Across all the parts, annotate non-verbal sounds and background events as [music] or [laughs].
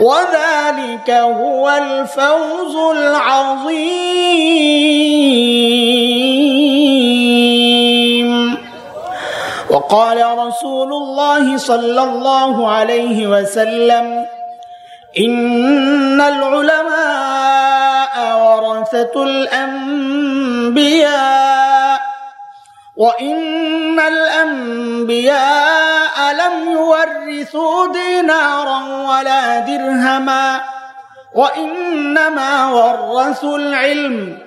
وذلك هو الفوز العظيم. وقال رسول الله صلى الله عليه وسلم إن العلماء ورثة الأنبياء وإن الأنبياء لم يورثوا دينارا ولا درهما وإنما ورثوا العلم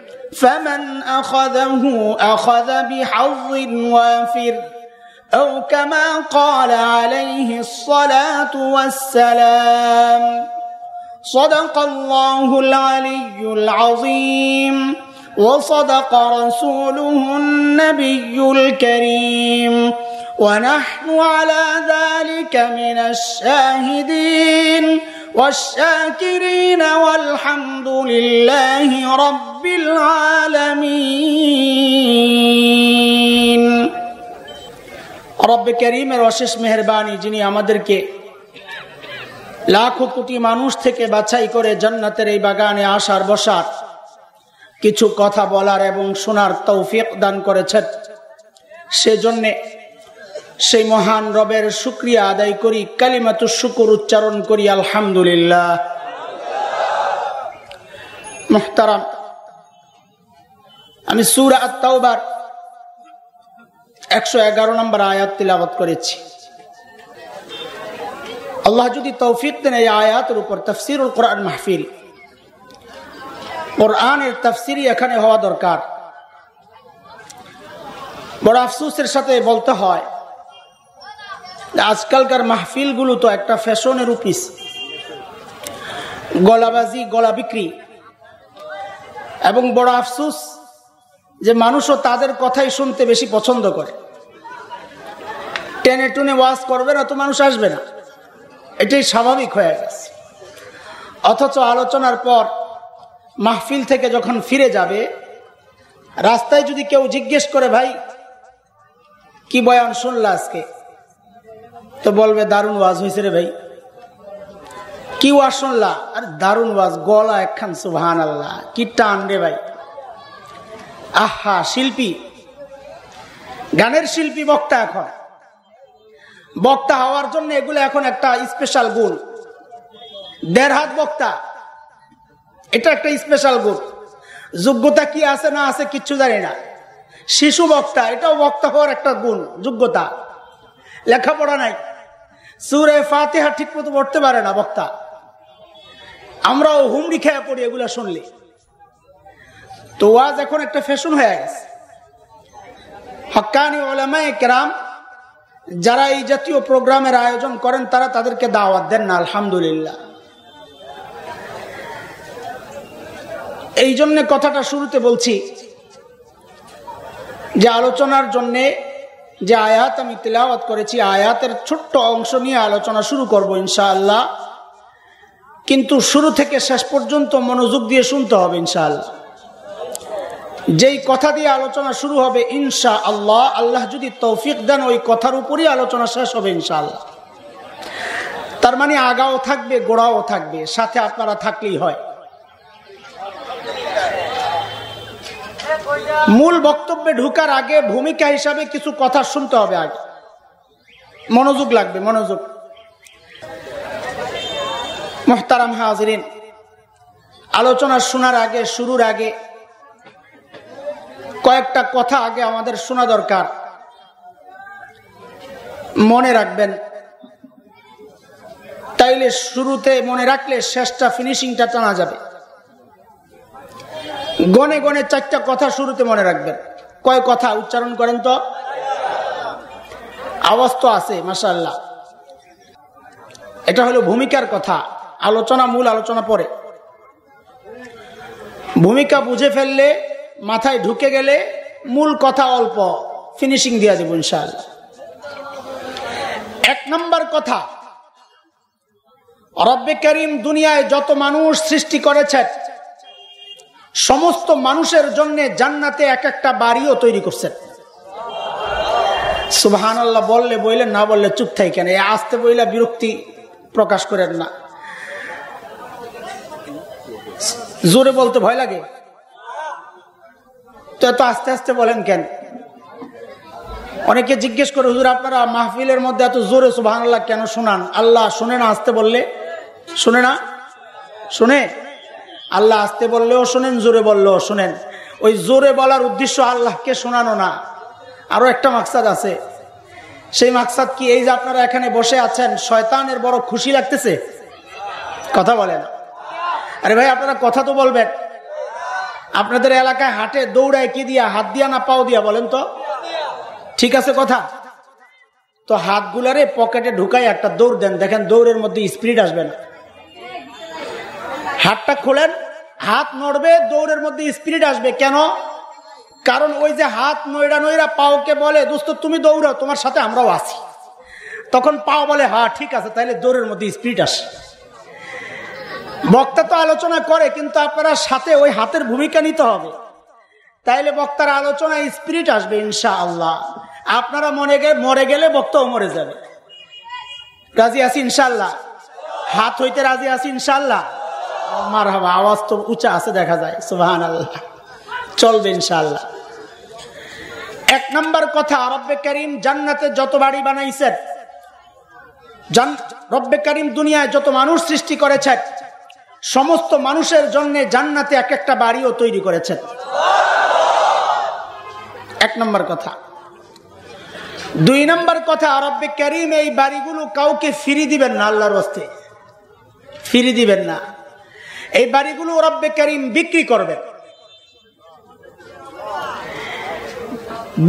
فمن أخذه أخذ بحظ وافر أو كما قال عليه الصلاة والسلام صدق الله العلي العظيم وصدق رسوله النبي الكريم ونحن على ذلك من الشاهدين والشاكرين والحمد لله رب العالمين রব করিমের অশেষ মেহরবানি যিনি আমাদেরকে লাখো কোটি মানুষ থেকে বাছাই করে জান্নাতের এই বাগানে আসার বসার কিছু কথা বলার এবং শোনার তৌফিক দান করেছেন। সেজন্যে সেই মহান রবের শুক্রিয়া আদায় করি, কালিমাতু শুকুর উচ্চারণ করি, আলহামদুলিল্লাহ। মোহতারাম, আমি সুরা আত্মাউবার একশো এগারো নম্বর আয়াত তিলাবত করেছি। আল্লাহ যদি তৌফিক দেন এই আয়াতের উপর, তফসিরুল কোরআন মাহফিল। কোরআনের তফসিরই এখানে হওয়া দরকার। বড় আফসুসের সাথে বলতে হয়, আজকালকার মাহফিলগুলো তো একটা ফ্যাশনের অফিস। গলাবাজি, গলা বিক্রি। এবং বড় আফসুস যে মানুষও তাদের কথাই শুনতে বেশি পছন্দ করে। টেনে টুনে ওয়াজ করবে না তো মানুষ আসবে না। এটাই স্বাভাবিক হয়ে গেছে। অথচ আলোচনার পর মাহফিল থেকে যখন ফিরে যাবে, রাস্তায় যদি কেউ জিজ্ঞেস করে, ভাই, কি বয়ান শুনলা আজকে? তো বলবে, দারুণ ওয়াজ হয়েছে রে ভাই। কি ওয়াজ শুনলা? আর, দারুণ ওয়াজ, গলা একখান সুহান আল্লাহ কি টান রে ভাই। আহা, শিল্পী। গানের শিল্পী বক্তা এখন। বক্তা হওয়ার জন্য এগুলো এখন একটা স্পেশাল গুণ। দেড় হাত বক্তা। এটা একটা স্পেশাল গুণ যোগ্যতা কি আছে না আছে কিচ্ছু জানি না। শিশু বক্তা, এটাও বক্তা হওয়ার একটা গুণ, যোগ্যতা। লেখাপড়া নাই। সুরে ফাতেহা ঠিক মতো পড়তে পারে না বক্তা। আমরাও হুমড়ি খেয়ে পড়ি এগুলা শুনলে। তো ওয়াজ এখন একটা ফ্যাশন হয়ে গেছে। হকানি ওলামায় কেরাম, যারা এই জাতীয় প্রোগ্রামের আয়োজন করেন, তারা তাদেরকে দাওয়াত দেন না, আলহামদুলিল্লাহ। এই জন্য কথাটা শুরুতে বলছি যে আলোচনার জন্য যে আয়াত আমি তেলাওয়াত করেছি, আয়াতের ছোট্ট অংশ নিয়ে আলোচনা শুরু করব ইনশাআল্লাহ। কিন্তু শুরু থেকে শেষ পর্যন্ত মনোযোগ দিয়ে শুনতে হবে ইনশাআল্লাহ। যেই কথা দিয়ে আলোচনা শুরু হবে ইনশা আল্লাহ আল্লাহ যদি তৌফিক দেন, ওই কথার উপরই আলোচনা শেষ হবে ইনশাআল্লাহ। তার মানে আগাও থাকবে, গোড়াও থাকবে, সাথে আপনারা থাকলেই হয়। মূল বক্তব্যে ঢুকার আগে ভূমিকা হিসাবে কিছু কথা শুনতে হবে আগে। মনোযোগ লাগবে, মনোযোগ। মোহতারাম হাজরিন, আলোচনা শোনার আগে, শুরুর আগে কয়েকটা কথা আগে আমাদের শোনা দরকার। মনে রাখবেন, তাইলে শুরুতে মনে রাখলে শেষটা ফিনিশিংটা টানা যাবে। গনে গনে চারটা কথা শুরুতে মনে রাখবেন। কয় কথা উচ্চারণ করেন তো? আওয়াজ তো আছে মাসাল্লাহ এটা হলো ভূমিকার কথা, আলোচনা মূল আলোচনা পরে। ভূমিকা বুঝে ফেললে, মাথায় ঢুকে গেলে মূল কথা অল্প ফিনিশিং দিয়া দেব ইনশাল্লাহ এক নম্বর কথা, রব্বে করিম দুনিয়ায় যত মানুষ সৃষ্টি করেছেন সমস্ত মানুষের জন্য জান্নাতে এক একটা বাড়িও তৈরি করছেন। সুবাহান আল্লাহ বললে বইলেন না বললে চুপ থাই কেন? আসতে বইলে বিরক্তি প্রকাশ করেন না। জোরে বলতে ভয় লাগে। তো এত আস্তে আস্তে বলেন কেন? অনেকে জিজ্ঞেস করে, হুজুর, আপনারা মাহফিলের মধ্যে এত জোরে সুবাহ কেন শোনান? আল্লাহ শুনে না আসতে বললে? শুনে না? শুনে? আল্লাহ আসতে বললেও শোনেন, জোরে বললেও শোনেন। ওই জোরে বলার উদ্দেশ্য আল্লাহকে শোনানো না। আরও একটা মাকসাদ আছে। সেই মাকসাদ কি? এই যে আপনারা এখানে বসে আছেন, শয়তানের বড় খুশি লাগতেছে? কথা বলেন। আরে ভাই, আপনারা কথা তো বলবেন। আপনাদের এলাকায় হাটে দৌড়ায় কি দিয়া, হাত দিয়া না পাও দিয়া বলেন তো? ঠিক আছে কথা? তো হাতগুলারে পকেটে ঢুকাই একটা দৌড় দেন। দেখেন দৌড়ের মধ্যে স্পিড আসবে না। হাতটা খোলেন, হাত নড়বে, দৌড়ের মধ্যে স্পিরিট আসবে। কেন? কারণ ওই যে হাত নইরা নইরা পাওকে বলে, দোস্ত, তুমি দৌড়াও, তোমার সাথে আমরাও আছি। তখন পাও বলে হা ঠিক আছে তাহলে দৌড়ের মধ্যে স্পিরিট আসে। বক্তা তো আলোচনা করে, কিন্তু আপনারা সাথে ওই হাতের ভূমিকা নিতে হবে। তাইলে বক্তার আলোচনায় স্পিরিট আসবে ইনশা আল্লাহ আপনারা মনে মরে গেলে বক্তাও মরে যাবে। রাজি আছি ইনশাল্লাহ হাত হইতে রাজি আছি ইনশাল্লাহ মার হাবা আওয়াজ তো উঁচা আছে দেখা যায় সুবাহান আল্লাহ চলবে ইনশাল্লাহ এক নম্বর কথা, রব্বে করিম জান্নাতে যত বাড়ি বানাইছেন রব্বে করিম দুনিয়ায় যত মানুষ সৃষ্টি করেছেন, সমস্ত মানুষের জন্য জান্নাতে এক একটা বাড়িও তৈরি করেছেন। এক নম্বর কথা। দুই নম্বর কথা, রব্বে করিম এই বাড়িগুলো কাউকে ফিরি দিবেন না আল্লাহর বস্তে ফিরি দিবেন না। এই বাড়িগুলো রব্বে করিম বিক্রি করবেন।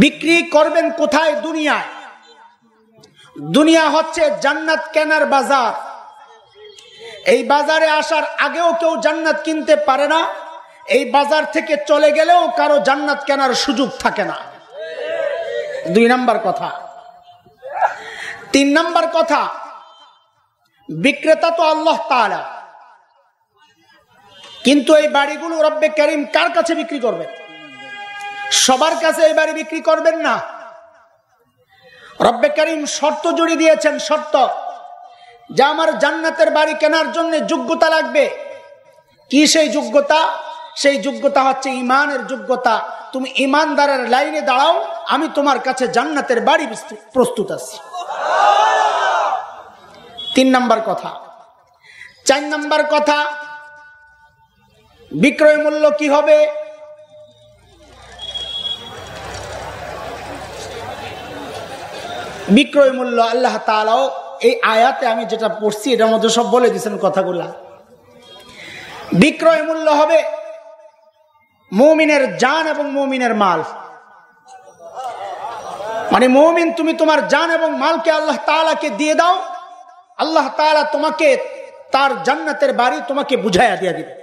বিক্রি করবেন কোথায়? দুনিয়ায়। দুনিয়া হচ্ছে জান্নাত কেনার বাজার। এই বাজারে আসার আগেও কেউ জান্নাত কিনতে পারে না। এই বাজার থেকে চলে গেলেও কারও জান্নাত কেনার সুযোগ থাকে না। দুই নাম্বার কথা। তিন নাম্বার কথা, বিক্রেতা তো আল্লাহ তালা কিন্তু এই বাড়িগুলো রব্বে করিম কার কাছে বিক্রি করবেন? সবার কাছে এই বাড়ি বিক্রি করবেন না। রব্বে করিম শর্ত জুড়ে দিয়েছেন, শর্ত। যা আমার জান্নাতের বাড়ি কেনার জন্য যোগ্যতা লাগবে। কি সেই যোগ্যতা? সেই যোগ্যতা হচ্ছে ইমানের যোগ্যতা। তুমি ইমানদারের লাইনে দাঁড়াও, আমি তোমার কাছে জান্নাতের বাড়ি প্রস্তুত আছি। তিন নাম্বার কথা। চার নাম্বার কথা বিক্রয় মূল্য কি হবে? বিক্রয় মূল্য আল্লাহ তালাও এই আয়াতে আমি যেটা পড়ছি, এটার মধ্যে সব বলে দিচ্ছেন কথাগুলা। বিক্রয় মূল্য হবে মৌমিনের জান এবং মৌমিনের মাল। মানে মৌমিন, তুমি তোমার জান এবং মালকে আল্লাহ তালাকে দিয়ে দাও, আল্লাহ তালা তোমাকে তার জান্নাতের বাড়ি তোমাকে বুঝাইয়া দিয়ে দিবে।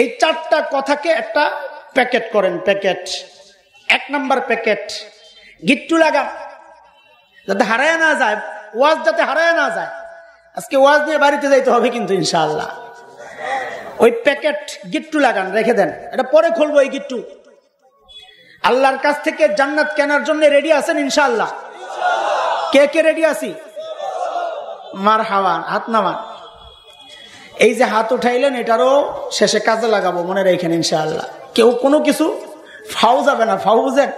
এই চারটা কথাকে একটা প্যাকেট করেন, প্যাকেট। এক নাম্বার প্যাকেট, গিট্টু লাগান, যাতে হারায় না যায়, ওয়াজ যাতে হারায় না যায়। আজকে ওয়াজ নিয়ে বাড়িতে যাইতে হবে কিন্তু ইনশাআল্লাহ। ওই প্যাকেট গিট্টু লাগান, রেখে দেন। এটা পরে খুলবো এই গিট্টু। আল্লাহর কাছ থেকে জান্নাত কেনার জন্য রেডি আছেন ইনশাআল্লাহ। কে কে রেডি আছি? মার হাওয়ান হাত নামান। এই যে হাত উঠাইলেন, এটারও শেষে কাজে লাগাবো, মনে রেখেন ইনশাআল্লাহ। কেউ কোনো কিছু ফাও যাবে না ফাও বুঝেন?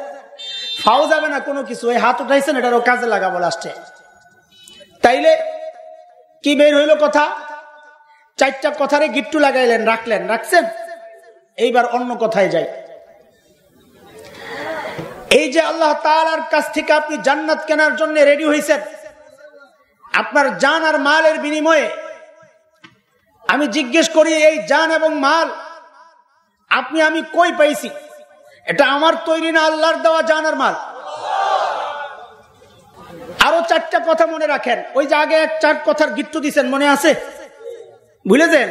ফাও যাবে না কোনো কিছু, এই হাত উঠাইছেন, এটারও কাজে লাগাবো লাস্টে তাইলে কি বের হইল কথা? চারটা কথারে গিট্টু লাগাইলেন, রাখলেন, রাখছেন? এইবার অন্য কথায় যাই। এই যে আল্লাহ তালার কাছ থেকে আপনি জান্নাত কেনার জন্য রেডি হয়েছেন আপনার জান আর মালের বিনিময়ে আমি জিজ্ঞেস করি, এই জান এবং মাল, আপনি, আমি কই পাইছি? এটা আমার তৈরি না, আল্লাহর দেওয়া জান আর মাল। আরও চারটা কথা মনে রাখেন। ওই যে আগে এক চার কথার গিট্টু দিচ্ছেন মনে আছে? ভুলে বুঝলেছেন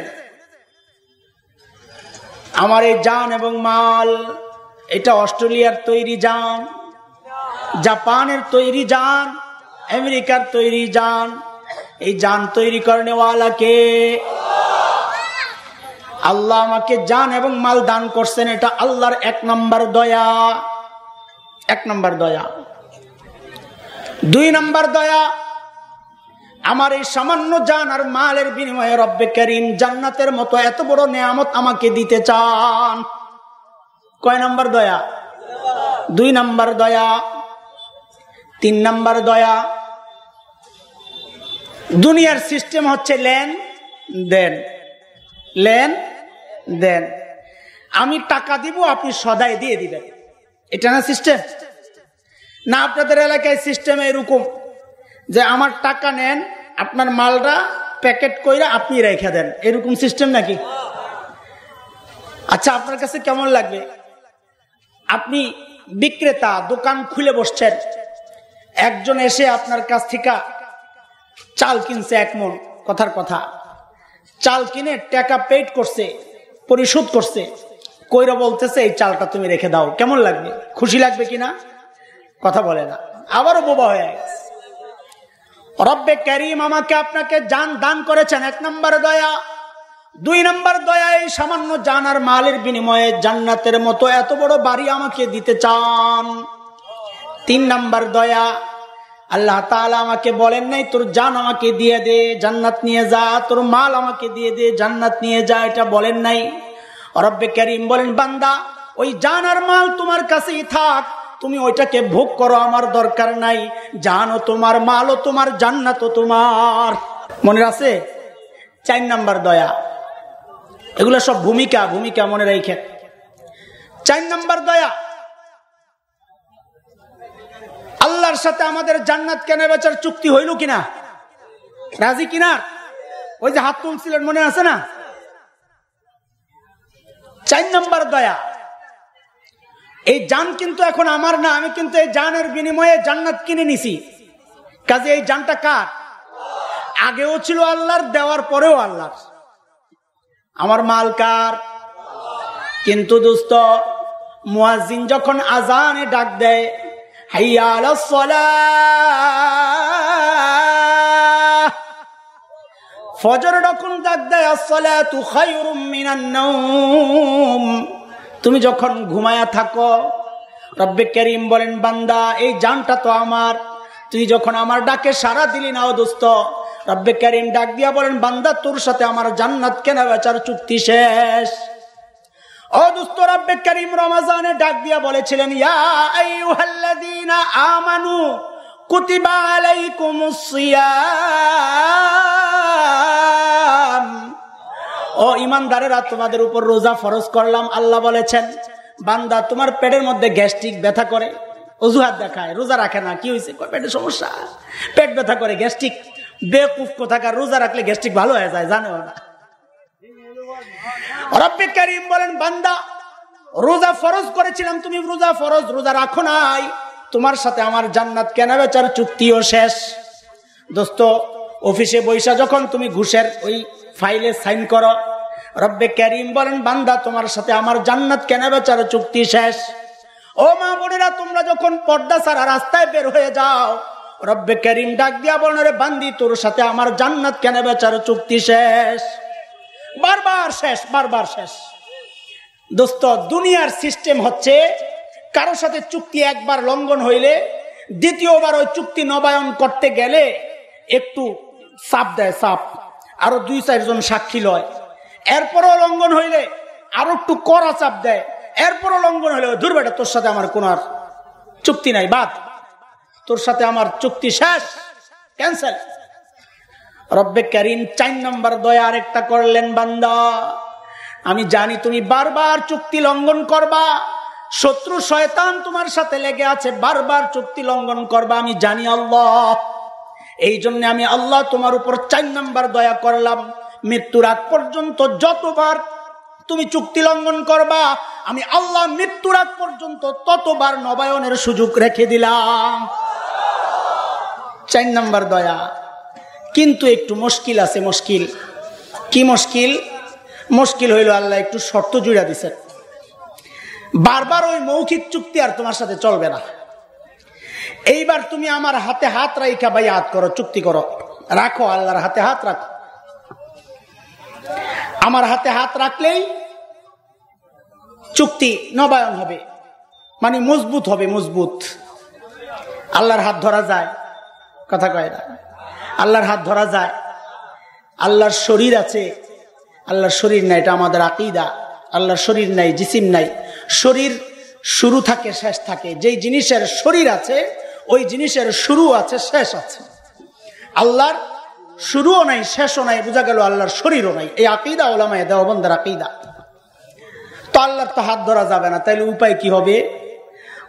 আমার এই জান এবং মাল, এটা অস্ট্রেলিয়ার তৈরি যান জাপানের তৈরি যান আমেরিকার তৈরি যান এই যান তৈরি করেনেওয়ালাকে আল্লাহ আমাকে জান এবং মাল দান করছেন, এটা আল্লাহর এক নম্বর দয়া। এক নম্বর দয়া। দুই নম্বর দয়া, আমার এই সামান্য জান আর মালের বিনিময়ে রব্বে করিম জান্নাতের মতো এত বড় নেয়ামত আমাকে দিতে চান। কয় নম্বর দয়া? দুই নম্বর দয়া। তিন নম্বর দয়া। দুনিয়ার সিস্টেম হচ্ছে লেন দেন লেন দেন আমি টাকা দিব, আপনি সদাই দিয়ে দিবেন। এটা না সিস্টেম না, আপনাদের এলাকায় সিস্টেম এরকম যে আমার টাকা নেন, আপনার মালটা প্যাকেট কইরা আপনি রেখে দেন। এরকম সিস্টেম নাকি? আচ্ছা আপনার কাছে কেমন লাগবে? আপনি বিক্রেতা, দোকান খুলে বসছেন। একজন এসে আপনার কাছ থেকে চাল কিনছে এক মন, কথার কথা। চাল কিনে টাকা পেড করছে। পরিশোধ করছে। কইরা বলতেছে, এই চালটা তুমি রেখে দাও। কেমন লাগবে? খুশি লাগবে কিনা? কথা বলে না। আবারও বোবা হয়ে গেছে। রব্বে ক্যারিম আমাকে আপনাকে যান দান করেছেন। এক নম্বর দয়া, দুই নম্বর দয়া এই সামান্য জানার মালের বিনিময়ে জান্নাতের মতো এত বড় বাড়ি আমাকে দিতে চান। তিন নম্বর দয়া আল্লাহ তাআলা আমাকে বলেন নাই, তোর জান আমাকে দিয়ে দে, জান্নাত নিয়ে যা, তোর মাল আমাকে দিয়ে দে, জান্নাত নিয়ে যা, এটা বলেন নাই। রব্বে করিম বলেন, বান্দা, ওই জান আর মাল তোমার কাছেই থাক, তুমি ওইটাকে ভোগ করো, আমার দরকার নাই। জানো তোমার, মালও তোমার, জান্নাতও তোমার। মনে আছে? চার নাম্বার দয়া। এগুলো সব ভূমিকা ভূমিকা মনে রেখে চার নাম্বার দয়া। আল্লাহর সাথে আমাদের জান্নাত কেনা বেচার চুক্তি হইল কিনা? রাজি কিনা? ওই যে হাত তুলছিলেন, মনে আছে না? চার নম্বর দয়া। এই যান কিন্তু এখন আমার না, আমি কিন্তু এই যানের বিনিময়ে জান্নাত কিনে নিছি। কাজে এই যানটা কার? আগেও ছিল আল্লাহর, দেওয়ার পরেও আল্লাহর। আমার মাল কার? কিন্তু দোস্ত মুয়াজিন যখন আজানে ডাক দেয় ফজর নাওম তুমি যখন ঘুমায়া থাকো, রব্বে করিম বলেন, বান্দা, এই জানটা তো আমার। তুই যখন আমার ডাকে সারা দিলি না দোস্ত। রব্বে করিম ডাক দিয়া বলেন, বান্দা, তোর সাথে আমার জান্নাত কেনা বেচার চুক্তি শেষ। ডাক দিয়া বলেছিলেন, ইয়া আমানু ইমানদারেরা, তোমাদের উপর রোজা ফরজ করলাম, আল্লাহ বলেছেন, বান্দা, তোমার পেটের মধ্যে গ্যাস্ট্রিক ব্যথা করে, অজুহাত দেখায়, রোজা রাখে না, কি হয়েছে পেটের সমস্যা? পেট ব্যথা করে, গ্যাস্ট্রিক, বেকুফ কোথাকার, রোজা রাখলে গ্যাস্ট্রিক ভালো হয়ে যায়, জানেও না। রব্বে করিম বলেন, বান্দা, রোজা ফরজ করেছিলাম, তুমি রোজা ফরজ, রোজা রাখো নাই। তোমার সাথে আমার জান্নাত কেনা বেচার চুক্তিও শেষ। দোস্ত, অফিসে বৈশা যখন তুমি ঘুষের ওই ফাইলে সাইন করো, রব্বে ক্যারিম বলেন, বান্দা, তোমার সাথে আমার জান্নাত কেনা বেচার চুক্তি শেষ। ও মা বোনেরা, তোমরা যখন পর্দা সারা রাস্তায় বের হয়ে যাও, রব্বে ক্যারিম ডাক দিয়া বলেন রে বান্দি, তোর সাথে আমার জান্নাত কেনা বেচার চুক্তি শেষ। বারবার শেষ বারবার শেষ। দোস্ত, দুনিয়ার সিস্টেম হচ্ছে কারোর সাথে চুক্তি একবার লঙ্ঘন হইলে, দ্বিতীয়বার ওই চুক্তি নবায়ন করতে গেলে একটু চাপ দেয়, চাপ। আরও দুই চারজন সাক্ষী লয়। এরপরও লঙ্ঘন হইলে আরও একটু কড়া চাপ দেয়। এরপরও লঙ্ঘন হইলে দুর্বেটা তোর সাথে আমার কোন আর চুক্তি নাই, বাদ। তোর সাথে আমার চুক্তি শেষ ক্যান্সেল রব্বে কারিম চার নম্বর দয়া আরেকটা করলেন বান্দা। আমি জানি তুমি বারবার চুক্তি লঙ্ঘন করবা, শত্রু শয়তান তোমার সাথে লেগে আছে, বারবার চুক্তি লঙ্ঘন করবা, আমি জানি আল্লাহ। এই জন্য আমি আল্লাহ তোমার উপর চার নাম্বার দয়া করলাম। মৃত্যুর আগ পর্যন্ত যতবার তুমি চুক্তি লঙ্ঘন করবা, আমি আল্লাহ মৃত্যুর আগ পর্যন্ত ততবার নবায়নের সুযোগ রেখে দিলাম। চার নাম্বার দয়া। কিন্তু একটু মুশকিল আছে, মুশকিল। কি মুশকিল? মুশকিল হইল আল্লাহ একটু শর্ত জুড়া দিছেন বারবার ওই মৌখিক চুক্তি আর তোমার সাথে চলবে না। এইবার তুমি আমার হাতে হাত রাইখা ভাই হাত করো, চুক্তি করো। রাখো, আল্লাহর হাতে হাত রাখো। আমার হাতে হাত রাখলেই চুক্তি নবায়ন হবে মানে মজবুত হবে, মজবুত। আল্লাহর হাত ধরা যায়। কথা কয় না। আল্লাহর হাত ধরা যায়। আল্লাহর শরীর আছে। আল্লাহর শরীর নাই, এটা আমাদের আকিদা। আল্লাহর শরীর নাই, জিসিম নাই। শরীর শুরু থাকে, শেষ থাকে। যেই জিনিসের শরীর আছে, ওই জিনিসের শুরু আছে, শেষ আছে। আল্লাহর শুরুও নাই, শেষও নাই, বোঝা গেল আল্লাহর শরীরও নাই। এই আকিদা ওলামায়, দেওবন্দের আকিদা। তো আল্লাহর তো হাত ধরা যাবে না, তাইলে উপায় কি হবে?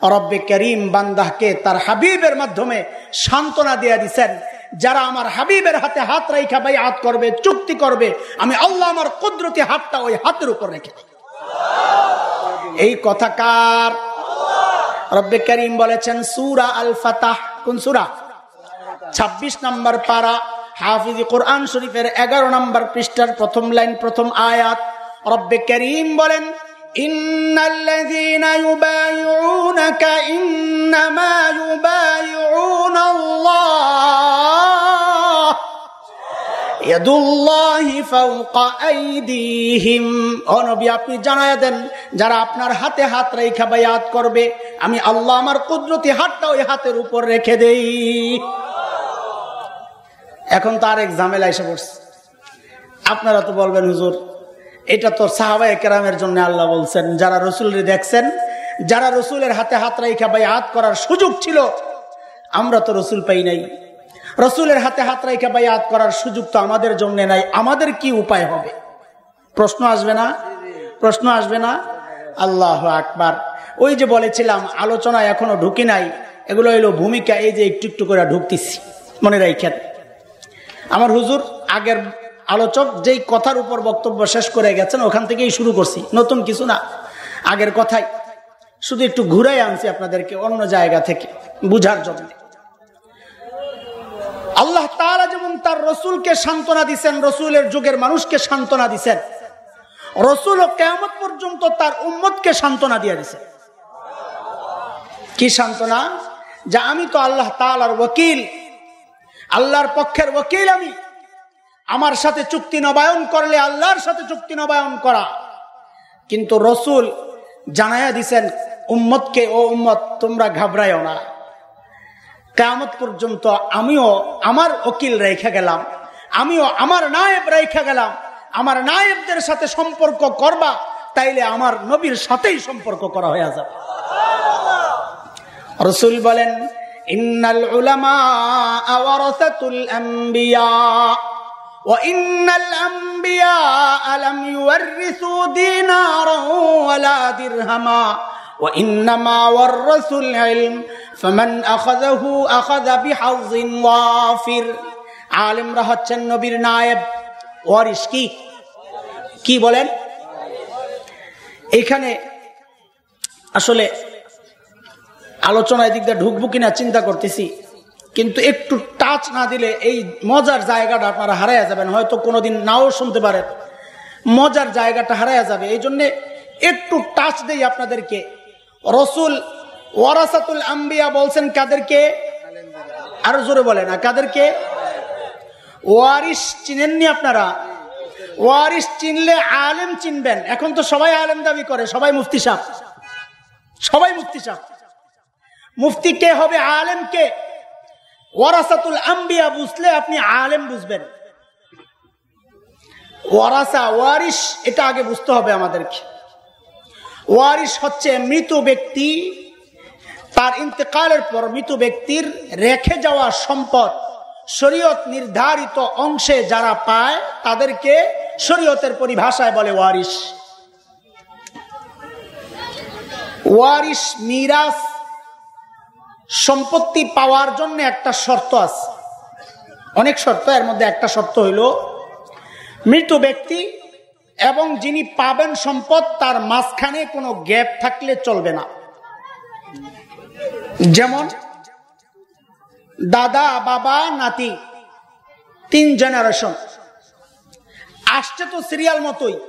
রব্বে করিম বান্দাহকে তার হাবিবের মাধ্যমে সান্ত্বনা দিয়ে দিচ্ছেন যারা আমার হাবিবের হাতে হাত রাইখা ভাই হাত করবে চুক্তি করবে আমি আল্লাহ আমার কুদরতি হাতটা ওই হাতের উপর রেখে এই কথা কার রব্বে করিম বলেছেন সুরা আল ফাতাহ কোন সুরা ২৬ নম্বর পারা হাফিজ কোরআন শরীফের এগারো নম্বর পৃষ্ঠার প্রথম লাইন প্রথম আয়াত রব্বে করিম বলেন إن الذين يبايعونك إنما يبايعون الله আপনি জানায় দেন, যারা আপনার হাতে হাত রেখা বায়াত করবে, আমি আল্লাহ আমার কুদরতি হাতটা ওই হাতের উপর রেখে দেই। এখন তো আরেক ঝামেলা এসে পড়ছে। আপনারা তো বলবেন, হুজুর, এটা তো সাহাবাই কেরামের জন্য আল্লাহ বলছেন, যারা রসুলের দেখছেন, যারা রসুলের হাতে হাত রাইখা বাই হাত করার সুযোগ ছিল, আমরা তো রসুল পাই নাই। রসুলের হাতে হাত রাইখা বাই হাত করার সুযোগ তো আমাদের জন্য নাই। আমাদের কি উপায় হবে? প্রশ্ন আসবে না? প্রশ্ন আসবে না? আল্লাহ আকবার। ওই যে বলেছিলাম আলোচনা এখনও ঢুকি নাই। এগুলো হইল ভূমিকা, এই যে একটু একটু করে ঢুকতেছি। মনে রাখেন আমার হুজুর, আগের আলোচক যেই কথার উপর বক্তব্য শেষ করে গেছেন, ওখান থেকেই শুরু করছি। নতুন কিছু না। আগের কথাই। শুধু একটু ঘুরাই আনছি আপনাদেরকে অন্য জায়গা থেকে, বুঝার জন্য। আল্লাহ তারা যেমন তার রসুলকে সান্ত্বনা দিচ্ছেন রসুলের যুগের মানুষকে সান্ত্বনা দিচ্ছেন রসুল ও কেমন পর্যন্ত তার উম্মতকে সান্ত্বনা দিয়ে দিছে। কি সান্ত্বনা? যে আমি তো আল্লাহ তালার ওকিল আল্লাহর পক্ষের ওকিল আমি। আমার সাথে চুক্তি নবায়ন করলে আল্লাহর সাথে চুক্তি নবায়ন করা। কিন্তু রসুল জানাইয়া দিছেন, উম্মতকে ও উম্মত, তোমরা ঘাবড়াইও না। কেমত পর্যন্ত আমিও আমার ওকিল রেখে গেলাম আমিও আমার নায়েব রেখে গেলাম আমার নায়েবদের সাথে সম্পর্ক করবা তাইলে আমার নবীর সাথেই সম্পর্ক করা হয়ে যাবে রসুল বলেন ইন্নাল উলামা আওয়ারাসাতুল আম্বিয়া وإن الأنبياء لم يورثوا دينارا ولا درهما وإنما ورثوا العلم فمن أخذه أخذ بحظ وافر আলেমরা হচ্ছেন নবীর নায়েব ওয়ারিস কি কি বলেন এখানে আসলে আলোচনায় দিক দিয়ে ঢুকবো কিনা চিন্তা করতেছি কিন্তু একটু টাচ না দিলে এই মজার জায়গাটা আপনারা হারাইয়া যাবেন হয়তো কোনোদিন নাও শুনতে পারেন মজার জায়গাটা হারাইয়া যাবে এই জন্যে একটু টাচ দেই আপনাদেরকে রসুল ওয়ারাসাতুল আম্বিয়া বলছেন কাদেরকে? আরও জোরে বলে না কাদেরকে? ওয়ারিস চিনেননি আপনারা? ওয়ারিস চিনলে আলেম চিনবেন। এখন তো সবাই আলেম দাবি করে, সবাই মুফতি সাহ। সবাই মুফতি সাহ। মুফতি কে হবে, আলেম কে? ওয়ারাসাতুল আম্বিয়া বুঝলে আপনি আলেম বুঝবেন। ওয়ারাসা ওয়ারিস এটা আগে বুঝতে হবে আমাদেরকে। ওয়ারিস হচ্ছে মৃত ব্যক্তি, তার ইন্তেকালের পর মৃত ব্যক্তির রেখে যাওয়া সম্পদ, শরীয়ত নির্ধারিত অংশে যারা পায় তাদেরকে শরীয়তের পরিভাষায় বলে ওয়ারিস ওয়ারিস মিরাস সম্পত্তি পাওয়ার জন্য একটা শর্ত আছে। অনেক শর্ত, এর মধ্যে একটা শর্ত হইল, মৃত ব্যক্তি এবং যিনি পাবেন সম্পদ, তার মাঝখানে কোনো গ্যাপ থাকলে চলবে না। যেমন, দাদা, বাবা, নাতি, তিন জেনারেশন। আসছে তো সিরিয়াল মতোই।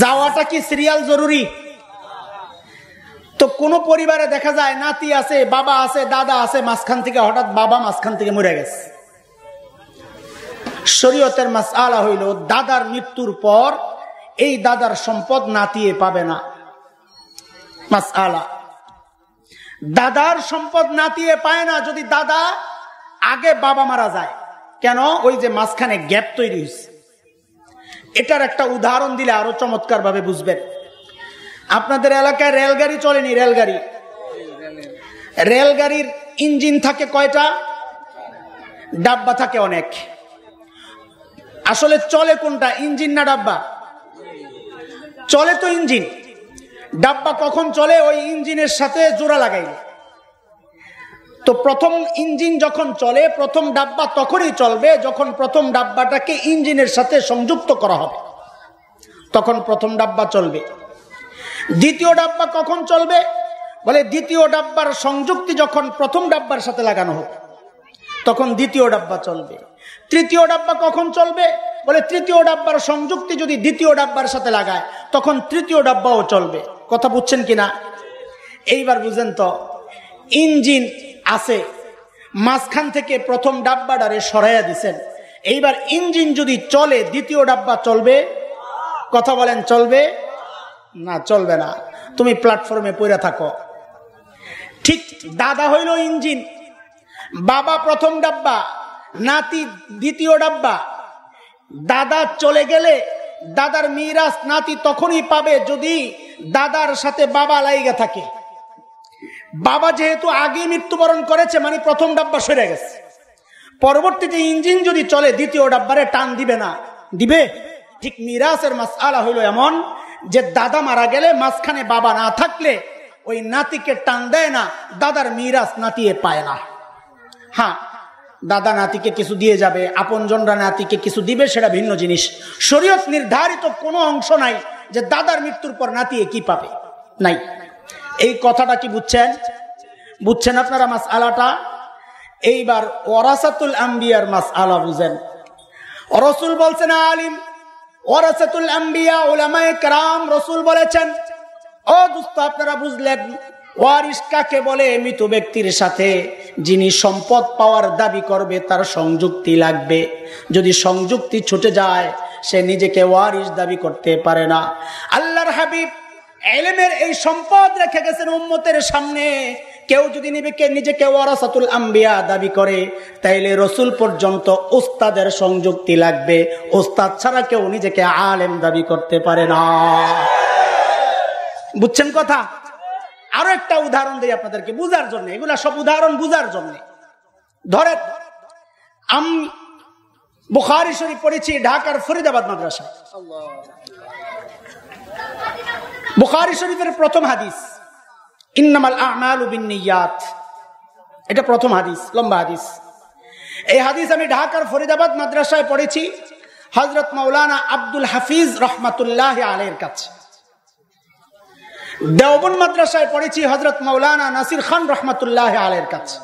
যাওয়াটা কি সিরিয়াল জরুরি? তো কোন পরিবারে দেখা যায়, নাতি আছে, বাবা আছে, দাদা আছে, মাঝখান থেকে হঠাৎ বাবা মাঝখান থেকে মরে গেছে। শরীয়তের মাস আলা হইল, দাদার মৃত্যুর পর এই দাদার সম্পদ নাতিয়ে পাবে না। মাস আলা দাদার সম্পদ নাতিয়ে পায় না যদি দাদা আগে বাবা মারা যায়। কেন? ওই যে মাঝখানে গ্যাপ তৈরি হয়েছে এটার একটা উদাহরণ দিলে আরও চমৎকার ভাবে বুঝবেন। আপনাদের এলাকায় রেলগাড়ি চলেনি, রেলগাড়ি। রেলগাড়ির ইঞ্জিন থাকে কয়টা? ডাব্বা থাকে অনেক। আসলে চলে কোনটা? ইঞ্জিন না ডাব্বা? চলে তো ইঞ্জিন। ডাব্বা কখন চলে? ওই ইঞ্জিনের সাথে জোড়া লাগাইলে। তো প্রথম ইঞ্জিন যখন চলে, প্রথম ডাব্বা তখনই চলবে যখন প্রথম ডাব্বাটাকে ইঞ্জিনের সাথে সংযুক্ত করা হবে। তখন প্রথম ডাব্বা চলবে। দ্বিতীয় ডাব্বা কখন চলবে? বলে দ্বিতীয় ডাব্বার সংযুক্তি যখন প্রথম ডাব্বার সাথে লাগানো হবে, তখন দ্বিতীয় ডাব্বা চলবে। তৃতীয় ডাব্বা কখন চলবে? বলে তৃতীয় ডাব্বার সংযুক্তি যদি দ্বিতীয় ডাব্বার সাথে লাগায়, তখন তৃতীয় ডাব্বাও চলবে। কথা বুঝছেন কিনা? এইবার বুঝেন তো, ইঞ্জিন আছে, মাঝখান থেকে প্রথম ডাব্বাটারে সরাইয়া দিছেন। এইবার ইঞ্জিন যদি চলে, দ্বিতীয় ডাব্বা চলবে? কথা বলেন, চলবে? না চলবে না। তুমি প্ল্যাটফর্মে পড়ে থাকো। ঠিক দাদা হইল ইঞ্জিন, বাবা প্রথম ডাব্বা নাতি দ্বিতীয় ডাব্বা। দাদা চলে গেলে দাদার মিরাজ নাতি তখনই পাবে যদি দাদার সাথে বাবা লাইগা থাকে। বাবা যেহেতু আগে মৃত্যুবরণ করেছে মানে প্রথম ডাব্বা সরে গেছে। পরবর্তীতে ইঞ্জিন যদি চলে, দ্বিতীয় ডাব্বারে টান দিবে না। দিবে? ঠিক মিরাসের মাস আলা হইল এমন যে দাদা মারা গেলে মাঝখানে বাবা না থাকলে ওই নাতিকে টান দেয় না, দাদার মিরাজ নাতিয়ে পায় না। হ্যাঁ দাদা নাতিকে কিছু দিয়ে যাবে, আপনজনরা নাতিকে কিছু দিবে, সেটা ভিন্ন জিনিস। শরীয়ত নির্ধারিত কোনো অংশ নাই যে দাদার মৃত্যুর পর নাতিয়ে কি পাবে। নাই। এই কথাটা কি বুঝছেন? বুঝছেন আপনারা মাস আলাটা এইবার ওরাসাতুল আম্বিয়ার মাস আলা বুঝেন। রসুল বলছেন, আলিম ওরাসাতুল আম্বিয়া ওলামায়ে কারাম রসুল বলেছেন। ও দুস্থ আপনারা বুঝলেন ওয়ারিস কাকে বলে? মৃত ব্যক্তির সাথে যিনি সম্পদ পাওয়ার দাবি করবে, তার সংযুক্তি লাগবে। যদি সংযুক্তি ছুটে যায়, সে নিজেকে ওয়ারিস দাবি করতে পারে না। আল্লাহর হাবিব এলেমের এই সম্পদ রেখে গেছেন উম্মতের সামনে। কেউ যদি নিজেকে নিজেকে ওয়ারাসাতুল আম্বিয়া দাবি করে, তাইলে রসুল পর্যন্ত ওস্তাদের সংযুক্তি লাগবে। ওস্তাদ ছাড়া কেউ নিজেকে আলেম দাবি করতে পারে না। বুঝছেন কথা? আরও একটা উদাহরণ দিই আপনাদেরকে বুঝার জন্য। এগুলা সব উদাহরণ বুঝার জন্য। ধরেন, আমি বুখারি শরীফ পড়েছি ঢাকার ফরিদাবাদ মাদ্রাসা বুখারি শরীফের প্রথম হাদিস, ইন্নামাল এটা প্রথম হাদিস, লম্বা হাদিস। এই হাদিস আমি ঢাকার ফরিদাবাদ মাদ্রাসায় পড়েছি হজরত মৌলানা আব্দুল হাফিজ রহমাতুল্লাহ আলের কাছে। দেওবন মাদ্রাসায় পড়েছি হজরত মৌলানা নাসির খান রহমতুল্লাহ আলের কাছে।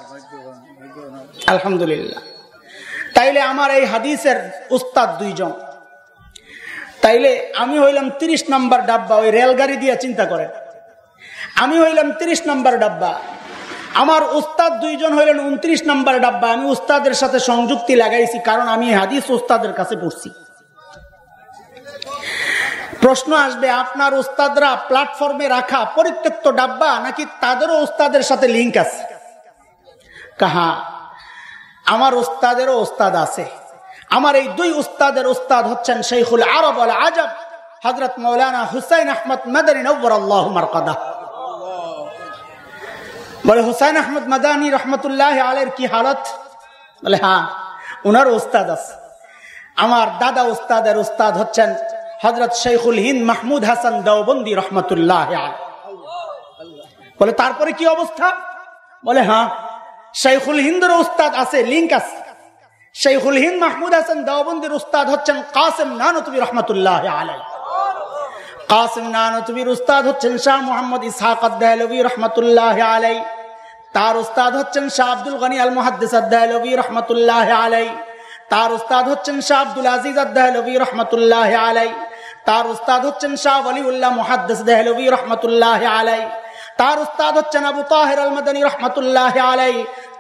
আলহামদুলিল্লাহ। তাইলে আমার এই হাদিসের উস্তাদ দুইজন। তাইলে আমি হইলাম তিরিশ নম্বর ডাব্বা, ওই রেলগাড়ি দিয়ে চিন্তা করেন। আমি হইলাম তিরিশ নম্বর ডাব্বা। আমার উস্তাদ দুইজন হইলেন উনত্রিশ নম্বর ডাব্বা। আমি উস্তাদের সাথে সংযুক্তি লাগাইছি, কারণ আমি হাদিস উস্তাদের কাছে পড়ছি। প্রশ্ন আসবে, আপনার উস্তাদরা প্ল্যাটফর্মে রাখা পরিত্যক্ত ডাব্বা নাকি তাদেরও উস্তাদের সাথে লিঙ্ক আছে? কাহা, আমার উস্তাদেরও উস্তাদ আছে। আমার এই দুই উস্তাদের উস্তাদ হচ্ছেন শেখুল আরব আল আজব হজরত মৌলানা হুসাইন আহমদ মাদানী নব্বর আল্লাহ মারকাদা। বলে, হুসাইন আহমদ মাদানী রহমতুল্লাহ আলের কি হালত? বলে হ্যাঁ উনার উস্তাদ আছে। আমার দাদা উস্তাদের উস্তাদ হচ্ছেন হজরত শেখুল হিন্দ মাহমুদ হাসান দেওবন্দি রহমতুল্লাহ বলে, তারপরে কি অবস্থা? বলে হ্যাঁ শেখুল হিন্দের উস্তাদ আছে লিঙ্ক আছে। শেখুল হিন্দ মাহমুদ হাসান দেওবন্দির উস্তাদ হচ্ছেন কাসেম নানতবি রহমতুল্লাহ আলাই কাসিম নানতবির উস্তাদ হচ্ছেন শাহ মোহাম্মদ ইসহাক আদাহলবী রহমতুল্লাহ আলাই তার উস্তাদ হচ্ছেন শাহ আব্দুল গনি আল মুহাদ্দিস আদাহলবী রহমতুল্লাহ আলাই তার উস্তাদ হচ্ছেন শাহ আব্দুল আজিজ আদাহলবী রহমতুল্লাহ আলাই তার উস্তাদ হচ্ছেন শাহ ওয়ালিউল্লাহ মহাদ্দেস দেহলবী রহমতুল্লাহ আলাই তার উস্তাদ হচ্ছেন আবু তাহের আল রহমতুল্লাহ আলাই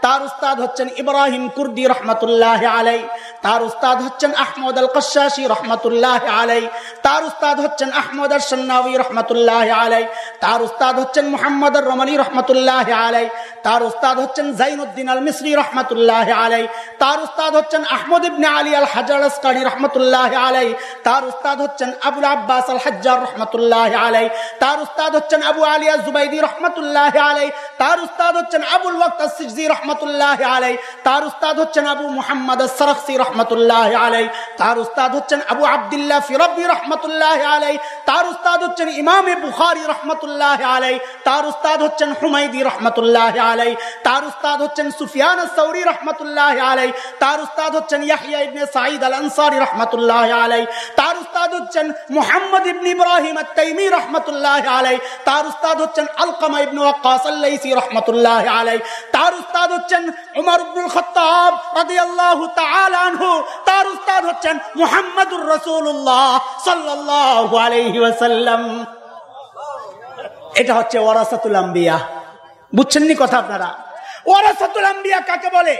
তার উস্তাদ হচ্ছেন ইব্রাহিম কুর্দি রহমতুল্লাহ আলাই, তার উস্তাদ হচ্ছেন আহমদ আল কশাসী রহমতুল্লাহ আলাই, তার উস্তাদ হচ্ছেন আহমদ আল সন্নাবী রহমতুল্লাহ আলাই, তার উস্তাদ হচ্ছেন মোহাম্মদ আর রমনী রহমতুল্লাহ আলাই, তার উস্তাদ হচ্ছেন জাইনুদ্দিন আল মিসরি রহমতুল্লাহ আলাই, তার উস্তাদ হচ্ছেন আহমদ ইবনে আলী আল হাজার আসকারি রহমতুল্লাহ আলাই, তার উস্তাদ হচ্ছেন আবুল আব্বাস আল হাজ্জার রহমতুল্লাহ আলাই, তার উস্তাদ হচ্ছেন আবু আলিয়া জুবাইদি রহমতুল্লাহ আলাই, তার উস্তাদ হচ্ছেন আবুল ওয়াক্ত সিজি রহমতুল্লাহ আলাই তার উস্তাদ হচ্ছেন আবু মুহাম্মদ সরফসি রহমতুল্লাহ আলাই তার উস্তাদ হচ্ছেন আবু আবদুল্লাহ ফিরবি রহমতুল্লাহ আলাই তার উস্তাদ হচ্ছেন ইমামে বুখারি রহমতুল্লাহ আলাই তার উস্তাদ হচ্ছেন হুমাইদি রহমতুল্লাহ আলাই তার উস্তাদ হচ্ছেন সুফিয়ান সৌরি রহমতুল্লাহ আলাই তার উস্তাদ হচ্ছেন ইয়াহিয়া ইবনে সাঈদ আল আনসারি রহমতুল্লাহ আলাই তার উস্তাদ হচ্ছেন মুহাম্মদ ইবনে ইব্রাহিম আত-তাইমি রহমতুল্লাহ আলাই তার উস্তাদ হচ্ছেন আলকামা ইবনে ওয়াক্কাস আল-লাইসি রহমতুল্লাহ আলাই তার উস্তাদ হচ্ছেন উমর ইবনুল খাত্তাব রাদিয়াল্লাহু তাআলা আনহু। তার উস্তাদ হচ্ছেন মুহাম্মদুর রাসূলুল্লাহ সাল্লাল্লাহু এটা হচ্ছে ওয়ারাসাতুল আম্বিয়া। বুঝছেন নি কথা আপনারা? ওয়ারাসাতুল আম্বিয়া কাকে বলে?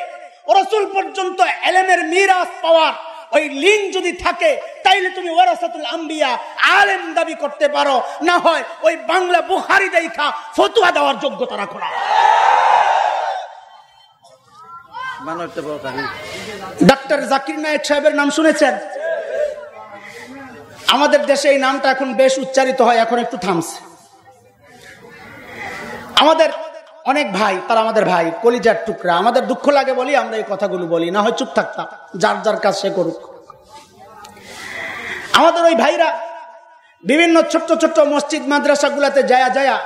রসুল পর্যন্ত এলেমের মিরাজ পাওয়ার ওই লিঙ্ক যদি থাকে, তাইলে তুমি ওয়ারাসাতুল আম্বিয়া আলেম দাবি করতে পারো। না হয় ওই বাংলা বুখারি দেখা ফতুয়া দেওয়ার যোগ্যতা রাখো না। ডাক্তার জাকির নায়ক সাহেবের নাম শুনেছেন? আমাদের দেশে এই নামটা এখন বেশ উচ্চারিত হয়, এখন একটু থামছে। আমাদের অনেক ভাই, তারা আমাদের ভাই, কলিজার টুকরা। আমাদের দুঃখ লাগে বলি আমরা এই কথাগুলো বলি, না হয় চুপ থাকতাম যার যার কাজ সে করুক। আমাদের ওই ভাইরা বিভিন্ন ছোট্ট ছোট্ট মসজিদ মাদ্রাসা মাদ্রাসাগুলাতে যায়া যায়া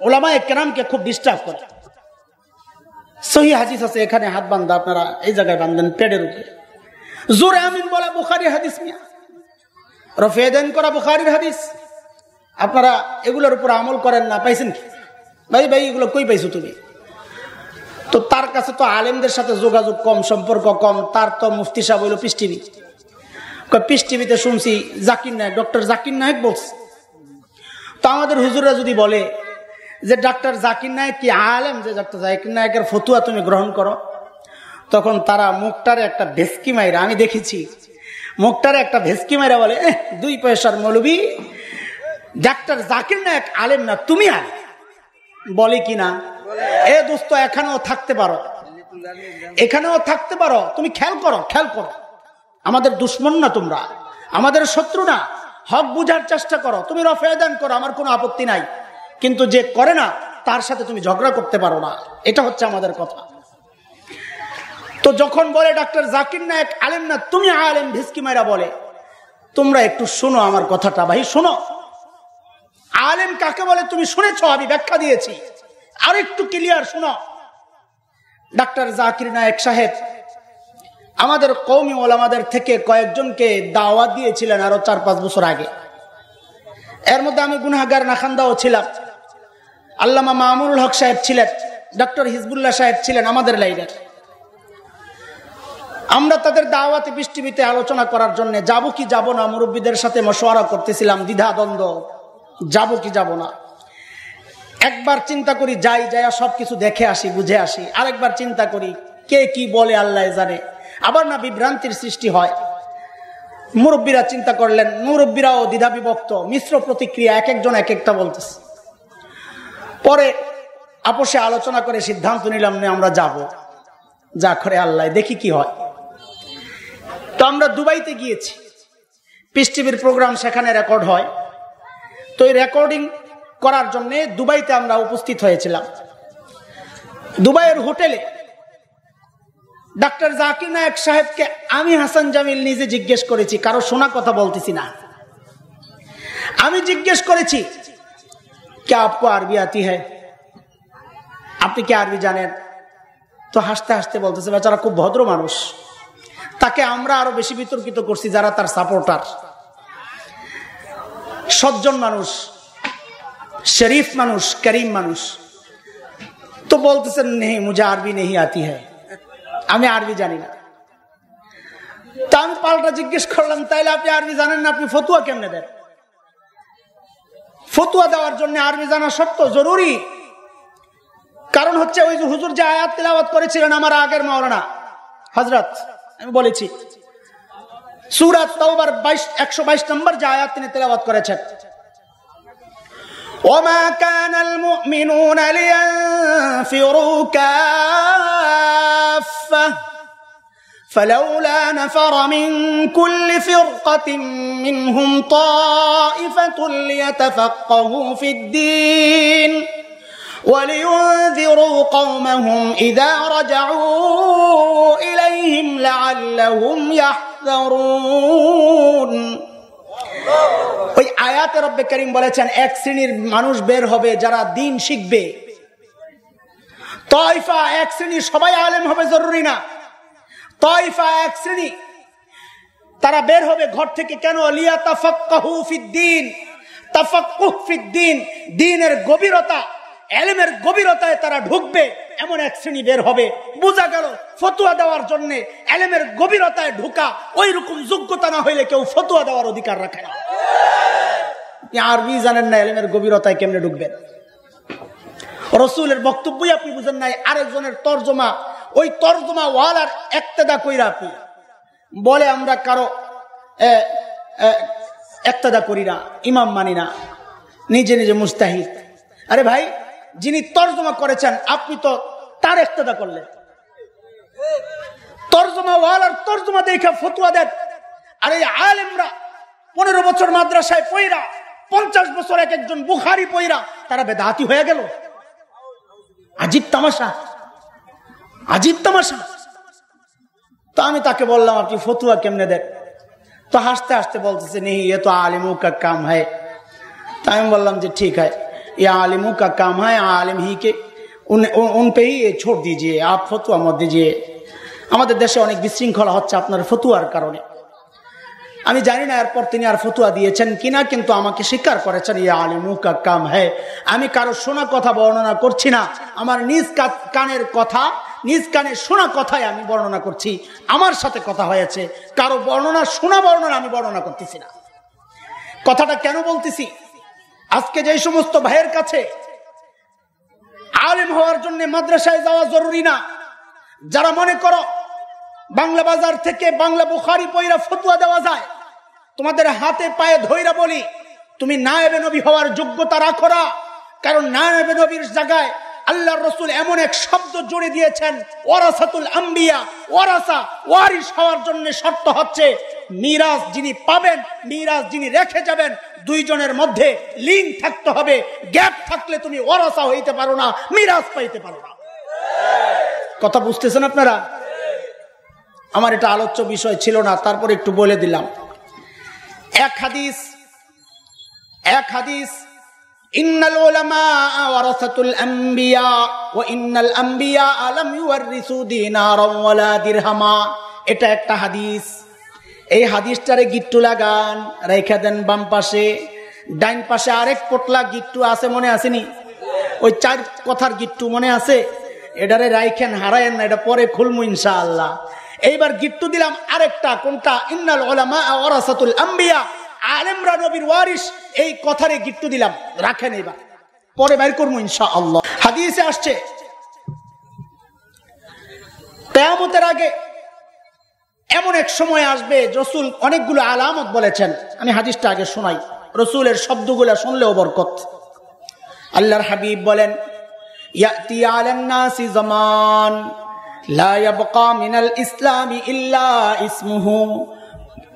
ওলামায় কেরামকে খুব ডিস্টার্ব করে। সহি হাদিস আছে, এখানে হাত বান্ধা, আপনারা এই জায়গায় বান্ধেন পেটের উপরে। জোরে আমিন বলা বুখারি হাদিস মিয়া। রফেদেন করা বুখারির হাদিস। আপনারা এগুলোর উপর আমল করেন না, পাইছেন কি? ভাই ভাই, এগুলো কই পাইছো তুমি? তো তার কাছে তো আলেমদের সাথে যোগাযোগ কম, সম্পর্ক কম, তার তো মুফতি সাহেব হইল পিস টিভি। শুনছি, জাকির নায়ক, ডক্টর জাকির নায়ক বলছে। তো আমাদের হুজুরা যদি বলে যে ডাক্তার জাকির নায়ক কি আলেম? যে ডাক্তার জাকির নায়কের ফতুয়া তুমি গ্রহণ করো। তখন তারা মুখটারে একটা ভেসকি মাইরা, আমি দেখেছি। মুখটারে একটা ভেসকি মাইরা বলে দুই পয়সার মৌলবি, ডাক্তার জাকির নায়ক আলেম না, তুমি আলেম? বলে কি না? এ দোস্ত, এখানেও থাকতে পারো। এখানেও থাকতে পারো। তুমি খেয়াল করো খেয়াল করো। আমাদের দুশ্মন না তোমরা। আমাদের শত্রু না। হক বুঝার চেষ্টা করো। তুমি রফেদান করো, আমার কোনো আপত্তি নাই। কিন্তু যে করে না, তার সাথে তুমি ঝগড়া করতে পারো না। এটা হচ্ছে আমাদের কথা। তো যখন বলে ডাক্তার জাকির নায়ক আলেম না, তুমি আলেম ভিসকি মাইরা বলে, তোমরা একটু শোনো আমার কথাটা ভাই, শোনো। আলেম কাকে বলে? তুমি শুনেছ, আমি ব্যাখ্যা দিয়েছি। আর একটু ক্লিয়ার শোনো। ডাক্তার জাকির নায়ক সাহেব, আমাদের কৌমি ওলামাদের থেকে কয়েকজনকে দাওয়াত দিয়েছিলেন আরও চার পাঁচ বছর আগে। এর মধ্যে আমি গুনাগার নাখান্দাও ছিলাম। আল্লামা মামুনুল হক সাহেব ছিলেন, ডক্টর হিজবুল্লাহ সাহেব ছিলেন আমাদের লাইনের আমরা তাদের দাওয়াতে বৃষ্টিবিতে আলোচনা করার জন্য যাব কি যাব না মুরব্বীদের সাথে মশওয়ারা করতেছিলাম, দ্বিধা, দ্বন্দ্ব, যাব কি যাব না। একবার চিন্তা করি, যাই যাই সবকিছু দেখে আসি, বুঝে আসি। আরেকবার চিন্তা করি, কে কি বলে আল্লাহ জানে। আবার না বিভ্রান্তির সৃষ্টি হয়। মুরব্বীরা চিন্তা করলেন, মুরব্বীরাও দ্বিধা বিভক্ত মিশ্র প্রতিক্রিয়া এক একজন এক একটা বলতেছে। পরে আপোষে আলোচনা করে সিদ্ধান্ত নিলাম না আমরা যাব। যা করে আল্লাহ, দেখি কি হয়। তো আমরা দুবাইতে গিয়েছি। পিস টিভির প্রোগ্রাম সেখানে রেকর্ড হয়। তো এই রেকর্ডিং করার জন্যে দুবাইতে আমরা উপস্থিত হয়েছিলাম। দুবাইয়ের হোটেলে ডাক্তার জাকির নায়ক সাহেবকে আমি হাসান জামিল নিজে জিজ্ঞেস করেছি, কারও শোনা কথা বলতেছি না। আমি জিজ্ঞেস করেছি, কে আপকো আরবি আতি হ্যাঁ আপনি কি আরবি জানেন? তো হাসতে হাসতে বলতেছে, বেচারা খুব ভদ্র মানুষ। তাকে আমরা আরও বেশি বিতর্কিত করছি যারা তার সাপোর্টার। সজ্জন মানুষ, শরীফ মানুষ, করিম মানুষ। তো বলতেছেন নেই মুঝে আরবি নেই আতি হ্যাঁ আমি আরবি জানি না তা আমি পাল্টা জিজ্ঞেস করলাম তাইলে আপনি আরবি জানেন না আপনি ফতুয়া কেমনে দেন ফতুয়া দেওয়ার জন্য আরবি জানা সত্য জরুরি কারণ হচ্ছে ওই যে হুজুর যে আয়াত তেলাওয়াত করেছিলেন আমার আগের মাওলানা হজরত আমি বলেছি সুরাত তাওবার বাইশ একশো বাইশ নম্বর যে আয়াত তিনি তেলাওয়াত করেছেন وما كان المؤمنون لينفروا كافة فلولا نفر من كل فرقة منهم طائفة ليتفقهوا في الدين ولينذروا قومهم إذا رجعوا إليهم لعلهم يحذرون ওই আয়াতে রব্বে করিম বলেছেন এক শ্রেণীর মানুষ বের হবে যারা দিন শিখবে তয়ফা এক শ্রেণি, সবাই আলেম হবে, জরুরি না। তয়ফা এক শ্রেণি, তারা বের হবে ঘর থেকে কেন? লিয়া তাফাক্কাহু ফিদ্দিন, তাফাক্কুহ ফিদ্দিন, দিনের গভীরতা, এলেমের গভীরতায় তারা ঢুকবে, এমন এক শ্রেণি বের হবে। বোঝা গেল, ফতুয়া দেওয়ার জন্য এলেমের গভীরতায় ঢুকা ওই রকম যোগ্যতা না হইলে কেউ ফতুয়া দেওয়ার অধিকার রাখে না। আরবি জানেন না এলেমের গভীরতায় কেমনে ঢুকবেন? রসুলের বক্তব্যই আপনি বুঝেন নাই, আরেকজনের তর্জমা। ওই তর্জমা ওয়ালার একতেদা কইরা আপনি। বলে আমরা কারও একতেদা করি না, ইমাম মানি না, নিজে নিজে মুস্তাহিদ। আরে ভাই, যিনি তর্জমা করেছেন, আপনি তো তার একতেদা করলেন। তর্জমা ওয়ালার তর্জমা দেখে ফতুয়া দেন। আর এই আলেমরা পনেরো বছর মাদ্রাসায় পইরা, পঞ্চাশ বছর এক একজন বুখারি পইরা, তারা বেদাহাতি হয়ে গেল। আজীব তামাশা আজীব তামাশা তো আমি তাকে বললাম আপনি ফতুয়া কেমনে দেন তো হাসতে হাসতে বলতেছে নেই এ তো আলিমু কা কাম হয় তা আমি বললাম যে ঠিক है ये आलिमों का काम है आलिम ही के उन, उन, उन पे ही छोड़ दीजिए आप ফতুয়া মত দিজিয়ে আমাদের দেশে অনেক বিশৃঙ্খলা হচ্ছে আপনার ফতুয়ার কারণে আমি জানি না, এরপর তিনি আর ফতুয়া দিয়েছেন কিনা, কিন্তু আমাকে স্বীকার করেছেন ইয়ে আলিমু কা কাম হ্যাঁ আমি কারও শোনা কথা বর্ণনা করছি না। আমার নিজ কানের কথা, নিজ কানে শোনা কথাই আমি বর্ণনা করছি। আমার সাথে কথা হয়েছে। কারও বর্ণনা শোনা বর্ণনা আমি বর্ণনা করতেছি না। কথাটা কেন বলতেছি? আজকে যে সমস্ত ভাইয়ের কাছে আলিম হওয়ার জন্য মাদ্রাসায় যাওয়া জরুরি না। যারা মনে করো বাংলা বাজার থেকে বাংলা বুখারি পইরা ফতুয়া দেওয়া যায়। তোমাদের হাতে পায়ে ধৈরা বলি, তুমি না এবে নবী হওয়ার যোগ্যতা রাখো না, কারণ না এবে নবীর জায়গায় আল্লাহ রসুল এমন এক শব্দ জুড়ে দিয়েছেন ওরাসাতুল আম্বিয়া ওরাসা ওয়ারিস হওয়ার জন্য শর্ত হচ্ছে, মিরাজ যিনি পাবেন, মিরাজ যিনি রেখে যাবেন, দুইজনের মধ্যে লিঙ্ক থাকতে হবে গ্যাপ থাকলে তুমি ওরাসা হইতে পারো না, মিরাজ পাইতে পারো না। কথা বুঝতেছেন আপনারা? আমার এটা আলোচ্য বিষয় ছিল না, তারপর একটু বলে দিলাম। এক হাদিস এক হাদিস, ইন্নাল ইন্নাল দিরহামা। এটা একটা হাদিস। এই হাদিসটারে লাগান বাম পাশে। ডাইন পাশে আরেক পোটলা গিট্টু আছে, মনে আসেনি? ওই চার কথার গিট্টু মনে আছে? এটারে রাইখেন, হারায়েন না, এটা পরে খুলমু ইনশাআল্লাহ। এইবার গিট্টু দিলাম আরেকটা, কোনটা? ইন্নাল ওলামা ওরাসাতুল আম্বিয়া। আলেমরা নবীর ওয়ারিস এই কথারে গিট্টু দিলাম। রাখেন এবার পরে বাইর করব ইনশা আল্লাহ হাদিসে আসছে, কেয়ামতের আগে এমন এক সময় আসবে, রসুল অনেকগুলো আলামত বলেছেন। আমি হাদিসটা আগে শোনাই। রসুলের শব্দগুলো শুনলেও বরকত। আল্লাহর হাবিব বলেন, ইয়াতি নাসি জামান। লা ইয়াবকা মিনাল ইসলামি ইল্লা ইসমুহু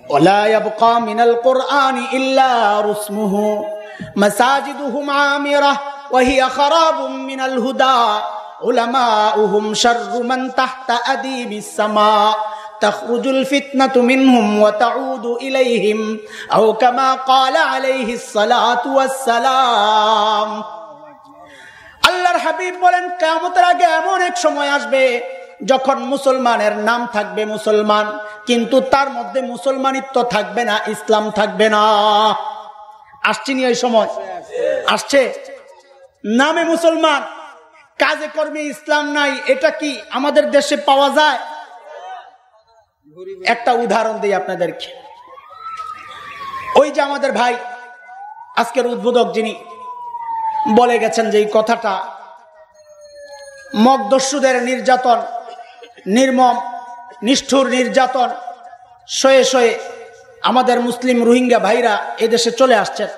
ولا يبقى من القرآن إلا رسمه مساجدهم عامرة وهي خراب من الهدى علماؤهم شر من تحت أديم السماء تخرج الفتنة منهم وتعود إليهم أو كما قال عليه الصلاة والسلام আল্লাহর হাবিব বলেন কেমতের আগে এমন এক সময় আসবে যখন মুসলমানের নাম থাকবে মুসলমান, কিন্তু তার মধ্যে মুসলমানিত্ব থাকবে না, ইসলাম থাকবে না। আসছিনি ওই সময়? আসছে? নামে মুসলমান, কাজে কর্মে ইসলাম নাই, এটা কি আমাদের দেশে পাওয়া যায়? একটা উদাহরণ দিই আপনাদেরকে। ওই যে আমাদের ভাই, আজকের উদ্বোধক যিনি, বলে গেছেন যে এই কথাটা, মগদস্যুদের নির্যাতন নির্মম নিষ্ঠুর নির্যাতন শয়ে শয়ে আমাদের মুসলিম রোহিঙ্গা ভাইরা এদেশে চলে আসছেন।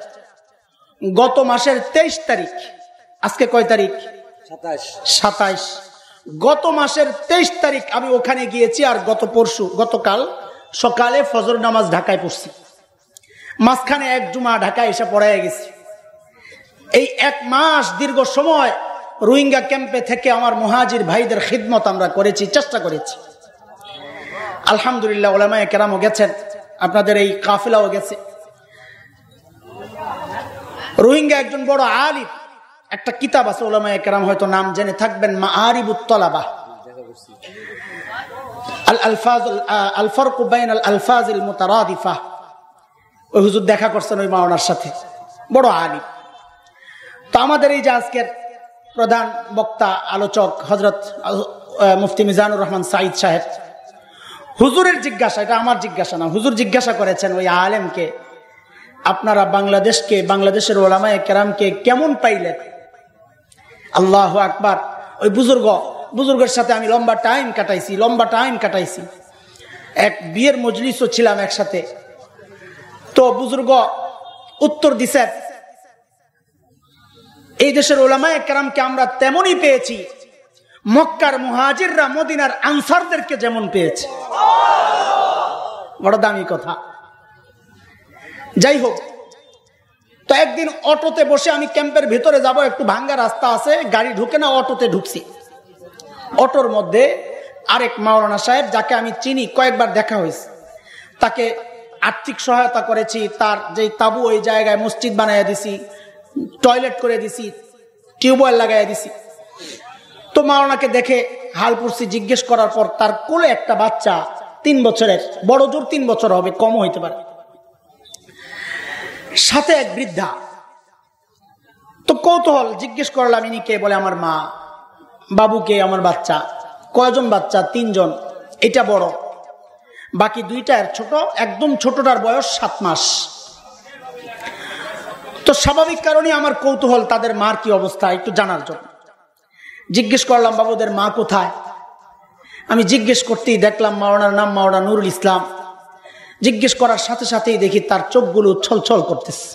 গত মাসের তেইশ তারিখ আজকে কয় তারিখ? সাতাইশ। গত মাসের তেইশ তারিখ আমি ওখানে গিয়েছি আর গত পরশু গতকাল সকালে ফজর নামাজ ঢাকায় পড়ছি। মাঝখানে এক জুমা ঢাকায় এসে পড়ায় গেছি। এই এক মাস দীর্ঘ সময় রোহিঙ্গা ক্যাম্পে থেকে আমার মহাজির ভাইদের খিদমত আমরা করেছি, চেষ্টা করেছি। আলহামদুলিল্লাহ, ওলামায় কেরামও গেছেন, আপনাদের এই কাফিলাও গেছে। রোহিঙ্গা একজন বড় আলিম, একটা কিতাব আছে, ওলামায় কেরাম হয়তো নাম জেনে থাকবেন মা ওই হুজুর দেখা করছেন ওই মাওনার সাথে। বড় আলিম। তো আমাদের এই যে আজকের প্রধান বক্তা, আলোচক হজরত মুফতি মিজানুর রহমান সাইদ সাহেব। হুজুরের জিজ্ঞাসা, এটা আমার জিজ্ঞাসা না, হুজুর জিজ্ঞাসা করেছেন ওই আলেমকে, আপনারা বাংলাদেশকে, বাংলাদেশের ওলামায় কেরামকে কেমন পাইলেন? আল্লাহ আকবার। ওই বুজুর্গ, বুজুর্গের সাথে আমি লম্বা টাইম কাটাইছি, লম্বা টাইম কাটাইছি। এক বিয়ের মজলিসও ছিলাম একসাথে। তো বুজুর্গ উত্তর দিছেন এই দেশের ওলামায় কেরামকে আমরা তেমনই পেয়েছি। মক্কার মুহাজিররা, মদিনার আনসারদেরকে যেমন পেয়েছে। বড় দামি কথা। যাই হোক তো একদিন অটোতে বসে আমি ক্যাম্পের ভিতরে যাব, একটু ভাঙ্গা রাস্তা আছে, গাড়ি ঢুকে না অটোতে ঢুকছি। অটোর মধ্যে আরেক মাওলানা সাহেব, যাকে আমি চিনি, কয়েকবার দেখা হয়েছে। তাকে আর্থিক সহায়তা করেছি, তার যে তাবু ওই জায়গায় মসজিদ বানাইয়া দিছি টয়লেট করে দিছি, টিউবওয়েল লাগাইয়া দিছি। তো মাওলানাকে দেখে হাল হালপুরসি জিজ্ঞেস করার পর তার কোলে একটা বাচ্চা তিন বছরের, বড় জোর তিন বছর হবে কম হইতে পারে। সাথে এক বৃদ্ধা। তো কৌতূহল, জিজ্ঞেস করলাম, ইনি কে? বলে, আমার মা। বাবুকে আমার বাচ্চা। কয়জন বাচ্চা? তিনজন। এটা বড়। বাকি দুইটার ছোট? একদম ছোটটার বয়স সাত মাস। তো স্বাভাবিক কারণে আমার কৌতূহল, তাদের মার কি অবস্থা, একটু জানার জন্য। জিজ্ঞেস করলাম বাবুদের মা কোথায়? আমি জিজ্ঞেস করতেই দেখলাম মাওনার নাম মাওনা নুরুল ইসলাম। জিজ্ঞেস করার সাথে সাথেই দেখি তার চোখগুলো ছল ছল করতেছে।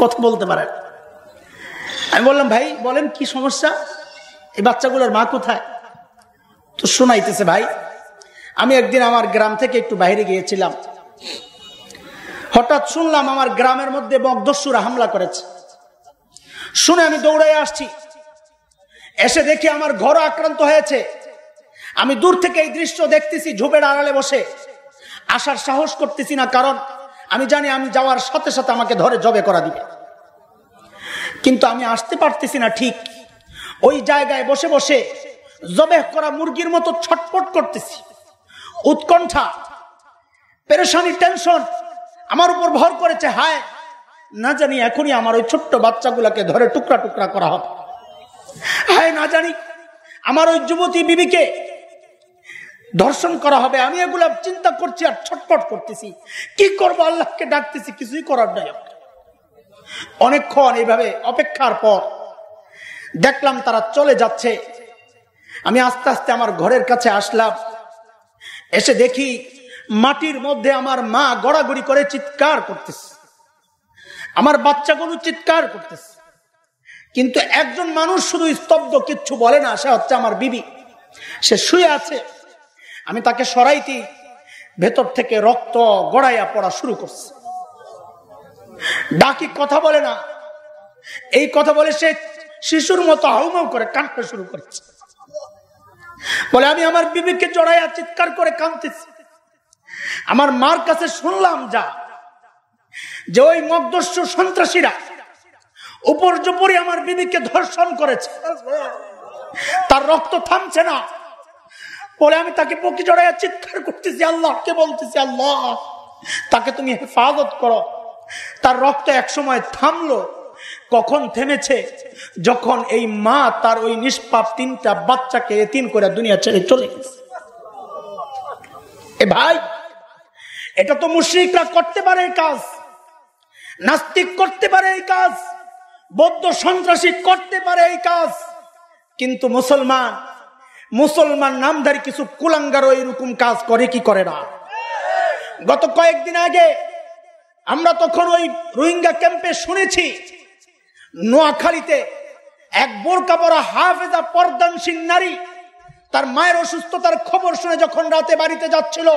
কথা বলতে পারেন আমি বললাম, ভাই, বলেন কি সমস্যা? এই বাচ্চাগুলোর মা কোথায়? তো শোনাইতেছে, ভাই, আমি একদিন আমার গ্রাম থেকে একটু বাইরে গিয়েছিলাম। হঠাৎ শুনলাম আমার গ্রামের মধ্যে বগদস্যুরা হামলা করেছে। শুনে আমি দৌড়াই আসছি। এসে দেখি আমার ঘর আক্রান্ত হয়েছে। আমি দূর থেকে এই দৃশ্য দেখতেছি ঝোপের আড়ালে বসে। আসার সাহস করতেছি না, কারণ আমি জানি আমি যাওয়ার সাথে সাথে আমাকে ধরে জবে করা দিবে। কিন্তু আমি আসতে পারতেছি না ঠিক। ওই জায়গায় বসে বসে জবে করা মুরগির মতো ছটপট করতেছি। উৎকণ্ঠা পেরেশানি টেনশন আমার উপর ভর করেছে, হায়! না জানি এখনই আমার ওই ছোট্ট বাচ্চাগুলাকে ধরে টুকরা টুকরা করা হবে। হায়, না জানি আমার ওই যুবতী বিবিকে ধর্ষণ করা হবে। আমি এগুলা চিন্তা করছি আর ছটপট করতেছি। কি করব? আল্লাহকে ডাকতেছি, কিছুই করার নাই অনেকক্ষণ এইভাবে অপেক্ষার পর দেখলাম তারা চলে যাচ্ছে। আমি আস্তে আস্তে আমার ঘরের কাছে আসলাম। এসে দেখি মাটির মধ্যে আমার মা গড়াগড়ি করে চিৎকার করতেছে। আমার বাচ্চাগুলো চিৎকার করতেছে। কিন্তু একজন মানুষ শুধু স্তব্ধ কিচ্ছু বলে না, সে হচ্ছে আমার বিবি। সে শুয়ে আছে। আমি তাকে সরাইতি ভেতর থেকে রক্ত গড়াইয়া পড়া শুরু করছে। ডাকি কথা বলে না। এই কথা বলে সে শিশুর মতো হাউমাউ করে কাঁদতে শুরু করেছে। বলে, আমি আমার বিবিকে জড়াইয়া চিৎকার করে কাঁদতেছি। আমার মার কাছে শুনলাম যা, যে ওই মগদস্য সন্ত্রাসীরা উপর জপরি আমার বিবিকে ধর্ষণ করেছে। তার রক্ত থামছে না। বলে, আমি তাকে পকি জড়াইয়া চিৎকার করতেছি আল্লাহকে বলতেছি আল্লাহ? তাকে তুমি হেফাজত করো। তার রক্ত একসময় থামলো, কখন থেমেছে, যখন এই মা তার ওই নিষ্পাপ তিনটা বাচ্চাকে তিন করে দুনিয়া ছেড়ে চলে গেছে। ভাই এটা তো মুশ্রিকরা করতে পারে এই কাজ। নাস্তিক করতে পারে এই কাজ। বৌদ্ধ সন্ত্রাসী করতে পারে এই কাজ। কিন্তু মুসলমান মুসলমান নামধারী কিছু কুলাঙ্গারও এরকম কাজ করে কি করে না? গত কয়েকদিন আগে আমরা তখন ওই রোহিঙ্গা ক্যাম্পে শুনেছি, নোয়াখালীতে এক বোরকা পরা হাফেজা পর্দানসীন নারী তার মায়ের অসুস্থতার খবর শুনে যখন রাতে বাড়িতে যাচ্ছিল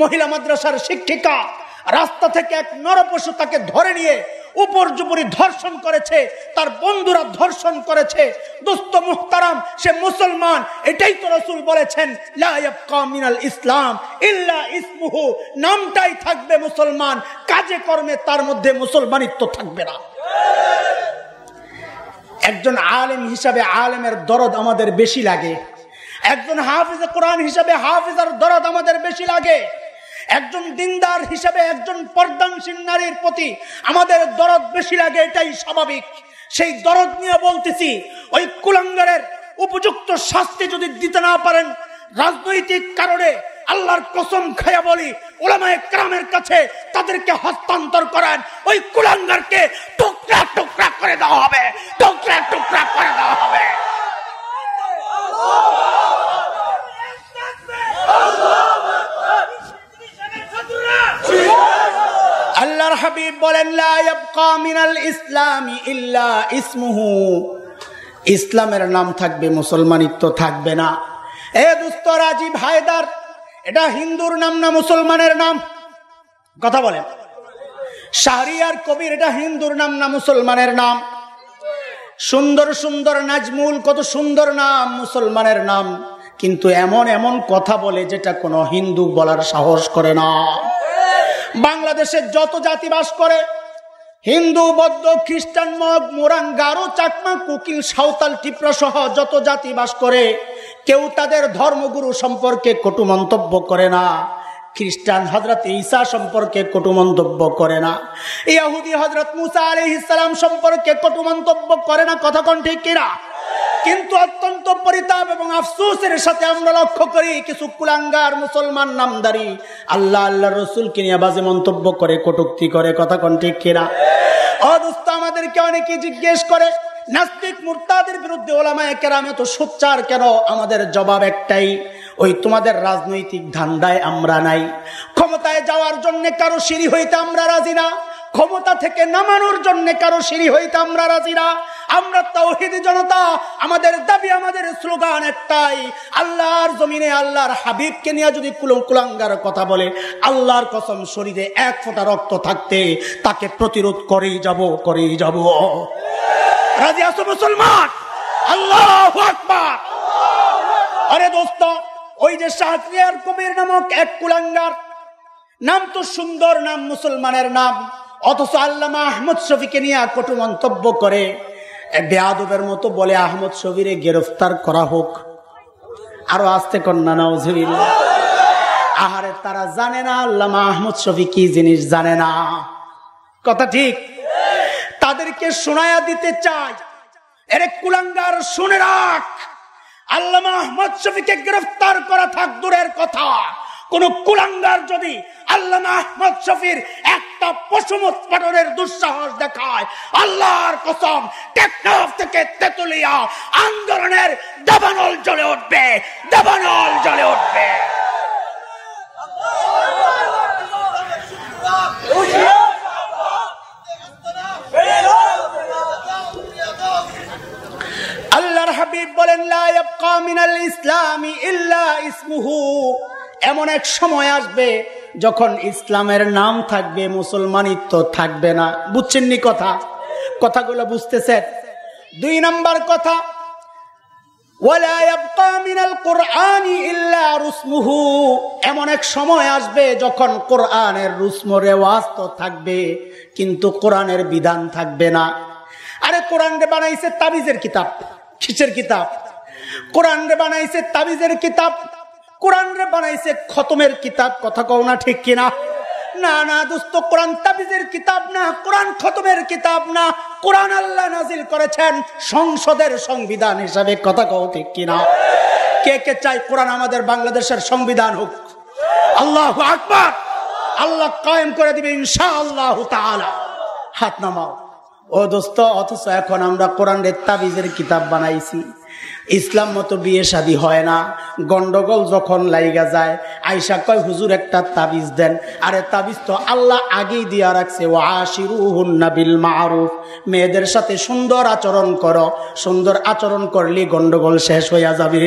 মহিলা মাদ্রাসার শিক্ষিকা রাস্তা থেকে এক নরপশু তাকে ধরে নিয়ে উপর জুপুরি ধর্ষণ করেছে, তার বন্ধুরা ধর্ষণ করেছে। দোস্ত মুহতারাম, সে মুসলমান, এটাই তো রসুল বলেছেন ইসলাম ইল্লা ইসমুহু। নামটাই থাকবে মুসলমান, কাজে কর্মে তার মধ্যে মুসলমানিত্ব থাকবে না। একজন আলেম হিসাবে আলেমের দরদ আমাদের বেশি লাগে। একজন হাফিজ কোরআন হিসাবে হাফিজার দরদ আমাদের বেশি লাগে। একজন দিনদার হিসাবে একজন পর্দানসীন নারীর প্রতি আমাদের দরদ বেশি লাগে, এটাই স্বাভাবিক। সেই দরদ নিয়ে বলতেছি, ওই কুলাঙ্গারের উপযুক্ত শাস্তি যদি দিতে না পারেন, রাজনৈতিক কারণে আল্লাহর কসম খায়া বলি, ওলামায় ক্রামের কাছে তাদেরকে হস্তান্তর করেন। ওই কুলাঙ্গারকে টুকরা টুকরা করে দেওয়া হবে, টুকরা টুকরা করে দেওয়া হবে। আল্লাহর হাবিব বলেন ইসলামী ইল্লা ইসমুহু। ইসলামের নাম থাকবে, মুসলমানিত্ব থাকবে না। এ দুস্ত রাজীব হায়দার, এটা হিন্দুর নাম না মুসলমানের নাম? কথা বলেন। শাহরিয়ার কবির, এটা হিন্দুর নাম না মুসলমানের নাম? সুন্দর সুন্দর নাজমুল, কত সুন্দর নাম, মুসলমানের নাম। কিন্তু এমন এমন কথা বলে যেটা কোনো হিন্দু বলার সাহস করে না। বাংলাদেশের যত জাতি বাস করে, হিন্দু, বৌদ্ধ, খ্রিস্টান, মগ মোরাং গারো, চাকমা কুকিল সাঁওতাল, টিপরা সহ যত জাতি বাস করে, কেউ তাদের ধর্মগুরু সম্পর্কে কটু মন্তব্য করে না। খ্রিস্টান হজরত ঈসা সম্পর্কে কটু মন্তব্য করে না। ইয়াহুদি হজরত মুসা আলী ইসলাম সম্পর্কে কটু মন্তব্য করে না, কথা কন ঠিক কিনা? কিন্তু অত্যন্ত পরিতাপ এবং আফসোসের সাথে আমরা লক্ষ্য করি, কিছু কুলাঙ্গার মুসলমান নামদারি আল্লাহ আল্লাহ রসুলকে নিয়ে বাজে মন্তব্য করে, কটুক্তি করে, কথা কন ঠিক কিনা? অদুস্ত আমাদেরকে অনেকে জিজ্ঞেস করে, নাস্তিক মুরতাদের বিরুদ্ধে ওলামায় কেরামে তো সোচ্চার কেন? আমাদের জবাব একটাই ওই তোমাদের রাজনৈতিক ধান্দায় আমরা নাই। ক্ষমতায় যাওয়ার জন্য কারও সিঁড়ি হইতে আমরা রাজি না। ক্ষমতা থেকে নামানোর জন্য কারও সিঁড়ি হইতে আমরা রাজি না। আমরা তাওহিদি জনতা, আমাদের দাবি, আমাদের স্লোগান একটাই, আল্লাহর জমিনে আল্লাহর হাবিবকে নিয়ে যদি কুলং কুলাঙ্গার কথা বলে, আল্লাহর কসম শরীরে এক ফোঁটা রক্ত থাকতে তাকে প্রতিরোধ করেই যাব করেই যাব। রাজি আছো মুসলমান? আল্লাহ আরে দোস্ত ওই যে শাহরিয়ার কবির নামক এক কুলাঙ্গার। নাম তো সুন্দর, নাম মুসলমানের নাম। অথচ আল্লামা আহমদ শফিকে নিয়ে কটু মন্তব্য করে। বেয়াদবের মতো বলে, আহমদ শফিরে গ্রেফতার করা হোক। আরও আসতে কন্যা নজরিল্লা আহারে, তারা জানে না আল্লামা আহমদ শফি কি জিনিস জানে না। কথা ঠিক? তাদেরকে শোনায়া দিতে চাই। এরে কুলাঙ্গার, শুনে রাখ! আল্লামা আহমদ শফিকে গ্রেফতার করা থাক দূরের কথা। কোন কুলাঙ্গার যদি আল্লামা আহমদ শফির একটা উৎপাদনের দুঃসাহস দেখায়, আল্লাহর কসম, টেকনাফ থেকে তেতুলিয়া আন্দোলনের দাবানল জ্বলে উঠবে, দাবানল জ্বলে উঠবে। আল্লাহর হাবিব বলেন মিনাল ইসলামি ইল্লা ইসমুহু। এমন এক সময় আসবে যখন ইসলামের নাম থাকবে, মুসলমানিত্ব থাকবে না। বুঝছেন নি কথা? কথাগুলো বুঝতেছেন? দুই নাম্বার কথা এমন এক সময় আসবে যখন কোরআনের রুসম রেওয়াজ তো থাকবে, কিন্তু কোরআনের বিধান থাকবে না। আরে কোরআন বানাইছে তাবিজের কিতাব। কিসের কিতাব? কোরআন রে বানাইছে তাবিজের কিতাব। কোরআন রে বানাইছে খতমের কিতাব। কথা কও না ঠিক কিনা? না না দোস্ত, কোরআন তাবিজের কিতাব না, কোরআন খতমের কিতাব না। কোরআন আল্লাহ নাজিল করেছেন সংসদের সংবিধান হিসাবে। কথা কও ঠিক কিনা? কে কে চাই কোরআন আমাদের বাংলাদেশের সংবিধান হোক? আল্লাহ আকবার। আল্লাহ কায়েম করে দিবে ইনশা আল্লাহ হাত নামাও। ও দোস্ত, অথচ এখন আমরা কোরআনের তাবিজের কিতাব বানাইছি। ইসলাম মতো বিয়ে শাদী হয় না। গন্ডগোল যখন লাইগা যায় আইসা কয়, হুজুর, একটা তাবিজ দেন। আরে তাবিজ তো আল্লাহ আগেই দিয়া রাখছে। ও আশিরুহুন্না বিল মারুফ। মেয়েদের সাথে সুন্দর আচরণ করো। সুন্দর আচরণ করলে গন্ডগোল শেষ হইয়া যাবে।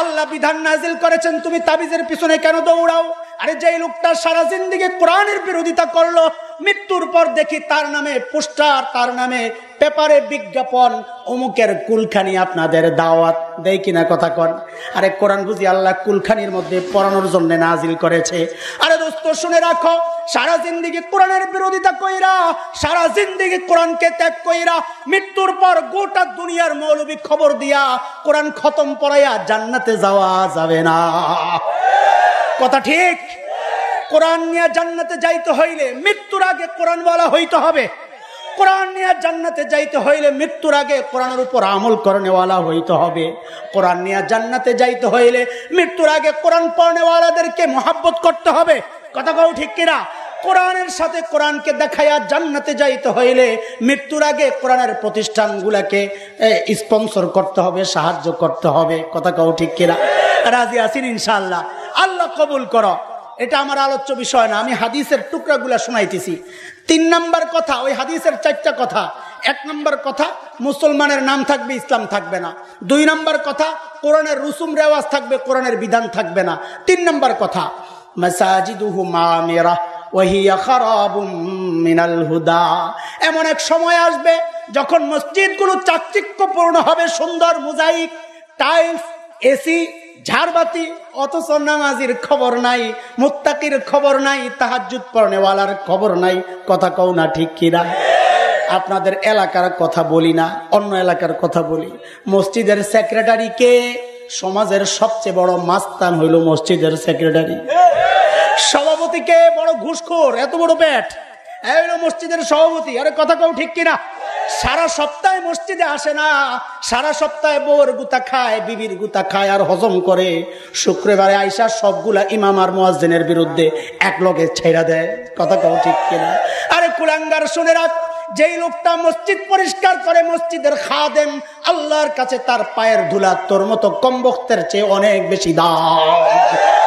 আল্লাহ বিধান নাজিল করেছেন, তুমি তাবিজের পিছনে কেন দৌড়াও? আরে যে লোকটা সারা জিন্দিগি কোরআনের বিরোধিতা করল মৃত্যুর পর দেখি তার নামে পোস্টার, তার নামে পেপারে বিজ্ঞাপন, অমুকের কুলখানি আপনাদের দাওয়াত। দেয় কিনা কথা কন? আরে কোরআন বুঝি আল্লাহ কুলখানির মধ্যে পড়ানোর জন্য নাজিল করেছে। আরে দোস্ত, শুনে রাখো, সারা জিন্দিগি কোরআনের বিরোধিতা কইরা, সারা জিন্দিগি কোরআনকে ত্যাগ কইরা, মৃত্যুর পর গোটা দুনিয়ার মৌলবী খবর দিয়া, কোরআন খতম পড়াইয়া জান্নাতে যাওয়া যাবে না। কথা ঠিক? কোরআন নিয়ে জান্নাতে যাইতে হইলে মৃত্যুর আগে কোরআন বলা হইতে হবে। কোরআন নিয়ে জান্নাতে যাইতে হইলে মৃত্যুর আগে কোরআনের উপর আমল করনেওয়ালা হইতে হবে। কোরআন নিয়ে জান্নাতে যাইতে হইলে মৃত্যুর আগে কোরআন পড়নেওয়ালাদেরকে মহাব্বত করতে হবে। কথা কও ঠিক কিনা? কোরআনের সাথে কোরআনকে দেখাইয়া জান্নাতে যাইতে হইলে মৃত্যুর আগে কোরআনের প্রতিষ্ঠানগুলাকে স্পন্সর করতে হবে, সাহায্য করতে হবে। কথা কও ঠিক কিনা? রাজি আসিন ইনশাল্লাহ আল্লাহ কবুল করো। এটা আমার আলোচ্য বিষয় না, আমি হাদিসের টুকরাগুলা শোনাইতেছি। তিন নাম্বার কথা, ওই হাদিসের চারটা কথা। এক নম্বর কথা, মুসলমানের নাম থাকবে, ইসলাম থাকবে না। দুই নম্বর কথা, কোরআনের রুসুম রেওয়াজ থাকবে, কোরআনের বিধান থাকবে না। তিন নম্বর কথা এমন এক সময় আসবে যখন মসজিদগুলো চাকচিক্যপূর্ণ হবে, সুন্দর মোজাইক, টাইলস, এসি ঝাড়বাতি, অথচ নামাজির খবর নাই, মুত্তাকির খবর নাই তাহাজুদ পড়নেওয়ালার খবর নাই, কথা কও না ঠিক কিনা? আপনাদের এলাকার কথা বলি না, অন্য এলাকার কথা বলি। মসজিদের সেক্রেটারি কে? সমাজের সবচেয়ে বড় মাস্তান হইল মসজিদের সেক্রেটারি। সভাপতিকে বড় ঘুষখোর, এত বড় মসজিদের সভাপতি। আরে কথা কও ঠিক কিনা? সারা সপ্তাহে মসজিদে আসে না। সারা সপ্তাহে বউর গুতা খায়, বিবির গুতা খায় আর হজম করে। শুক্রবারে আইসা সবগুলা ইমাম আর মোয়াজেনের বিরুদ্ধে এক লগে ছেড়া দেয়। কথা কেউ ঠিক কিনা? আরে কুলাঙ্গার শুনে রাখ, যেই লোকটা মসজিদ পরিষ্কার করে মসজিদের খাদেম, আল্লাহর কাছে তার পায়ের ধুলা তোর মতো কম বক্তের চেয়ে অনেক বেশি দাম।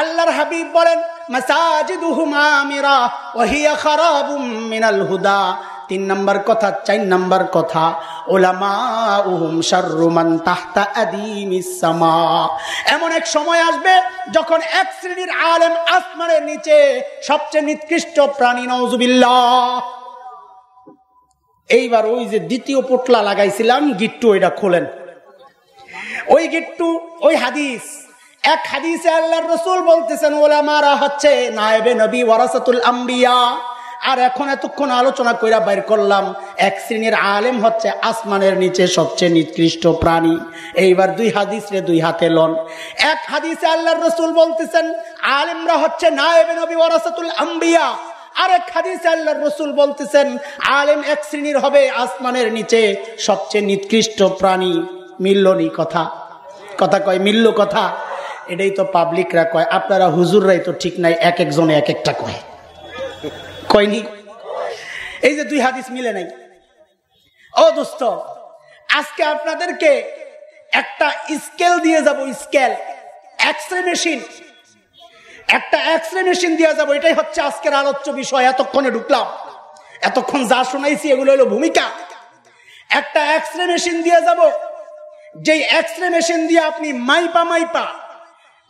আল্লাহর হাবিব বলেন মিনাল হুদা। তিন নম্বর কথা, চার নম্বর কথা ওলামা উহুম শাররুমান তাহতা আদিমিসামা এমন এক সময় আসবে যখন এক শ্রেণির আলেম আসমানের নিচে সবচেয়ে নিকৃষ্ট প্রাণী নজুবিল্লাহ এইবার ওই যে দ্বিতীয় পোটলা লাগাইছিলাম, গিট্টু ওইটা খোলেন। ওই গিট্টু, ওই হাদিস এক হাদিসে আল্লাহর রসুল বলতেছেন, ওলামারা হচ্ছে নায়েবে নবী ওয়ারাসাতুল আম্বিয়া। আর এখন এতক্ষণ আলোচনা কইরা বাইর করলাম, এক শ্রেণির আলেম হচ্ছে আসমানের নিচে সবচেয়ে নিকৃষ্ট প্রাণী। এইবার দুই হাদিস রে দুই হাতে লন। এক হাদিসে আল্লাহর রসুল বলতেছেন, আলেমরা হচ্ছে নায়েবে নবী ওয়ারাসাতুল আম্বিয়া। আরেক হাদিসে আল্লাহর রসুল বলতেছেন, আলেম এক শ্রেণির হবে আসমানের নিচে সবচেয়ে নিকৃষ্ট প্রাণী। মিলল নি কথা। কথা কয়, মিলল কথা। এটাই তো পাবলিকরা কয়। আপনারা হুজুররাই তো ঠিক নাই, এক একজনে এক একটা কয়। কয়নি এই যে দুই হাদিস মিলে নাই। ও দোস্ত, আজকে আপনাদেরকে একটা স্কেল দিয়ে যাব স্কেল এক্সরে মেশিন একটা এক্সরে মেশিন দিয়ে যাব, এটাই হচ্ছে আজকের আলোচ্য বিষয়। এতক্ষণে ঢুকলাম। এতক্ষণ যা শোনাইছি, এগুলো হলো ভূমিকা। একটা এক্সরে মেশিন দিয়ে যাব। যেই এক্সরে মেশিন দিয়ে আপনি মাইপা মাইপা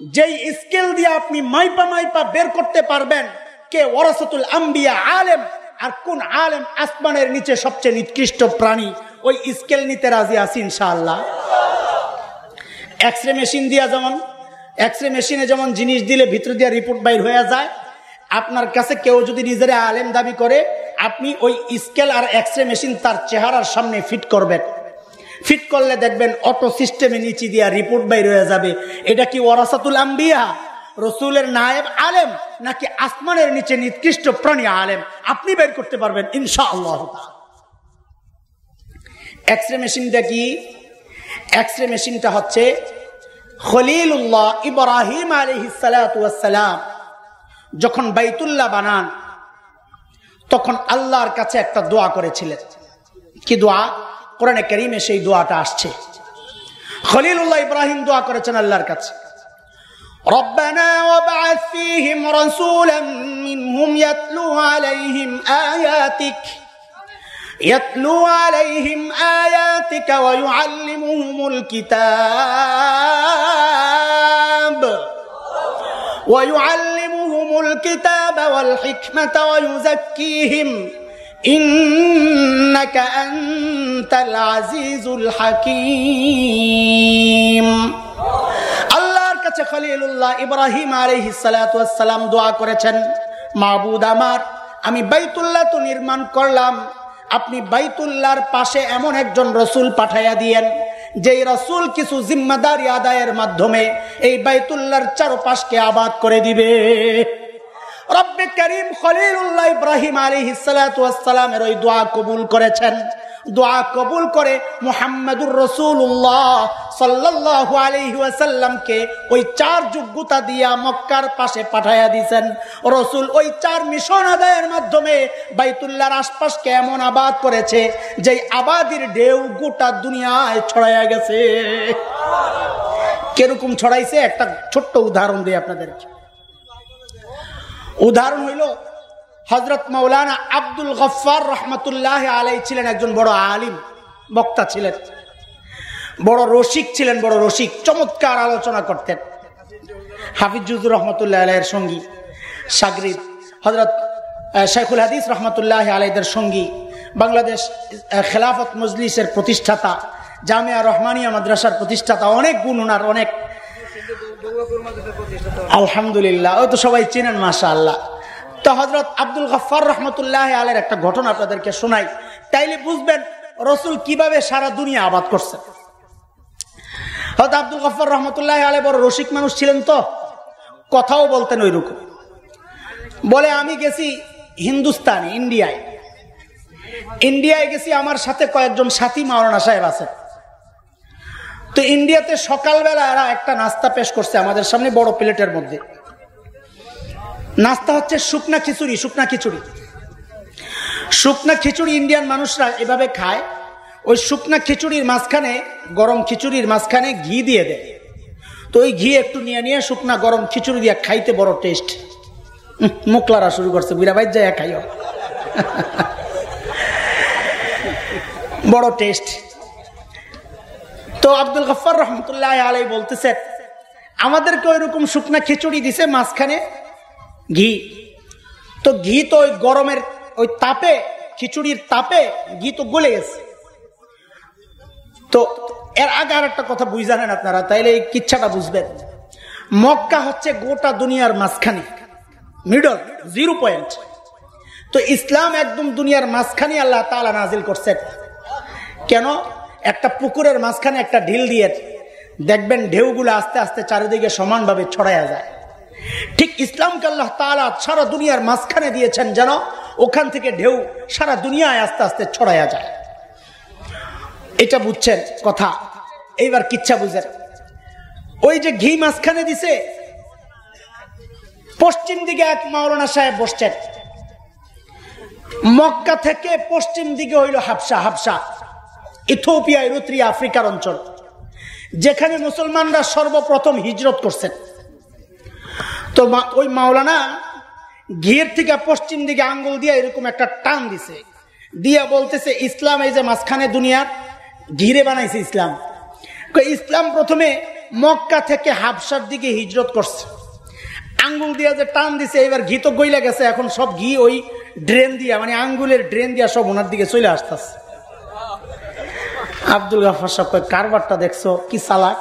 যেই স্কেল দিয়ে আপনি মাইপা মাইপা বের করতে পারবেন, কে ওরাসতুল আম্বিয়া আলেম আর কোন আলেম আসমানের নিচে সবচেয়ে নিকৃষ্ট প্রাণী, ওই স্কেল নিতে রাজি আছি ইনশাআল্লাহ। এক্সরে মেশিন দিয়া যেমন এক্সরে মেশিনে যেমন জিনিস দিলে ভিতর দিয়ে রিপোর্ট বাইর হয়ে যায়, আপনার কাছে কেউ যদি নিজেরা আলেম দাবি করে, আপনি ওই স্কেল আর এক্সরে মেশিন তার চেহারার সামনে ফিট করবেন। ফিট করলে দেখবেন অটো সিস্টেমে নিচে দিয়া রিপোর্ট বাইর হয়ে যাবে। এটা কি ওরাসাতুল আম্বিয়া? রসুলের নায়েব আলেম নাকি আসমানের নিচে নিকৃষ্ট প্রাণী আলেম? আপনি বের করতে পারবেন ইনশা আল্লাহ এক্সরে মেশিনটা কি? এক্সরে মেশিনটা হচ্ছে খলিলুল্লাহ ইব্রাহিম আলহিসালাম যখন বাইতুল্লাহ বানান, তখন আল্লাহর কাছে একটা দোয়া করেছিলেন। কি দোয়া? কোরআনে করিমে সেই দোয়াটা আসছে খলিলুল্লাহ ইব্রাহিম দোয়া করেছেন আল্লাহর কাছে ربنا وابعث فيهم رسولا منهم يتلو عليهم آياتك يتلو عليهم آياتك ويعلمهم الكتاب ويعلمهم الكتاب والحكمة ويزكيهم ইন্নাকা আনতাল আজিজুল হাকিম। আল্লাহর কাছে খলিলুল্লাহ ইব্রাহিম আলাইহিস সালাতু ওয়াস সালাম দোয়া করেছেন, মাবুদ আমার, আমি বাইতুল্লাহ তো নির্মাণ করলাম। আপনি বাইতুল্লাহর পাশে এমন একজন রসুল পাঠাইয়া দিয়েন, যেই রসুল কিছু জিম্মাদারি আদায়ের মাধ্যমে এই বাইতুল্লাহর চারপাশকে আবাদ করে দিবে। রব্বে করিম খলিলুল্লাহ ইব্রাহিম আলী হিসালামের ওই দোয়া কবুল করেছেন। দোয়া কবুল করে মুহাম্মদুর রসুল্লাহ সাল্লাহ আলহিহাসাল্লামকে ওই চার যোগ্যতা দিয়া মক্কার পাশে পাঠাইয়া দিয়েছেন রসুল ওই চার মিশন আদায়ের মাধ্যমে বাইতুল্লাহর আশপাশকে এমন আবাদ করেছে যে আবাদির ঢেউ গোটা দুনিয়ায় ছড়াইয়া গেছে। কীরকম ছড়াইছে? একটা ছোট্ট উদাহরণ দিই আপনাদেরকে। উদাহরণ হইল হজরত মৌলানা আব্দুল গফার রহমতুল্লাহ আলাই ছিলেন একজন বড় আলিম, বক্তা ছিলেন। বড় রসিক ছিলেন, বড় রসিক, চমৎকার আলোচনা করতেন। হাফিজুজুর রহমতুল্লাহ আলাইয়ের সঙ্গী, সাগরিদ হজরত শেখুল হাদিস রহমতুল্লাহ আলাইদের সঙ্গী, বাংলাদেশ খেলাফত মজলিসের প্রতিষ্ঠাতা, জামিয়া রহমানিয়া মাদ্রাসার প্রতিষ্ঠাতা, অনেক গুণ ওনার, অনেক আলহামদুলিল্লাহ ওই তো সবাই চেনেন মাসা আল্লাহ তো হজরত আব্দুল গফার রহমতুল্লাহ আলের একটা ঘটনা আপনাদেরকে শোনাই। তাইলে বুঝবেন রসুল কীভাবে সারা দুনিয়া আবাদ করছে। আব্দুল গফার রহমতুল্লাহ আলে বড় রসিক মানুষ ছিলেন তো, কথাও বলতেন ওই রকম বলে, আমি গেছি হিন্দুস্তানে, ইন্ডিয়ায়। ইন্ডিয়ায় গেছি, আমার সাথে কয়েকজন সাথী মাওলানা সাহেব আছে তো ইন্ডিয়াতে সকালবেলা এরা একটা নাস্তা পেশ করছে আমাদের সামনে বড় প্লেটের মধ্যে। নাস্তা হচ্ছে শুকনা খিচুড়ি শুকনা খিচুড়ি। শুকনা খিচুড়ি ইন্ডিয়ান মানুষরা এভাবে খায়। ওই শুকনা খিচুড়ির মাঝখানে, গরম খিচুড়ির মাঝখানে ঘি দিয়ে দেয়। তো ওই ঘি একটু নিয়ে নিয়ে শুকনা গরম খিচুড়ি দিয়ে খাইতে বড় টেস্ট। মুখলারা শুরু করছে বিরাবাই যায় খাইও। [laughs] বড় টেস্ট। তো আব্দুল গফার রহমতুল্লাহ আলাই বলতেছে, আমাদেরকে ওই রকম শুকনা খিচুড়ি দিছে মাঝখানে ঘি। তো ঘি তো ওই গরমের ওই তাপে, খিচুড়ির তাপে ঘি তো গলে গেছে। তো এর আগে আর একটা কথা বুঝ জানেন আপনারা, তাইলে এই কিচ্ছাটা বুঝবেন। মক্কা হচ্ছে গোটা দুনিয়ার মাঝখানে মিডল জিরো পয়েন্ট তো ইসলাম একদম দুনিয়ার মাঝখানে আল্লাহ তালা নাজিল করছেন। কেন? একটা পুকুরের মাঝখানে একটা ঢিল দিয়ে দেখবেন ঢেউগুলো আস্তে আস্তে চারিদিকে সমানভাবে ছড়াইয়া যায়। ঠিক ইসলামকে আল্লাহ তালা সারা দুনিয়ার মাঝখানে দিয়েছেন যেন ওখান থেকে ঢেউ সারা দুনিয়ায় আস্তে আস্তে ছড়াইয়া যায়। এটা বুঝছেন কথা। এইবার কিচ্ছা বুঝেন। ওই যে ঘি মাঝখানে দিছে, পশ্চিম দিকে এক মাওলানা সাহেব বসছেন। মক্কা থেকে পশ্চিম দিকে হইল হাফসা হাফসা। ইথোপিয়া ইরুত্রিয়া আফ্রিকার অঞ্চল, যেখানে মুসলমানরা সর্বপ্রথম হিজরত করছেন। তো ওই মাওলানা ঘিয়ের থেকে পশ্চিম দিকে আঙ্গুল দিয়ে এরকম একটা টান দিছে, দিয়া বলতেছে, ইসলাম এই যে মাঝখানে দুনিয়ার, ঘিরে বানাইছে ইসলাম। ইসলাম প্রথমে মক্কা থেকে হাফসার দিকে হিজরত করছে। আঙ্গুল দিয়া যে টান দিছে, এবার ঘি তো গইলা গেছে, এখন সব ঘি ওই ড্রেন দিয়া মানে আঙ্গুলের ড্রেন দিয়া সব ওনার দিকে চলে আসতেছে। আব্দুল গাফার সাহেব কারবারটা দেখছ? কি চালাক?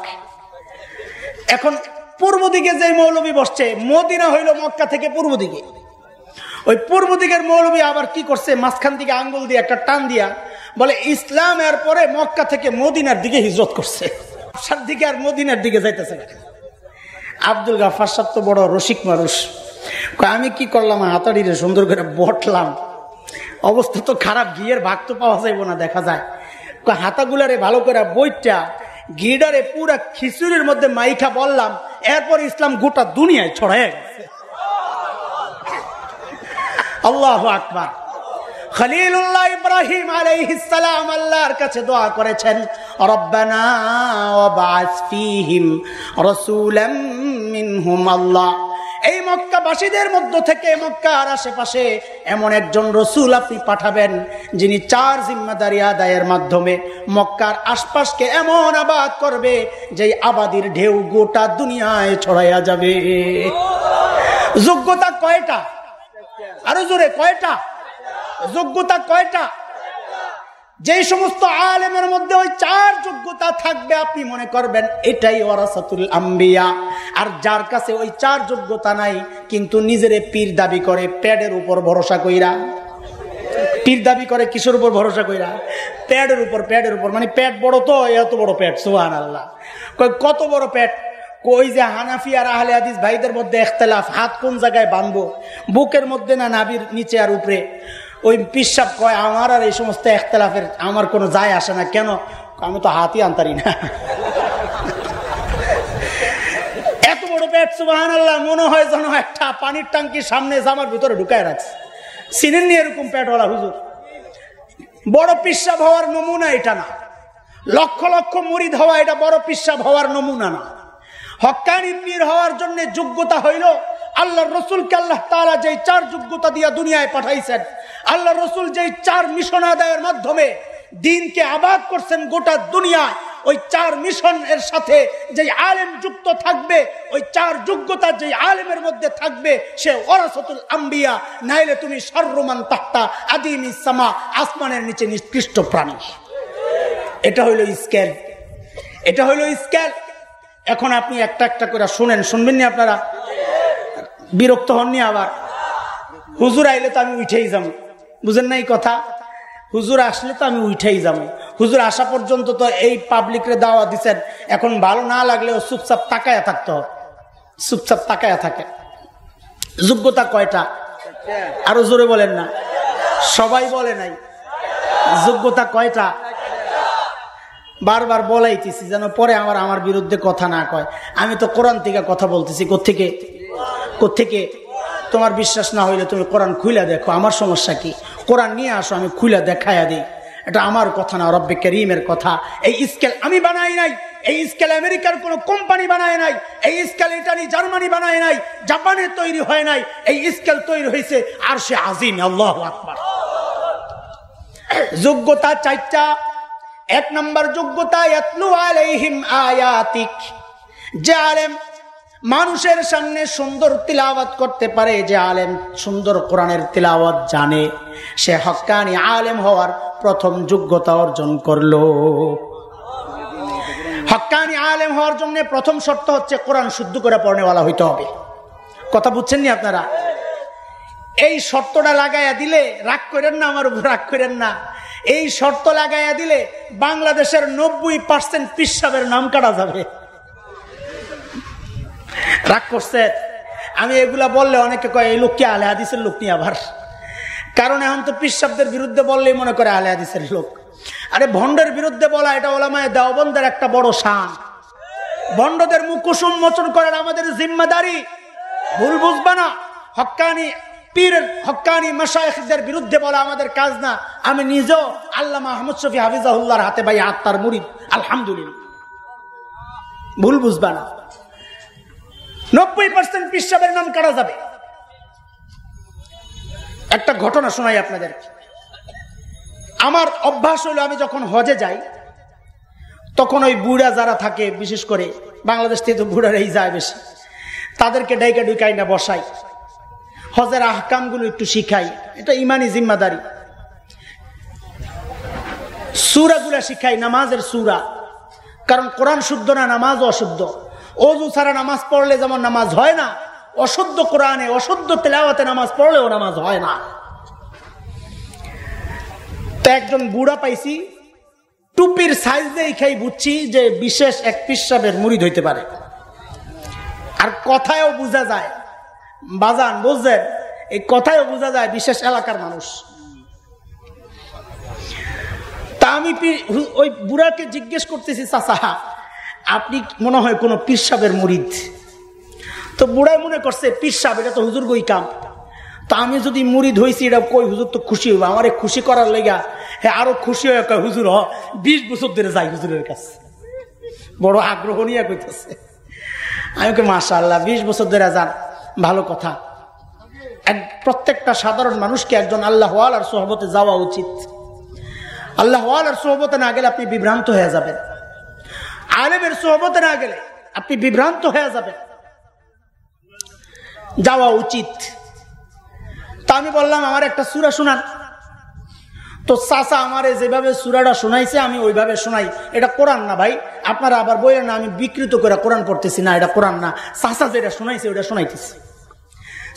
এখন পূর্ব দিকে যে মৌলবী বসছে, মদিনা হইল মক্কা থেকে পূর্ব দিকে। ওই পূর্ব দিকের মৌলবী আবার কি করছে? মাঝখান দিকে আঙ্গুল দিয়ে একটা টান দিয়া বলে, ইসলাম এর পরে মক্কা থেকে মদিনার দিকে হিজরত করছে। দিকে আর মদিনার দিকে যাইতেছে আব্দুল গাফার সাহেব তো বড় রসিক মানুষ। আমি কি করলাম? হাতাড়িরে সুন্দর করে বটলাম। অবস্থা তো খারাপ, ঘিয়ের ভাগ তো পাওয়া যাইব না, দেখা যায়। হাতাগুলারে ভালো করে বইটা, গিডারে পুরা খিচুড়ির মধ্যে মাইখা বললাম, এরপর ইসলাম গোটা দুনিয়ায় গেছে। আল্লাহ আকবার। খলিলুল্লাহ ইব্রাহিম আল্লাহর কাছে দোয়া করেছেন আল্লাহ। এই মক্কাবাসীদের মধ্য থেকে মক্কার আশেপাশে এমন একজন রসুল আপনি পাঠাবেন, যিনি চার জিম্মাদারি আদায়ের মাধ্যমে মক্কার আশপাশকে এমন আবাদ করবে যে আবাদির ঢেউ গোটা দুনিয়ায় ছড়াইয়া যাবে। যোগ্যতা কয়টা? আরও জোরে, কয়টা? যোগ্যতা কয়টা? যে সমস্ত আলেমের মধ্যে ওই চার যোগ্যতা থাকবে, আপনি মনে করবেন এটাই ওরাসাতুল আম্বিয়া। আর যার কাছে ওই চার যোগ্যতা নাই, কিন্তু নিজের পীর দাবি করে, প্যাডের উপর ভরসা কইরা। পীর দাবি করে কিশোর উপর ভরসা কইরা? প্যাডের উপর প্যাডের উপর। মানে প্যাট বড় তো এত বড় প্যাট সোহান আল্লাহ কত বড় প্যাট কই যে হানাফি আর আহলে হাদিস ভাইদের মধ্যে এখতলাফ, হাত কোন জায়গায় বাঁধবো? বুকের মধ্যে না নাবির নিচে আর উপরে? ওই পিসাব কয়, আমার আর এই সমস্ত একতলাফের আমার কোনো যায় আসে না। কেন? আমি তো হাতই আনতারি না। এত বড় পেট সুবাহান আল্লাহ মনে হয় যেন একটা পানির টাঙ্কি সামনে জামার ভিতরে ঢুকায় রাখছে। চিনেন নি এরকম পেটওয়ালা হুজুর। বড় পিসাব হওয়ার নমুনা এটা না। লক্ষ লক্ষ মুড়িদ হওয়া এটা বড় পিসাব হওয়ার নমুনা না। হকানি হওয়ার জন্য যোগ্যতা হইল আল্লাহ রসুলকে আল্লাহ তালা যে চার যোগ্যতা দিয়া দুনিয়ায় পাঠাইছেন আল্লাহ রসুল যে চার মিশন আদায়ের মাধ্যমে দিনকে আবাদ করছেন গোটা দুনিয়ায়, ওই চার মিশন এর সাথে যে আলেম যুক্ত থাকবে, ওই চার যোগ্যতা যে আলেমের মধ্যে থাকবে, সে ওরাসতুল আম্বিয়া, নাইলে তুমি সর্বমান তাহতা, আদিম ইসামা আসমানের নিচে নিষ্কৃষ্ট প্রাণী। এটা হইল স্কেল। এটা হইল স্কেল। এখন আপনি একটা একটা করে শুনেন, শুনবেন নি আপনারা? বিরক্ত হননি আবার। হুজুর আইলে তো আমি উঠেই যাব। বুঝেন না এই কথা? হুজুর আসলে তো আমি উঠেই যাব। হুজুর আসা পর্যন্ত তো এই পাবলিকরে দাওয়া দিচ্ছেন এখন ভালো না লাগলেও চুপচাপ তাকায়া থাকতে চুপচাপ তাকায়া থাকে। যোগ্যতা কয়টা? আরও জোরে বলেন না। সবাই বলে নাই। যোগ্যতা কয়টা? বারবার বলাইতেছি যেন পরে আমার আমার বিরুদ্ধে কথা না কয়। আমি তো কোরআন থেকে কথা বলতেছি। কোথেকে কোথেকে তোমার বিশ্বাস না হইলে তুমি কোরআন খুলে দেখো। আমার সমস্যা কি? কোরআন নিয়ে আসো, আমি খুইলা দেখাইয়া দিই। এটা আমার কথা না, রব্বে করিমের কথা। এই স্কেল আমি বানাই নাই। এই স্কেল আমেরিকার কোন কোম্পানি বানায় নাই। এই স্কেল ইটালি, জার্মানি বানায় নাই। জাপানের তৈরি হয় নাই। এই স্কেল তৈরি হয়েছে আর সে আজিম, আল্লাহ যোগ্যতা চারটা। এক নম্বর যোগ্যতা আয়াতিক। যে আলেম মানুষের সামনে সুন্দর তিলাওয়াত করতে পারে যে আলেম সুন্দর কোরআনের তিলাওয়াত জানে। সে হকানি আলেম হওয়ার প্রথম যোগ্যতা অর্জন করল। হকানি আলেম হওয়ার জন্য প্রথম শর্ত হচ্ছে কোরআন শুদ্ধ করে পড়নেওয়ালা হইতে হবে। কথা বুঝছেন নি আপনারা? এই শর্তটা লাগাইয়া দিলে রাগ করেন না, আমার উপর রাগ করেন না। এই শর্ত লাগাইয়া দিলে বাংলাদেশের নব্বই পার্সেন্ট পিসাবের নাম কাটা যাবে। রাগ করছে। আমি এগুলা বললে অনেকে কয়, এই লোক কি আলে হাদিসের লোক নিয়ে আবার? কারণ এখন তো পিসাবদের বিরুদ্ধে বললেই মনে করে আলে হাদিসের লোক। আরে ভণ্ডের বিরুদ্ধে বলা, এটা ওলামায় দেওবন্দের একটা বড় শান। ভণ্ডদের মুখোশ উন্মোচন করার আমাদের জিম্মাদারি। ভুল বুঝবা না। হকানি, পীরের হকানি মাসায়কদের বিরুদ্ধে বলা আমাদের কাজ না। আমি নিজেও আল্লাহ মাহমুদ শফি হাফিজাহুল্লাহর হাতে ভাই আত্মার মুরিদ আলহামদুলিল্লাহ। ভুল বুঝবা না। নব্বই পার্সেন্ট পিসাবের নাম কাটা যাবে? একটা ঘটনা শোনাই আপনাদের। আমার অভ্যাস হলো আমি যখন হজে যাই, তখন ওই বুড়া যারা থাকে, বিশেষ করে বাংলাদেশ থেকে তো বুড়ারাই যায় বেশি, তাদেরকে ডাইকা ডুইকাই না, বসাই। হজের আহকামগুলো একটু শিখাই। এটা ইমানি জিম্মাদারি। সুরাগুলা শিখাই, নামাজের সুরা। কারণ কোরআন শুদ্ধ না নামাজ অশুদ্ধ। অজু ছাড়া নামাজ পড়লে যেমন নামাজ হয় না, অশুদ্ধ কোরআনে, অশুদ্ধ তেলাওয়াতে নামাজ পড়লেও নামাজ হয় না। তো একজন বুড়া পাইছি, টুপির সাইজ খাই বুঝছি যে বিশেষ এক পিসাবের মুড়ি হইতে পারে। আর কথায়ও বোঝা যায়। বাজান বুঝছেন এই কথায়ও বোঝা যায় বিশেষ এলাকার মানুষ। তা আমি ওই বুড়াকে জিজ্ঞেস করতেছি চাষা আপনি মনে হয় কোনো পিসাবের মুড়িদ তো বুড়াই মনে করছে, পিসাব, এটা তো হুজুর গই কাম তা আমি যদি মুড়িদ হয়েছি এটা কই হুজুর তো খুশি হইব? আমার খুশি করার লেগা হ্যাঁ আরও খুশি হয়ে কয়, হুজুর, হ, বিশ বছর ধরে যাই হুজুরের কাছে। বড় আগ্রহ নিয়ে কইতেছে। আমি কে মাসা আল্লাহ বিশ বছর ধরে যান, ভালো কথা। এক, প্রত্যেকটা সাধারণ মানুষকে একজন আল্লাহ আর সোহবতে যাওয়া উচিত। আল্লাহ আর সোহবতে না গেলে আপনি বিভ্রান্ত হয়ে যাবেন। আলেমের সোহবতে না গেলে আপনি বিভ্রান্ত হয়ে যাবেন। যাওয়া উচিত। তা আমি বললাম, আমার একটা সুরা শোনান। তো চাষা আমারে যেভাবে সুরাটা শোনাইছে, আমি ওইভাবে শোনাই। এটা কোরআন না ভাই। আপনারা আবার বইয়ের না আমি বিকৃত করে কোরআন পড়তেছি না, এটা কোরআন না। চাষা যেটা শোনাইছে ওটা শোনাইতেছি।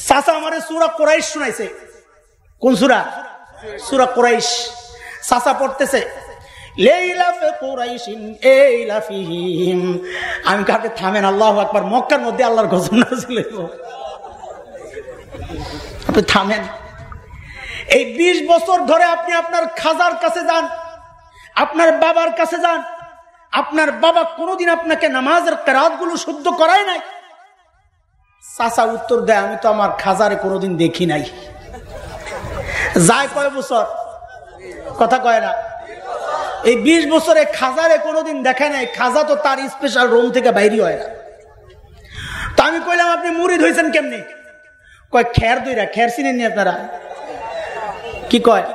চাষা আমারে সুরা কোরাইশ শোনাইছে। কোন সুরা? সুরা কোরাইশ। চাষা পড়তেছে আমি কাকে থামেন, আল্লাহ একবার মক্কার মধ্যে আল্লাহর ঘোষণা ছিল থামেন। এই ২০ বছর ধরে আপনি আপনার খাজার কাছে যান, আপনার বাবার কাছে যান, আপনার বাবা কোনোদিন আপনাকে নামাজের কেরাতগুলো শুদ্ধ করায় নাই। চাষা উত্তর দেয়, আমি তো আমার খাজারে কোনোদিন দেখি নাই। যায় কয় বছর? কথা কয় না। এই ২০ বছরে খাজারে কোনোদিন দেখে নাই, খাজা তো তার স্পেশাল রুম থেকে বাইরে হয় না। তো আমি কইলাম, আপনি মুড়ি ধইছেন কেমনি? কয়, খের দইরা খের চিনেননি আপনারা? কি কয়?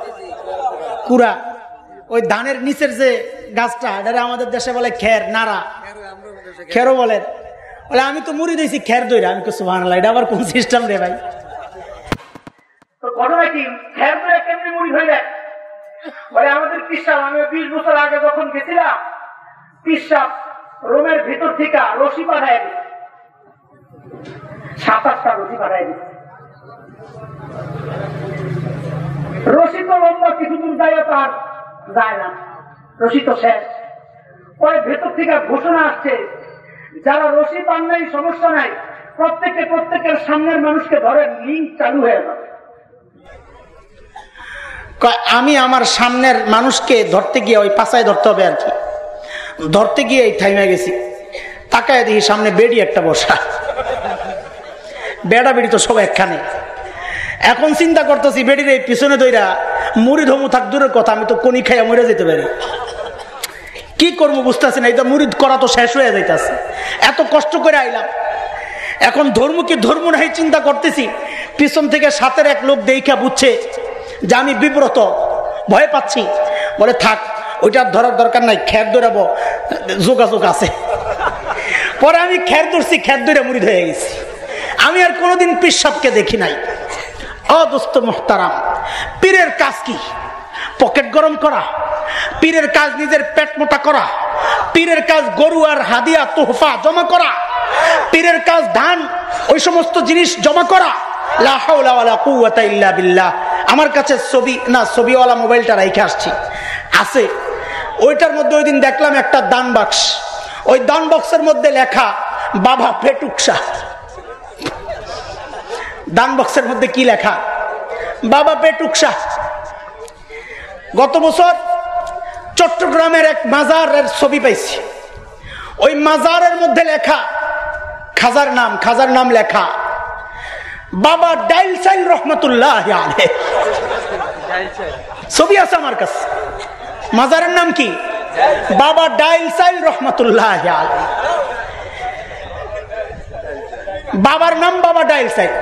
কুড়া। ওই ধানের নিচের যে গাছটা এটা আমাদের দেশে বলে খের, নাড়া। খেরও বলেন বলে, আমি তো মুড়ি দিয়েছি খের দইরা আমি কিছু বানালা এটা আবার কোন সিস্টেম রে ভাই? ঘটনা কি? খের দইরা কেমনি মুড়ি হয়ে যায় বলে আমাদের পিসাব, আমি বিশ বছর আগে যখন গেছিলাম, পিসাব রোমের ভিতর থেকে রশি পাঠায় সাত আটটা রশি পাঠায় রশি তো লম্বা, কিছু দূর যায় তার যায় না। রশি তো শেষ। পরে ভেতর থেকে ঘোষণা আসছে, যারা রশি পান নাই, সমস্যা নাই, প্রত্যেকে প্রত্যেকের সামনের মানুষকে ধরেন লিঙ্ক চালু হয়ে যাবে আমি আমার সামনের মানুষকে ধরতে গিয়ে ওই পাশায় ধরতে হবে আর কি। ধরতে গিয়ে এই থাইমে গেছি। তাকায় দেখি সামনে বেডি একটা বসা। বেড়া বেড়ি তো সব একখানে। এখন চিন্তা করতেছি, বেডির এই পিছনে দইরা মুড়ি ধমু থাক, দূরের কথা, আমি তো কনি খাইয়া মরে যেতে পারি। কি করব বুঝতেছি না এটা মুড়ি করা তো শেষ হয়ে যাইতেছে। এত কষ্ট করে আইলাম। এখন ধর্ম কি ধর্ম নাই চিন্তা করতেছি, পিছন থেকে সাতের এক লোক দেখা বুঝছে যে আমি বিব্রত, ভয় পাচ্ছি। বলে, থাক ওইটার ধরার দরকার নাই খ্যার ধরাবো যোগাযোগ আছে। পরে আমি খ্যার ধরছি খ্যার ধরে মুড়ি হয়ে গেছি। আমি আর কোনোদিন পিসাবকে দেখি নাই। অদস্ত মোহতারাম, পীরের কাজ কি? পকেট গরম করা, পীরের কাজ নিজের পেট মোটা করা, পীরের কাজ গরু আর হাদিয়া, তোহফা জমা করা, পীরের কাজ ধান, ওই সমস্ত জিনিস জমা করা আমার কাছে ছবি, না, ছবিওয়ালা মোবাইলটা রেখে আসছি। আছে। ওইটার মধ্যে ওই দেখলাম একটা দান বাক্স। ওই দান বক্সের মধ্যে লেখা, বাবা পেটুকসা দান বক্সের মধ্যে কি লেখা? বাবা পেটুকসা গত বছর চট্টগ্রামের এক মাজারের ছবি পাইছি। ওই মাজারের মধ্যে লেখা, খাজার নাম খাজার নাম লেখা বাবা ডাইল সাইল রহমতুল্লাহ ছবি আছে আমার কাছে। মাজারের নাম কি? বাবা ডাইল সাইল রহমতুল্লাহ বাবার নাম বাবা ডাইল সাইল।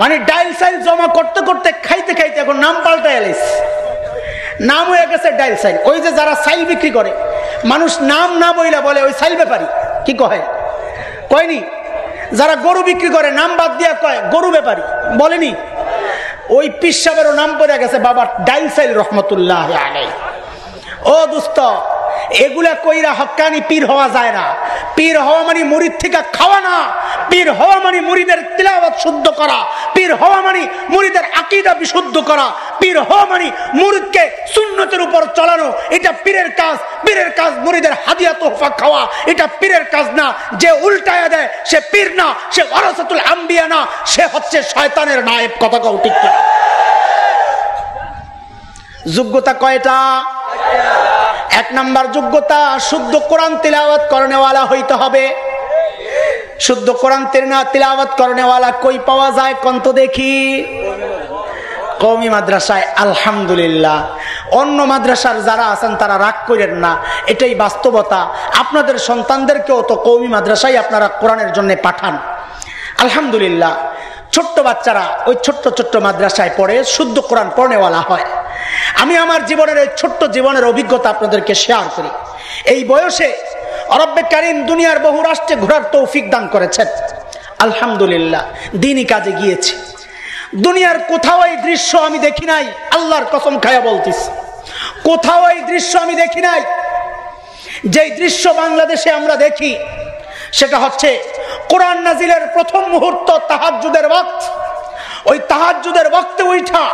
মানে ডাইল সাইল জমা করতে করতে, খাইতে খাইতে এখন নাম পাল্টা এলিস নাম হয়ে গেছে ডাইল সাইল। ওই যে যারা সাইল বিক্রি করে, মানুষ নাম না বইলা বলে ওই সাইল ব্যাপারী। কি কহে কয়নি? যারা গরু বিক্রি করে, নাম বাদ দিয়া কয়, গরু ব্যাপারী। বলেনি? ওই পিসাবেরও নাম পড়ে গেছে বাবা ডাইল সাইল রহমতুল্লাহ ও দুস্ত এগুলা কইরা হকানি পীর হওয়া যায় না। পীর হওয়া মানে মুড়ির থেকে খাওয়া না। পীর হওয়া মানে মুড়িদের তিলাবাত শুদ্ধ করা। পীর হওয়া মানে মুড়িদের আকিদা বিশুদ্ধ করা। পীর হওয়া মানে মুড়িদকে সুন্নতের উপর চলানো। এটা পীরের কাজ। পীরের কাজ মুড়িদের হাদিয়া তোহফা খাওয়া। এটা পীরের কাজ না। যে উল্টায়া দেয়, সে পীর না। সে ওরাসাতুল আম্বিয়া না। সে হচ্ছে শয়তানের নায়েব। কথা কও ঠিক যোগ্যতা কয়টা? এক নাম্বার যোগ্যতা, শুদ্ধ কোরআন তিলাওয়াত করনেওয়ালা হইতে হবে। শুদ্ধ কোরআন তিলাওয়াত করনেওয়ালা কই পাওয়া যায় কন্ত দেখি। কৌমি মাদ্রাসায়, আলহামদুলিল্লাহ। অন্য মাদ্রাসার যারা আছেন, তারা রাগ করেন না। এটাই বাস্তবতা। আপনাদের সন্তানদেরকেও তো কৌমি মাদ্রাসায় আপনারা কোরআনের জন্য পাঠান। আলহামদুলিল্লাহ। ছোট্ট বাচ্চারা ওই ছোট্ট ছোট্ট মাদ্রাসায় পড়ে, শুদ্ধ কোরআন পড়নেওয়ালা হয়। আমি আমার জীবনের এই ছোট্ট জীবনের অভিজ্ঞতা আপনাদেরকে শেয়ার করি। এই বয়সে অরব্বে কারিম দুনিয়ার বহু রাষ্ট্রে ঘোরার তৌফিক দান করেছেন। আলহামদুলিল্লাহ, দিনই কাজে গিয়েছে। দুনিয়ার কোথাও এই দৃশ্য আমি দেখি নাই, আল্লাহর কসম খায়া বলতিস কোথাও এই দৃশ্য আমি দেখি নাই। যেই দৃশ্য বাংলাদেশে আমরা দেখি, সেটা হচ্ছে কোরআন নাজিলের প্রথম মুহূর্ত তাহাজুদের বক্ত ওই তাহাজুদের বক্তে উঠা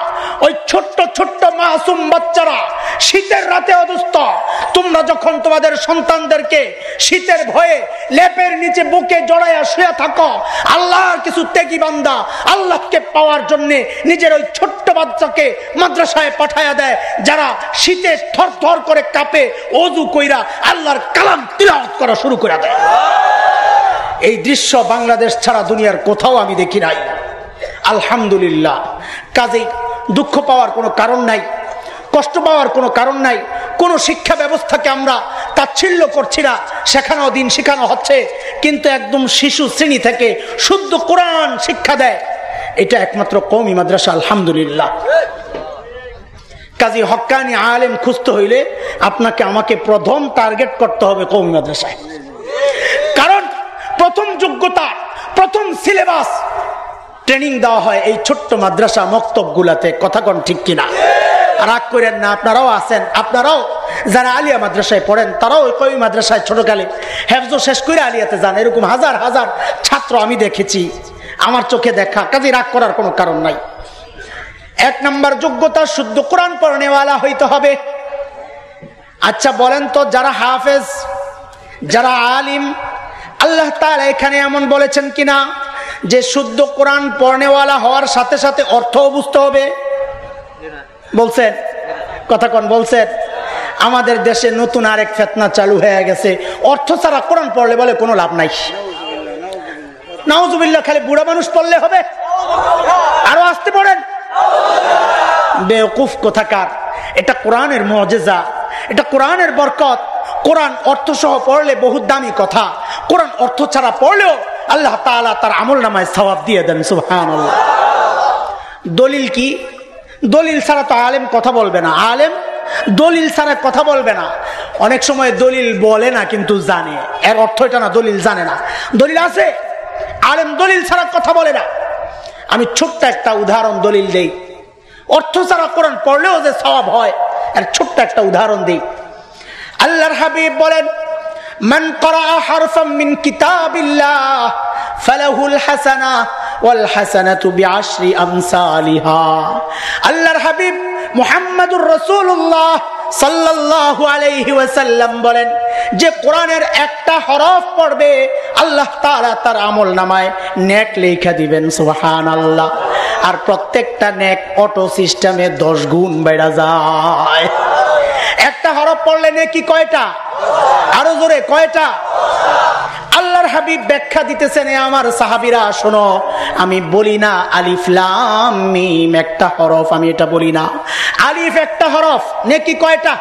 ওই ছোট্ট ছোট্ট মাসুম বাচ্চারা শীতের রাতে অদুস্ত তোমরা যখন তোমাদের সন্তানদেরকে শীতের ভয়ে লেপের নিচে বুকে জড়াইয়া শুয়ে থাকো, আল্লাহর কিছু তেগি বান্দা আল্লাহকে পাওয়ার জন্যে নিজের ওই ছোট্ট বাচ্চাকে মাদ্রাসায় পাঠাইয়া দেয়, যারা শীতে থর থর করে কাঁপে, অজু কইরা আল্লাহর কালাম তিলাওয়াত করা শুরু করে দেয়। এই দৃশ্য বাংলাদেশ ছাড়া দুনিয়ার কোথাও আমি দেখি নাই। আলহামদুলিল্লাহ। কাজেই দুঃখ পাওয়ার কোনো কারণ নাই, কষ্ট পাওয়ার কোনো কারণ নাই, কোনো শিক্ষা ব্যবস্থাকে আমরা তাচ্ছিল্য করছি না, শেখানো দিন শেখানো হচ্ছে, কিন্তু একদম শিশু শ্রেণি থেকে শুদ্ধ কোরআন শিক্ষা দেয়, এটা একমাত্র কৌমি মাদ্রাসা, আলহামদুলিল্লাহ। কাজী হকানি আলেম খুঁজতে হইলে আপনাকে আমাকে প্রথম টার্গেট করতে হবে কৌমি মাদ্রাসায়। কারণ প্রথম যোগ্যতা, প্রথম সিলেবাস ট্রেনিং দেওয়া হয় এই ছোট্ট মাদ্রাসা মক্তব গুলাতে কথা কন ঠিক কিনা? রাগ করেন না আপনারাও আছেন আপনারাও যারা আলিয়া মাদ্রাসায় পড়েন তারাও ওই মাদ্রাসায় ছোটকালে হেফজ শেষ করে আলিয়াতে যান। এরকম হাজার হাজার ছাত্র আমি দেখেছি আমার চোখে দেখা কাজে রাগ করার কোনো কারণ নাই। এক নম্বর যোগ্যতা শুদ্ধ কোরআন পড়নেওয়ালা হইতে হবে। আচ্ছা বলেন তো যারা হাফেজ যারা আলিম আল্লাহ তালা এখানে এমন বলেছেন কিনা? যে শুদ্ধ কোরআন পড়নেওয়ালা হওয়ার সাথে সাথে অর্থও বুঝতে হবে। বলছেন? কথা কন? বলছেন? আমাদের দেশে নতুন আরেক ফেতনা চালু হয়ে গেছে। অর্থ ছাড়া কোরআন পড়লে বলে কোনো লাভ নাই। নাউজুবিল্লাহ, খালি বুড়া মানুষ পড়লে হবে? আরও আসতে পড়েন। বেওকুফ কোথাকার? এটা কোরআনের মজেজা। এটা কোরআনের বরকত। কোরআন অর্থ সহ পড়লে বহুত দামি কথা। কোরআন অর্থ ছাড়া পড়লেও আল্লাহ তালা তার আমল নামায় সবাব দিয়ে দেন সুহান দলিল কি? দলিল ছাড়া তো আলেম কথা বলবে না। আলেম দলিল ছাড়া কথা বলবে না। অনেক সময় দলিল বলে না, কিন্তু জানে। এর অর্থ এটা না, দলিল জানে না। দলিল আছে। আলেম দলিল ছাড়া কথা বলে না। আমি ছোট্ট একটা উদাহরণ দলিল দেই। অর্থ ছাড়া কোরআন পড়লেও যে সবাব হয়, এর ছোট্ট একটা উদাহরণ দিই। আল্লাহর হাবিব বলেন, মান করা হারফাম মিন কিতাবিল্লাহ হাসানা যে কোরআনের একটা হরফ পড়বে, আল্লাহ তাআলা তার আমল নামায় নেক লেখা দিবেন, সুবহানাল্লাহ। আর প্রত্যেকটা নেক অটো সিস্টেমে 10 গুণ বেড়া যায়। পড়লে নেকি কয়টা? আরও জোরে, কয়টা? আল্লাহর হাবিব ব্যাখ্যা দিতেছেন আমার সাহাবিরা, শোনো, আমি বলি না আলিফলাম মিম, একটা হরফ, আমি এটা বলি না। আলিফ একটা হরফ, নেকি কয়টা?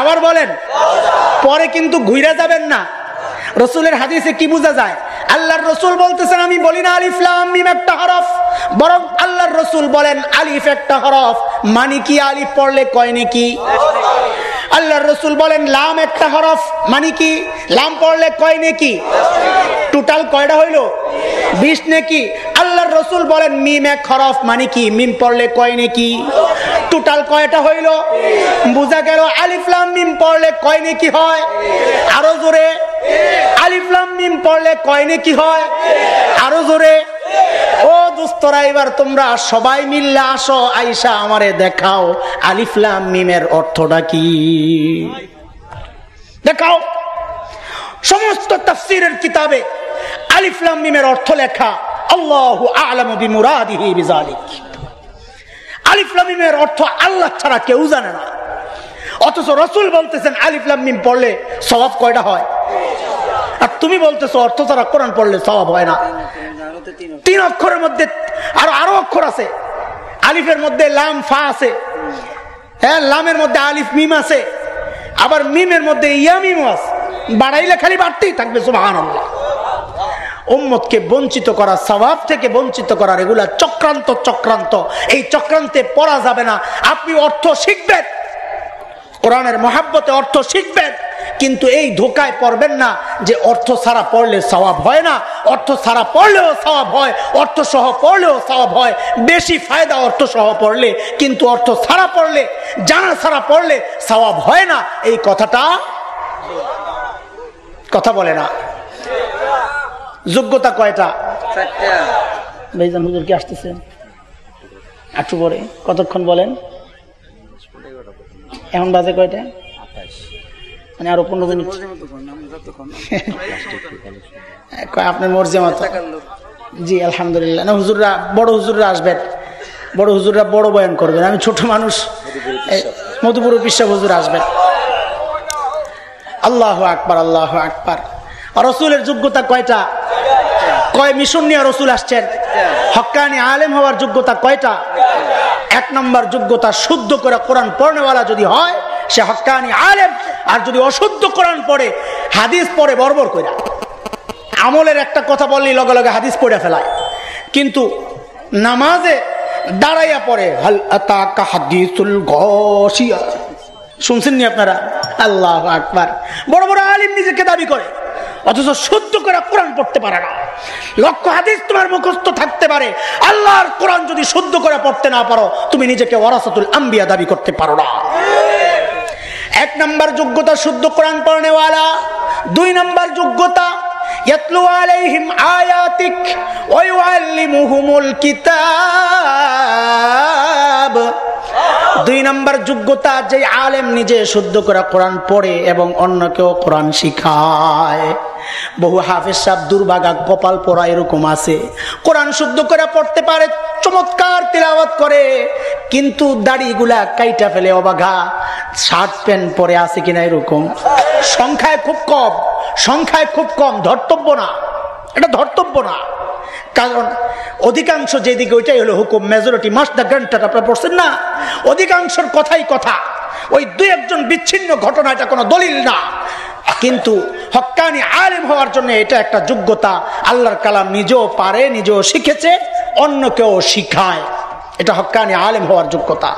আবার বলেন, পরে কিন্তু ঘুরে যাবেন না। রসুলের হাদিসে কি বোঝা যায়? আল্লাহর রসুল বলতেছেন, আমি বলি না আলিফলাম মিম, একটা হরফ। বরং আল্লাহর রসুল বলেন, আলিফ একটা হরফ। মানি কি আলিফ পড়লে কয় নাকি? আল্লাহর রসুল বলেন, লাম একটা হরফ মানে কি? লাম পড়লে কয় নেকি? টোটাল কয়টা হইল? বিশ নেকি। আল্লাহর রসুল বলেন, মিম এক হরফ মানে কি? মিম পড়লে কয় নেকি? টোটাল কয়টা হইল? বুঝা গেল আলিফলাম মিম পড়লে কয় নেকি হয়? আরও জোরে। আলিফলাম মিম পড়লে কয় নেকি হয়? আরও জোরে। ও দোস্তরা, এবার তোমরা সবাই মিললে আসো, আইসা আমারে দেখাও। আলিফলাম মিমের অর্থটা কি? দেখাও। সমস্ত তাফসিরের কিতাবে আলিফলাম মিমের অর্থ লেখা, আল্লাহ আলম বিমুরাদিহি বিজালিক। আলিফলাম মিমের অর্থ আল্লাহ ছাড়া কেউ জানে না। অথচ রসুল বলতেছেন আলিফলাম মিম পড়লে স্বভাব কয়টা হয়? আর তুমি বলতেছো, অর্থ ছাড়া কোরআন পড়লে স্বভাব হয় না। তিন অক্ষরের মধ্যে, আরও আরও অক্ষর আছে। আলিফের মধ্যে লাম, ফা আছে। হ্যাঁ লামের মধ্যে আলিফ, মিম আছে। আবার মিমের মধ্যে ইয়া মিম আছে। বাড়াইলে খালি বাড়তেই থাকবে সুবাহান উম্মতকে বঞ্চিত করা স্বভাব থেকে বঞ্চিত করার এগুলা চক্রান্ত চক্রান্ত। এই চক্রান্তে পড়া যাবে না। আপনি অর্থ শিখবেন। কোরআনের মহাব্বতে অর্থ শিখবেন। কিন্তু এই ধোকায় পড়বেন না যে অর্থ ছাড়া পড়লে স্বভাব হয় না অর্থ ছাড়া পড়লেও স্বভাব হয় অর্থ সহ পড়লেও স্বভাব হয় বেশি ফায়দা অর্থ সহ পড়লে কিন্তু অর্থ ছাড়া পড়লে জানা ছাড়া পড়লে স্বভাব হয় না। এই কথাটা কথা বলে না। যোগ্যতা কয়টা? ভাইজান হুজুর কি আসতেছেন একটু পরে কতক্ষণ বলেন? এখন বাজে কয়টা? মানে আরও পনেরো দিন আপনার মর্জি মতো। জি আলহামদুলিল্লাহ। না হুজুররা বড় হুজুররা আসবেন। বড় হুজুররা বড় বয়ান করবেন। আমি ছোট মানুষ। মধুপুর বিশ্বাস হুজুর আসবেন। আল্লাহ আকবার আল্লাহ আকবার। রসুলের যোগ্যতা কয়টা? কয় মিশন নিয়ে রসুল আসছেন? হকানি আলেম হওয়ার যোগ্যতা কয়টা? এক নম্বর যোগ্যতা শুদ্ধ করে কোরআন পড়নেওয়ালা যদি হয় সে হকানি আলেম, আর যদি অশুদ্ধ কোরআন পড়ে, হাদিস পড়ে বর্বর করে আমলের একটা কথা বললেই লগে লগে হাদিস পড়ে ফেলায়। কিন্তু নামাজে দাঁড়াইয়া পড়ে শুনছেন নি আপনারা? আল্লাহ আকবার। বড় বড় আলিম নিজেকে দাবি করে, অথচ শুদ্ধ করে কোরআন পড়তে পারে না। লক্ষ হাদিস তোমার মুখস্থ থাকতে পারে। আল্লাহর কোরআন যদি শুদ্ধ করে পড়তে না পারো, তুমি নিজেকে ওয়ারাসাতুল আম্বিয়া দাবি করতে পারো না। এক নম্বর যোগ্যতা শুদ্ধ কোরআন পড়নেওয়ালা, দুই নম্বর যোগ্যতা দুই নম্বর যোগ্যতা যে আলেম নিজে শুদ্ধ করা কোরআন পড়ে এবং অন্যকেও কোরআন শিখায়। বহু হাফেজ সাহ দুর্বাগা কপাল পড়া এরকম আছে। কোরআন শুদ্ধ করে পড়তে পারে, চমৎকার তিলাওয়াত করে, কিন্তু দাড়িগুলা কাইটা ফেলে অবাঘা, শার্ট প্যান্ট পরে আছে কিনা এরকম। সংখ্যায় খুব কম, সংখ্যায় খুব কম, ধর্তব্য না। এটা ধর্তব্য না। কারণ অধিকাংশ যেদিকে ওইটাই হলো হুকুম মেজরিটি মাস দ্য গ্রান্টার আপনারা পড়ছেন না? অধিকাংশের কথাই কথা। ওই দুই একজন বিচ্ছিন্ন ঘটনা, এটা কোনো দলিল না। কিন্তু হক্কানি আলেম হওয়ার জন্য এটা একটা যোগ্যতা। আল্লাহর কালাম নিজেও পারে, নিজেও শিখেছে অন্যকেও শিখায়। এটা হক্কানি আলেম হওয়ার যোগ্যতা।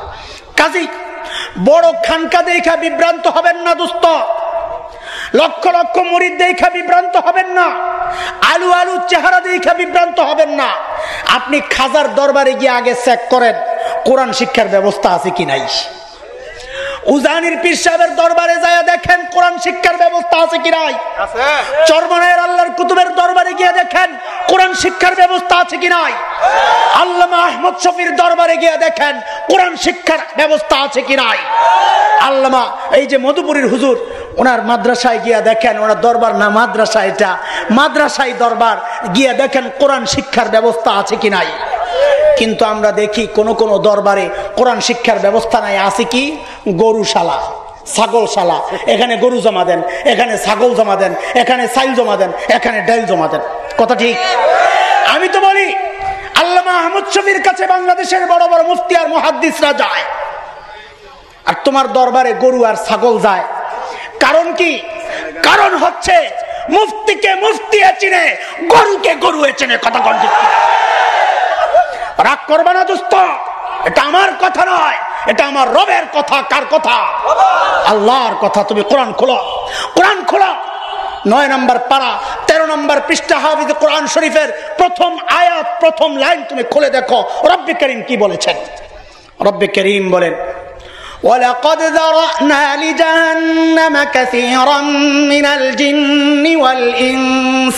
কাজেই বড় খানকা দেখা বিভ্রান্ত হবেন না দোস্ত লক্ষ লক্ষ মরিদ দেখা বিভ্রান্ত হবেন না। আলু আলু চেহারা দেখা বিভ্রান্ত হবেন না। আপনি খাজার দরবারে গিয়ে আগে চেক করেন, কোরআন শিক্ষার ব্যবস্থা আছে কি নাই। উজানির পীর সাহেবের দরবারে যায় দেখেন কোরআন শিক্ষার ব্যবস্থা আছে কি নাই? চরমনের আল্লাহর কুতুবের দরবারে গিয়ে দেখেন কোরআন শিক্ষার ব্যবস্থা আছে কি নাই? আল্লামা আহমদ শফির দরবারে গিয়ে দেখেন কোরআন শিক্ষার ব্যবস্থা আছে কি নাই? আল্লামা এই যে মধুপুরীর হুজুর ওনার মাদ্রাসায় গিয়া দেখেন ওনার দরবার না মাদ্রাসা এটা? মাদ্রাসায় দরবার গিয়া দেখেন কোরআন শিক্ষার ব্যবস্থা আছে কি নাই? কিন্তু আমরা দেখি কোন কোন দরবারে কোরআন শিক্ষার ব্যবস্থা নাই, আছে কি? গরুশালা, ছাগলশালা, এখানে গরু জমা দেন, এখানে ছাগল জমা দেন, এখানে সাইল জমা দেন, এখানে ডাইল জমা দেন। কথা ঠিক? আমি তো বলি, আল্লামা আহমদ শফির কাছে বাংলাদেশের বড় বড় মুফতি আর মহাদ্দিসরা যায়। আর তোমার দরবারে গরু আর ছাগল যায়। কারণ কি? কারণ হচ্ছে, মুফতিকে মুফতি চিনে, গরুকে গরু চিনে, কথা কন? রাগ করবে না দোস্ত এটা আমার কথা নয় এটা আমার রবের কথা কার কথা আল্লাহর কথা তুমি কোরআন খোলো কোরআন খোলো নয় নম্বর পারা তেরো নম্বর পৃষ্ঠা হাবিদ কোরআন শরীফের প্রথম আয়াত প্রথম লাইন তুমি খুলে দেখো রব্বে করিম কি বলেছেন রব্বে করিম বলেন ولقد ذرأنا لجهنم كثيرا من الجن والإنس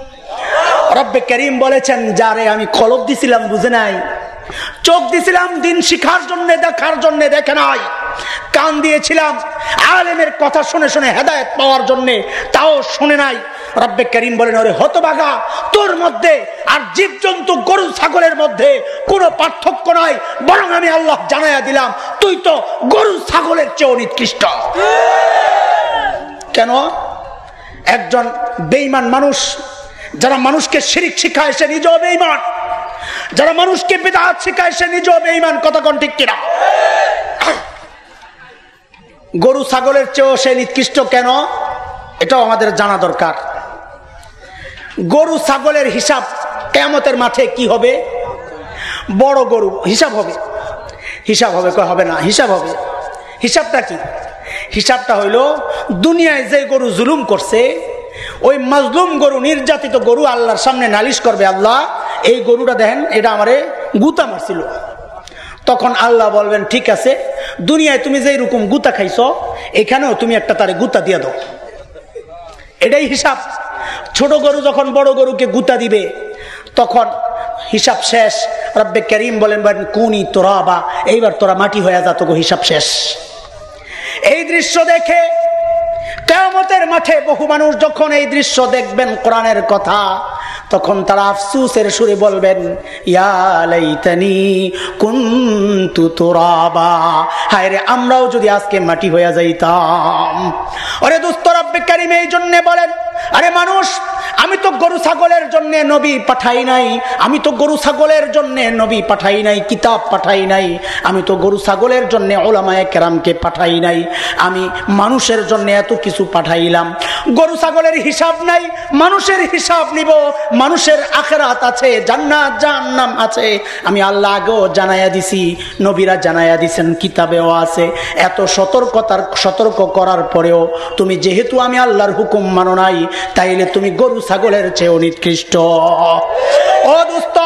রব্বে করিম বলেছেন যারে আমি কলব দিছিলাম বুঝে নাই? চোখ দিছিলাম দিন শিখার জন্য দেখার জন্য দেখে নাই। কান দিয়েছিলাম আলেমের কথা শুনে শুনে হেদায়ত পাওয়ার জন্য তাও শুনে নাই। রব্বে করিম বলেন ওরে হতবাগা তোর মধ্যে আর জীব জন্তু গরু ছাগলের মধ্যে কোনো পার্থক্য নাই বরং আমি আল্লাহ জানাইয়া দিলাম তুই তো গরু ছাগলের চেয়ে নিকৃষ্ট। কেন? একজন বেইমান মানুষ যারা মানুষকে শিরিক শিখায় সে নিজেও বেইমান যারা মানুষকে বেদাত শিখায় সে নিজেও বেইমান কথা কোন ঠিক কিনা? গরু, ছাগলের চেয়েও সে নিকৃষ্ট কেন? এটাও আমাদের জানা দরকার। গরু, ছাগলের হিসাব কেমতের মাঠে কি হবে? বড় গরু, হিসাব হবে। হিসাব হবে হবে না? হিসাব হবে। হিসাবটা কি? হিসাবটা হইল, দুনিয়ায় যে গরু জুলুম করছে ওই মাজলুম গরু, নির্যাতিত গরু আল্লাহর সামনে নালিশ করবে, আল্লাহ, এই গরুটা দেখেন, এটা আমারে গুতা মারছিল। তখন আল্লাহ বলবেন, ঠিক আছে, দুনিয়ায় তুমি যে রকম গুতা খাইছ, এখানেও তুমি একটা তারে গুতা দিয়ে দাও। এটাই হিসাব। ছোট গরু যখন বড় গরুকে গুতা দিবে, তখন হিসাব শেষ। রব্বে করিম বলেন বলেন কুনি তোরা বা এইবার তোরা মাটি হয়ে যা তোকে হিসাব শেষ। এই দৃশ্য দেখে কেমতের মাঠে বহু মানুষ যখন এই দৃশ্য দেখবেন কোরআনের কথা, তখন তারা আফসুসের সুরে বলবেন ইয়ালাইতানি কুনতু তুরাবা। হায় রে, আমরাও যদি আজকে মাটি হয়ে যাইতাম। আরে দোস্ত রব্বে কারিম এই জন্য বলেন আরে মানুষ, আমি তো গরু ছাগলের জন্য নবী পাঠাই নাই। আমি তো গরু ছাগলের জন্য নবী পাঠাই নাই, কিতাব পাঠাই নাই। আমি তো গরু ছাগলের জন্য ওলামায় কেরামকে পাঠাই নাই। আমি মানুষের জন্য এত কিছু পাঠাইলাম। গরু ছাগলের হিসাব নাই, মানুষের হিসাব নিব। মানুষের আখেরাত আছে, জান্নাত জান্নাম আছে। আমি আল্লাহ আগেও জানাইয়া দিছি, নবীরা জানাইয়া দিছেন, কিতাবেও আছে। এত সতর্কতার, সতর্ক করার পরেও তুমি যেহেতু আমি আল্লাহর হুকুম মানো নাই তাইলে তুমি গরু, ছাগলের চেয়ে নিকৃষ্ট। ও দোস্ত,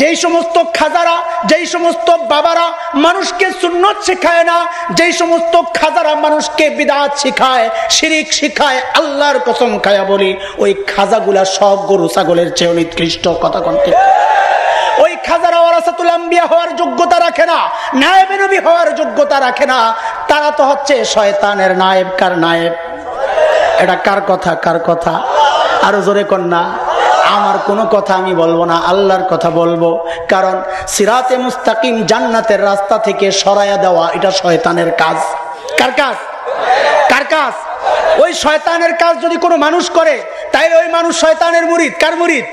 যেই সমস্ত খাজারা, যেই সমস্ত বাবারা মানুষকে সুন্নত শেখায় না, যেই সমস্ত খাজারা মানুষকে বিদাত শিখায়, শিরিক শিখায়, আল্লাহর কসম খায়া বলি, ওই খাজাগুলা সব গরু, ছাগলের চেয়ে নিকৃষ্ট কথা কন্টি ওই খাজারা ওয়ারাসাতুল আম্বিয়া হওয়ার যোগ্যতা রাখে না, নায়েব নবী হওয়ার যোগ্যতা রাখে না, তারা তো হচ্ছে শয়তানের নায়েব কার নায়েব। এটা কার কথা কার কথা? আরও জোরে কন্যা আমার কোনো কথা আমি বলব না, আল্লাহর কথা বলব। কারণ সিরাতে মুস্তাকিম জান্নাতের রাস্তা থেকে সরাইয়া দেওয়া এটা শয়তানের কাজ। কার কাজ? কাজ। ওই শয়তানের কাজ যদি কোনো মানুষ করে, তাইলে ওই মানুষ শয়তানের মুরিদ। কার মুরিদ?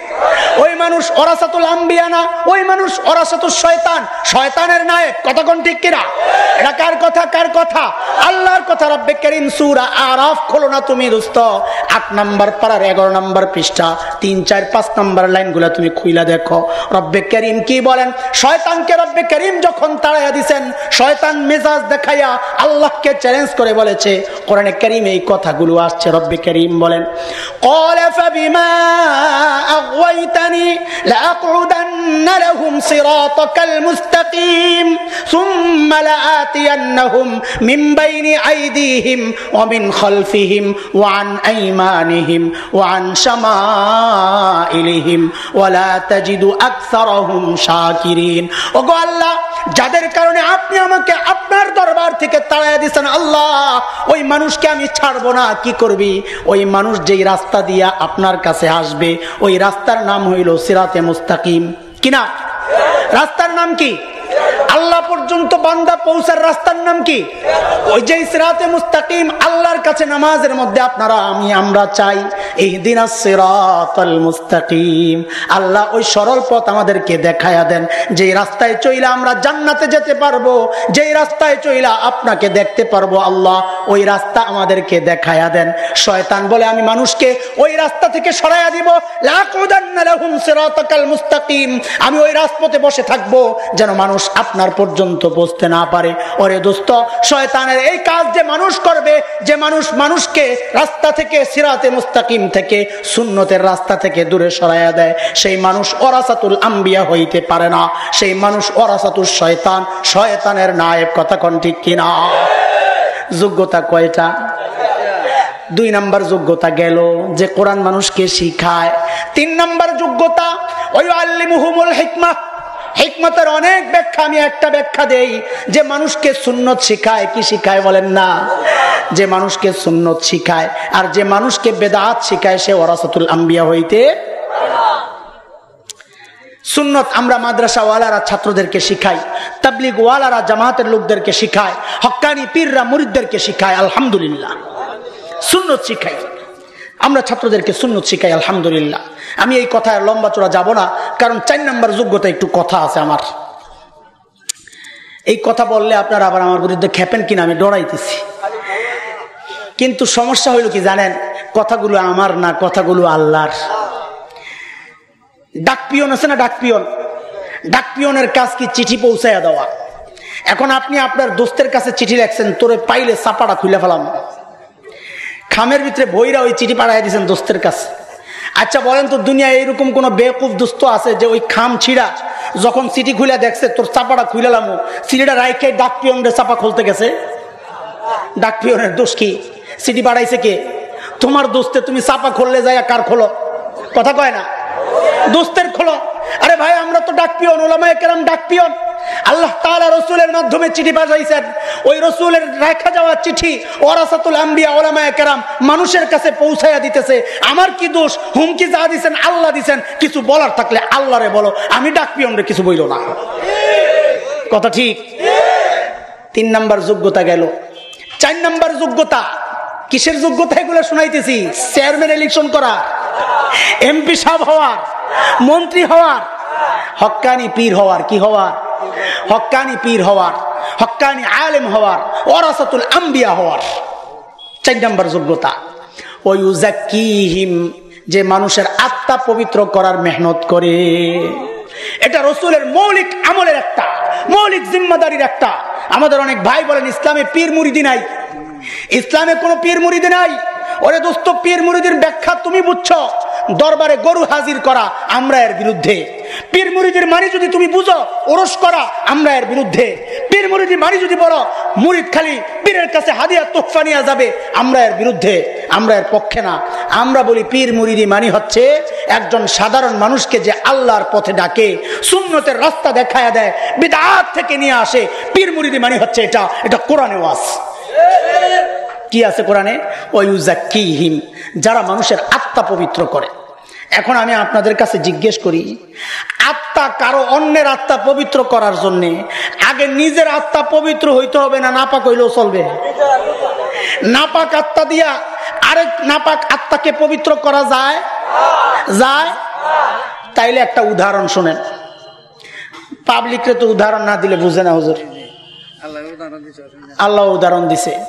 ওই মানুষ অরাসাতুল আম্বিয়ানা ওই মানুষ অরাসাতুল শয়তান। শয়তানের নায়ক। কতক্ষণ ঠিক কিনা? এটা কার কথা? কার কথা? আল্লাহর কথা। রব্বে করিম সুরা আরাফ খোলো না তুমি দোস্ত। আট নাম্বার পাড়ার এগারো নাম্বার পৃষ্ঠা। তিন, চার, পাঁচ নাম্বার লাইনগুলা তুমি খুইলা দেখো। রব্বে করিম কি বলেন? শয়তানকে রব্বে করিম যখন তাড়াইয়া দিছেন, শয়তান মেজাজ দেখাইয়া আল্লাহকে চ্যালেঞ্জ করে বলেছে, কোরআন কোরআনে করিম এই কথাগুলো আসছে, রব্বে করিম বলেন যাদের কারণে আপনি আমাকে আপনার দরবার থেকে তাড়াইয়া দিচ্ছেন আল্লাহ, ওই মানুষ মানুষকে আমি ছাড়বো না, কি করবি? ওই মানুষ যেই রাস্তা দিয়া আপনার কাছে আসবে, ওই রাস্তার নাম হইল সিরাতে মুস্তাকিম। কিনা রাস্তার নাম কি? আল্লাহ পর্যন্ত বান্দা পৌঁছার রাস্তার নাম কি? ওই যে সিরাতে মুস্তাকিম, আল্লাহর কাছে নামাজের মধ্যে আপনারা, আমি, আমরা চাই মুস্তাকিম। আল্লাহ ওই সরল পথ আমাদেরকে দেন। যে রাস্তায় চইলা আমরা জান্নাতে যেতে পারব, যেই রাস্তায় চইলা আপনাকে দেখতে পারব, আল্লাহ ওই রাস্তা আমাদেরকে দেখায়া দেন। শয়তান বলে, আমি মানুষকে ওই রাস্তা থেকে সরাইয়া দিব। মুস্তাকিম। আমি ওই রাজপথে বসে থাকব, যেন মানুষ আপনার পর্যন্ত পৌঁছতে না পারে। ওরে দোস্ত, শয়তানের এই কাজ যে মানুষ করবে, যে মানুষ মানুষকে রাস্তা থেকে, সিরাতে মুস্তাকিম থেকে, সুন্নতের রাস্তা থেকে দূরে সরাইয়া দেয়, সেই মানুষ অরাসাতুল আম্বিয়া হইতে পারে না। সেই মানুষ অরাসাতুল শয়তান, শয়তানের নায়ক কথা কন ঠিক কিনা? যোগ্যতা কয়টা? দুই নাম্বার যোগ্যতা গেল যে কোরআন মানুষকে শিখায়। তিন নাম্বার যোগ্যতা ওই আল্লিমুহুমুল হিকমা হিকমতের অনেক ব্যাখ্যা, আমি একটা ব্যাখ্যা দেই। যে মানুষকে সুন্নত শিখায়, কি শিখায় বলেন না? যে মানুষকে সুন্নত শিখায়, আর যে মানুষকে বেদাত শিখায়, সে ওরাসতুল আম্বিয়া হইতে সুন্নত। আমরা মাদ্রাসা ওয়ালারা ছাত্রদেরকে শিখাই তাবলিগ ওয়ালারা জামাতের লোকদেরকে শিখায়, হক্কানি পীররা মুরিদদেরকে শিখায়, আলহামদুলিল্লাহ। সুন্নত শিখাই। আমরা ছাত্রদেরকে সুন্নত শিখাই, আলহামদুলিল্লাহ। আমি এই কথায় লম্বা চোরা যাব না, কারণ চার নাম্বার যোগ্যতা একটু কথা আছে আমার। এই কথা বললে আপনারা আবার আমার বিরুদ্ধে খেপেন কিনা, আমি ডরাইতেছি। কিন্তু সমস্যা হইল কি জানেন, কথাগুলো আমার না, কথাগুলো আল্লাহর। ডাকপিয়ন আছে না ডাকপিয়ন ডাকপিয়নের কাজ কি চিঠি পৌঁছাইয়া দেওয়া? এখন আপনি আপনার দোস্তের কাছে চিঠি লেখছেন, তোরে পাইলে চাপাটা খুলে ফেলাম। খামের ভিতরে বইরা ওই চিঠি পাঠাই দিয়েছেন দোস্তের কাছে। আচ্ছা বলেন তো দুনিয়া এইরকম কোন বেকুফ দুস্থ আছে যে ওই খাম ছিঁড়া যখন সিটি খুলে দেখছে, তোর চাপাটা খুলেলাম সিটিটা রাইখে ডাক পিয়নের চাপা খুলতে গেছে। ডাক পিয়নের দোষ কি? সিটি বাড়াইছে কে? তোমার দোস্তে তুমি চাপা খুললে যায় কার খোলো? কথা কয় না? দোস্তের খোলো। আরে ভাই, আমরা তো ডাক পিয়ন, ওলামায় কেরাম ডাক পিয়ন। আল্লাহ তালা রসুলের মাধ্যমে চিঠি পাঠাইছেন। ওই রসুলের রেখা যাওয়া চিঠি ওরাসাতুল আম্বিয়া ওলামায় কেরাম মানুষের কাছে পৌঁছাইয়া দিতেছে। আমার কি দোষ? হুমকি যা দিছেন, আল্লাহ দিছেন। কিছু বলার থাকলে আল্লাহরে বলো। আমি ডাক পিয়নরে কিছু বইল না। কথা ঠিক? তিন নাম্বার যোগ্যতা গেল। চার নাম্বার যোগ্যতা। কিসের যোগ্যতা এগুলো শুনাইতেছি? চেয়ারম্যান ইলেকশন করা এমপি সাহেব হওয়ার। মন্ত্রী হওয়ার। হক্কানি পীর হওয়ার কি হওয়ার? হক্কানি পীর হওয়ার হক্কানি আলেম হওয়ার ওরাসাতুল আম্বিয়া হওয়ার। চার নম্বর যোগ্যতা। ওয়ুজাকিহিম যে মানুষের আত্মা পবিত্র করার মেহনত করে। এটা রসুলের মৌলিক আমলের একটা, মৌলিক জিম্মাদারির একটা। আমাদের অনেক ভাই বলেন, ইসলামে পীর মুরিদি নাই। ইসলামে কোনো পীর মুরিদি নাই। ওরে দোস্ত, পীর মুরিদির ব্যাখ্যা তুমি বুঝছ? দরবারে গরু হাজির করা আমরা এর বিরুদ্ধে। পীর মুরিদির মানি যদি তুমি বুঝো, ওরস করা আমরা এর বিরুদ্ধে। পীর মুরিদির মানি যদি বলো, মুরিদ খালি পীরের কাছে হাদিয়া তোফা নিয়ে যাবে, আমরা এর বিরুদ্ধে। আমরা এর পক্ষে না। আমরা বলি পীর মুরিদি মানি হচ্ছে একজন সাধারণ মানুষকে যে আল্লাহর পথে ডাকে, সুন্নতের রাস্তা দেখায় দেয়, বিদাত থেকে নিয়ে আসে। পীর মুরিদি মানি হচ্ছে এটা এটা কোরআনে ওয়াস কি আছে কোরআনে? হিম যারা মানুষের আত্মা পবিত্র করে। এখন আমি আপনাদের কাছে জিজ্ঞেস করি আত্মা কারও অন্যের আত্মা পবিত্র করার জন্য আগে নিজের আত্মা পবিত্র হইতে হবে না নাপাক হইলেও চলবে? নাপাক আত্মা দিয়া আরেক নাপাক আত্মাকে পবিত্র করা যায়? যায়? তাইলে একটা উদাহরণ শোনেন। পাবলিকরে তো উদাহরণ না দিলে বুঝে না হুজুর। আল্লাহ উদাহরণ দিছে।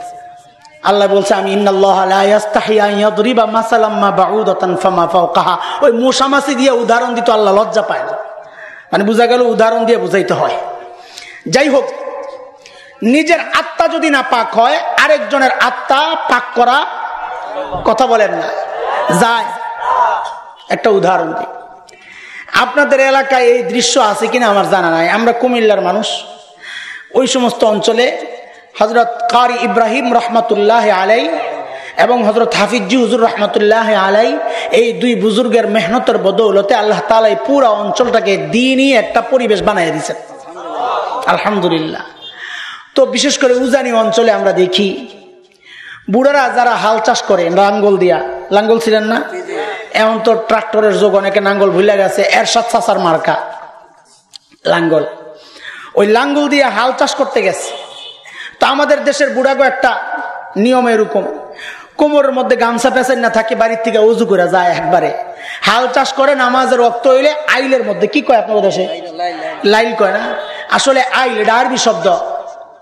আল্লাহ বলছে, আমি ওই দিয়ে উদাহরণ দিত আল্লাহ লজ্জা পায় না। মানে বোঝা গেল উদাহরণ দিয়ে বুঝাইতে হয়। যাই হোক, নিজের আত্মা যদি না পাক হয়, আরেকজনের আত্মা পাক করা কথা বলেন না। যায়। একটা উদাহরণ দিই। আপনাদের এলাকায় এই দৃশ্য আছে কিনা আমার জানা নাই। আমরা কুমিল্লার মানুষ। ওই সমস্ত অঞ্চলে হজরত কারি ইব্রাহিম রহমতুল্লাহ আলাই এবং হজরত হাফিজি হুজুর রহমতুল্লাহ আলাই এই দুই বুজুর্গের মেহনতের বদৌলতে আল্লাহ তালা এই পুরা অঞ্চলটাকে দিনই একটা পরিবেশ বানাই দিয়েছেন। আলহামদুলিল্লাহ। তো বিশেষ করে উজানি অঞ্চলে আমরা দেখি, বুড়ারা যারা হাল চাষ করে লাঙ্গল দিয়া লাঙ্গল ছিলেন না? এমন তো ট্রাক্টরের যোগ, অনেকে নাঙ্গল ভুলে গেছে, এরশাদ চাষার মার্কা, লাঙ্গল। ওই লাঙ্গল দিয়ে হাল চাষ করতে গেছে। তো আমাদের দেশের বুড়াগো একটা নিয়ম এরকম। কোমরের মধ্যে গামছা পেঁচাই না থাকে বাড়ির থেকে উজু করে যায় একবারে। হাল চাষ করে নামাজের রক্ত হইলে আইলের মধ্যে কি কয় আপনাদের দেশে? লাইল কয় না? আসলে আইল এটা আরবি শব্দ।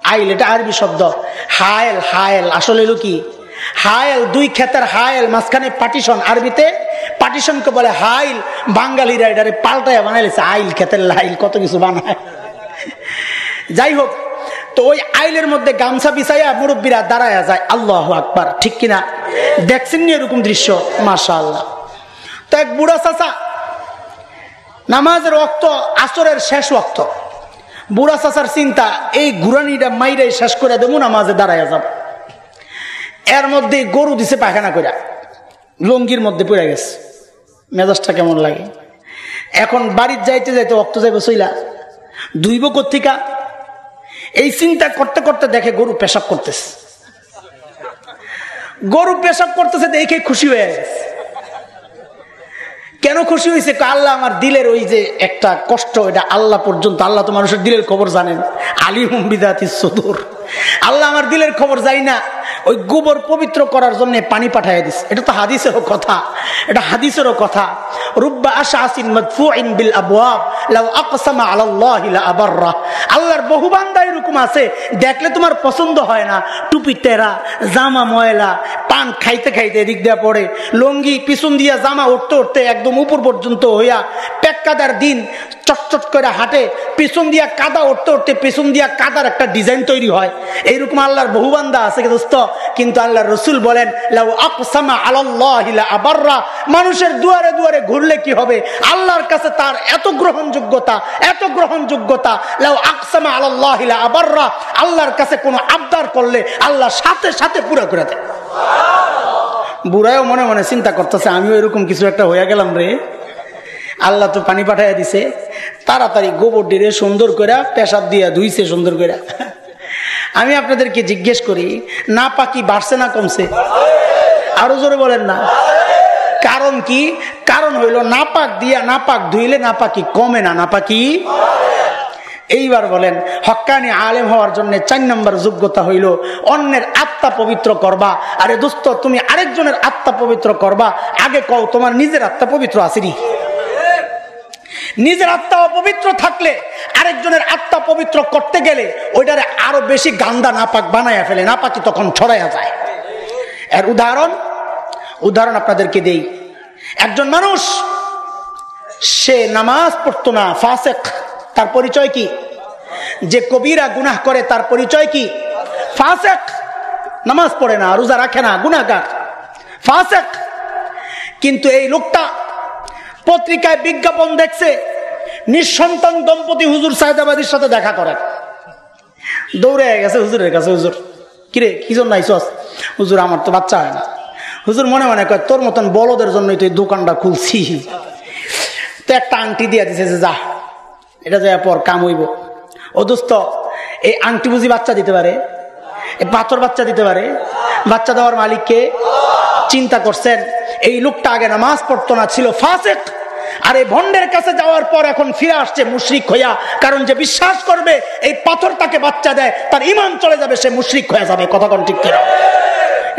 আইল এটা আরবি শব্দ। হায়েল হায়েল, আসলে এলো কি? হায়েল, দুই ক্ষেতের হায়েল, মাঝখানে পার্টিশন। আরবিতে পার্টিশনকে বলে হাইল। বাঙালিরা এটারে পাল্টায় বানাইছে আইল, ক্ষেতের লাইল, কত কিছু বানায়। যাই হোক তো ওই আইলের মধ্যে গামছা বিছাইয়া মুরব্বীরা দাঁড়ায় যায়। আল্লাহ আকবার, ঠিক কিনা? দেখছেন নি এরকম দৃশ্য? মাসা আল্লাহ তো এক বুড়া চাচা, নামাজের রক্ত আসরের শেষ রক্ত বুড়া চাচার চিন্তা, এই ঘুরানিটা মাইরাই শেষ করে দেবো, নামাজে দাঁড়ায় যাব। এর মধ্যে গরু দিছে পায়খানা করে লঙ্গির মধ্যে পড়ে গেছে। মেজাজটা কেমন লাগে? এখন বাড়ির যাইতে যাইতে রক্ত যাইব, সইলা। দুইব কর্তিকা এই চিন্তা করতে করতে দেখে গরু পেশাব করতেছে। গরু পেশাব করতেছে দেখে খুশি হয়ে গেছে। কেন খুশি হয়েছে? আল্লাহ আমার দিলের ওই যে একটা কষ্ট, এটা আল্লাহ পর্যন্ত, আল্লাহ তো মানুষের দিলের খবর জানেন। আলিম বিদাতি সদুর। আল্লাহ আমার দিলের খবর যাই না। ওই গোবর পবিত্র করার জন্য পানি পাঠাই দিস এটা তো হাদিসেরও কথা। এটা হাদিসেরও কথা। রুব্বা আশা আসিন মদফুইন বিল আবওয়াব, লাউ আকসামা আলাল্লাহি লা আল্লাহর বহু বান্দা এরকম আছে, দেখলে তোমার পছন্দ হয় না। টুপি টেরা, জামা ময়লা, পান খাইতে খাইতে এদিক দিয়ে পড়ে। লঙ্গি পিছন দিয়া জামা উঠতে উঠতে একদম উপর পর্যন্ত হইয়া পেক্কাদার দিন চটচট করে হাঁটে। পিছন দিয়া কাদা উঠতে উঠতে পিছন দিয়া কাদার একটা ডিজাইন তৈরি হয়। এইরকম আল্লাহর বহু বান্দা আছে দোস্ত। কিন্তু আল্লাহ রসুল বলেন মানুষের দুয়ারে দুয়ারে ঘুরলে কি হবে? আল্লাহর কাছে তার এত গ্রহণযোগ্যতা এত গ্রহণযোগ্যতা, লাউ আকসামা আল্লাহ আবাররা। আল্লাহর কাছে কোনো আবদার করলে আল্লাহ সাথে সাথে পুরো করে দেয়। বুড়ায়ও মনে মনে চিন্তা করতেছে, আমিও এরকম কিছু একটা হয়ে গেলাম রে। আল্লাহ তো পানি পাঠাইয়া দিছে, তাড়াতাড়ি গোবর ডিরে সুন্দর করে পেশাব দিয়া ধুইছে সুন্দর করে আমি আপনাদেরকে জিজ্ঞেস করি, না পাকি বাড়ছে না কমছে? আরও জোরে বলেন না। কারণ কি? কারণ হইল নাপাক দিয়া নাপাক ধুইলে না নাপাকি কমে না না নাপাকি এইবার বলেন হক্কানি আলেম হওয়ার জন্য চার নম্বর যোগ্যতা হইল, অন্যের আত্মা পবিত্র করবা। আরে দোস্ত, তুমি আরেকজনের আত্মা পবিত্র করবা। আগে কও, তোমার নিজের আত্মা পবিত্র আসেনি নিজের আত্মা অপবিত্র থাকলে আরেকজনের আত্মা পবিত্র করতে গেলে ওইটারে আরও বেশি গান্দা নাপাক বানাইয়া ফেলে, নাপাকি তখন ছড়াইয়া যায়। এর উদাহরণ উদাহরণ আপনাদেরকে দেই। একজন মানুষ, সে নামাজ পড়তো না, ফাসেক। তার পরিচয় কি? যে কবিরা গুনাহ করে, তার পরিচয় কি? ফাসেক। নামাজ পড়ে না, রোজা রাখে না, গুনাহগার। ফাসেক। কিন্তু এই লোকটা পত্রিকায় বিজ্ঞাপন দেখছে, নিঃসন্তান দম্পতি হুজুর সাহেদাবাদীর সাথে দেখা করে। দৌড়ে গেছে হুজুরের কাছে, হুজুর, কিরে, কি জন্য আইসস হুজুর, আমার তো বাচ্চা হয় না। হুজুর মনে মনে কয়, তোর মতন বলদের জন্যই তুই দোকানটা খুলছি। তো একটা আংটি দিয়ে দিছে যে, যা, এটা যায় পর, কাম হইব। ও দোস্ত, এই আংটি বুঝি বাচ্চা দিতে পারে? পাথর বাচ্চা দিতে পারে? বাচ্চা দেওয়ার মালিককে চিন্তা করছেন? এই লোকটা আগে নামাজ পড়তো না, ছিল ফাসেক। আর এই ভন্ডের কাছে যাওয়ার পর এখন ফিরে আসছে মুশরিক হইয়া। কারণ যে বিশ্বাস করবে, এই পাথর তাকে বাচ্চা দেয়, তার ইমান চলে যাবে, সে মুশরিক হয়ে যাবে। কথা কোন ঠিক কিনা?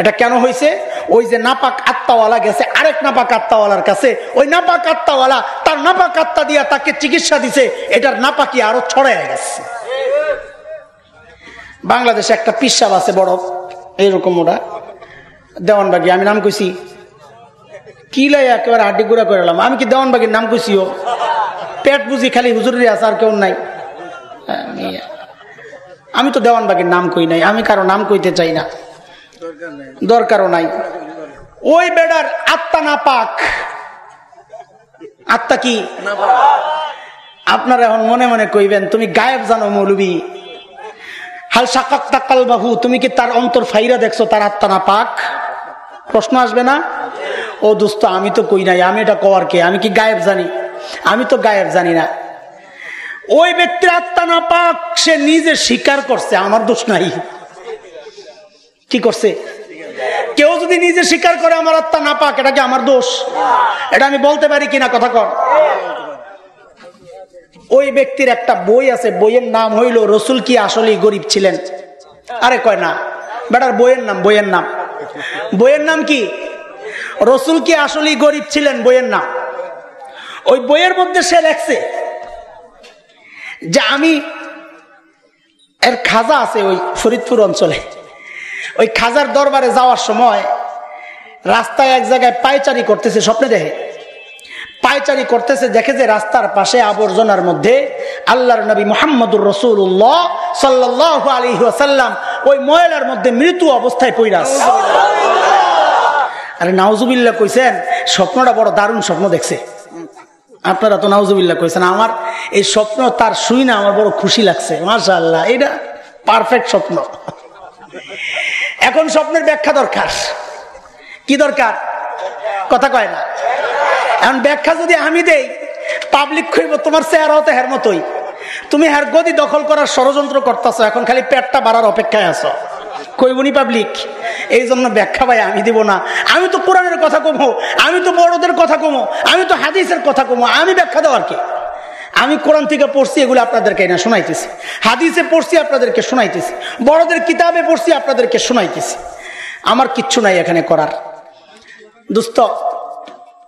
এটা কেন হয়েছে ওই যে নাপাক আত্মাওয়ালা গেছে, আরেক নাপাক আত্মাওয়ালার কাছে। ওই নাপাক আত্মাওয়ালা তার নাপাক আত্মা দিয়া তাকে চিকিৎসা দিছে, এটার নাপাকি আরও ছড়াই গেছে। বাংলাদেশে একটা পিসাব আছে বড়, এইরকম ওরা দেওয়ানবাগি, আমি নাম কইছি কি লাই একেবারে হাড্ডি গুড়া করে এলাম। আমি কি দেওয়ানবাগির নাম কইছি ও? পেট বুঝি খালি হুজুরের আছে আর কেউ নাই। আমি তো দেওয়ানবাগের নাম কই নাই, আমি কারও নাম কইতে চাই না। দরকারও নাই। ওই বেড়ার আত্মা না পাক। আত্মা কি? আপনারা এখন মনে মনে কইবেন, তুমি গায়েব জানো মৌলবী। হাল সাকাক তাকাল বাহু তুমি কি তার অন্তর ফাইরা দেখছ তার আত্মা না পাক? প্রশ্ন আসবে না? ও দোস্ত, আমি তো কই নাই, আমি এটা কওয়ার কে? আমি কি গায়েব জানি? আমি তো গায়েব জানি না। ওই ব্যক্তির আত্মা না পাক, সে নিজে স্বীকার করছে, আমার দোষ নাই। কি করছে? কেউ যদি নিজে স্বীকার করে আমার আত্মা না পাক, এটা কি আমার দোষ? এটা আমি বলতে পারি কিনা কথা কর ওই ব্যক্তির একটা বই আছে, বইয়ের নাম হইল রসুল কি আসলে গরিব ছিলেন? আরে কয় না, বেটার বইয়ের নাম বইয়ের নাম। বইয়ের নাম কি? রসুল কি আসলে গরিব ছিলেন বইয়ের নাম? ওই বইয়ের মধ্যে সে লেখছে যে আমি এর খাজা আছে ওই ফরিদপুর অঞ্চলে। ওই খাজার দরবারে যাওয়ার সময় রাস্তায় এক জায়গায় পায়চারি করতেছে, স্বপ্নে দেখে। পায়চারি করতেছে, দেখে যে রাস্তার পাশে আবর্জনার মধ্যে আল্লাহর নবী মোহাম্মদুর রসুল্লাহ সাল্লাহ আলী আসাল্লাম ওই ময়লার মধ্যে মৃত্যু অবস্থায় পইরাস আরে নাউজুবিল্লা কইছেন, স্বপ্নটা বড় দারুণ স্বপ্ন দেখছে। আপনারা তো নাউজুবিল্লা কইছেন, আমার এই স্বপ্ন তার শুই না, আমার বড় খুশি লাগছে। মাসা আল্লাহ এটা পারফেক্ট স্বপ্ন। এখন স্বপ্নের ব্যাখ্যা দরকার। কি দরকার? কথা কয় না। এখন ব্যাখ্যা যদি আমি দেই পাবলিক কইব তোমার চেহারাও তো হের মতোই। তুমি হের গদি দখল করার ষড়যন্ত্র করতেছ, এখন খালি পেটটা বাড়ার অপেক্ষায় আছো। কইবনি পাবলিক এই জন্য ব্যাখ্যা ভাই, আমি দিব না। আমি তো কোরআনের কথা কমো, আমি তো বড়দের কথা কমো, আমি তো হাদিসের কথা কমো, আমি ব্যাখ্যা দেওয়ার কি? আমি কোরআন থেকে পড়ছি, এগুলো আপনাদেরকে না শোনাইতেছি। হাদিসে পড়ছি, আপনাদেরকে শোনাইতেছি। বড়দের কিতাবে পড়ছি, আপনাদেরকে শোনাইতেছি। আমার কিচ্ছু নাই এখানে করার। দুস্থ,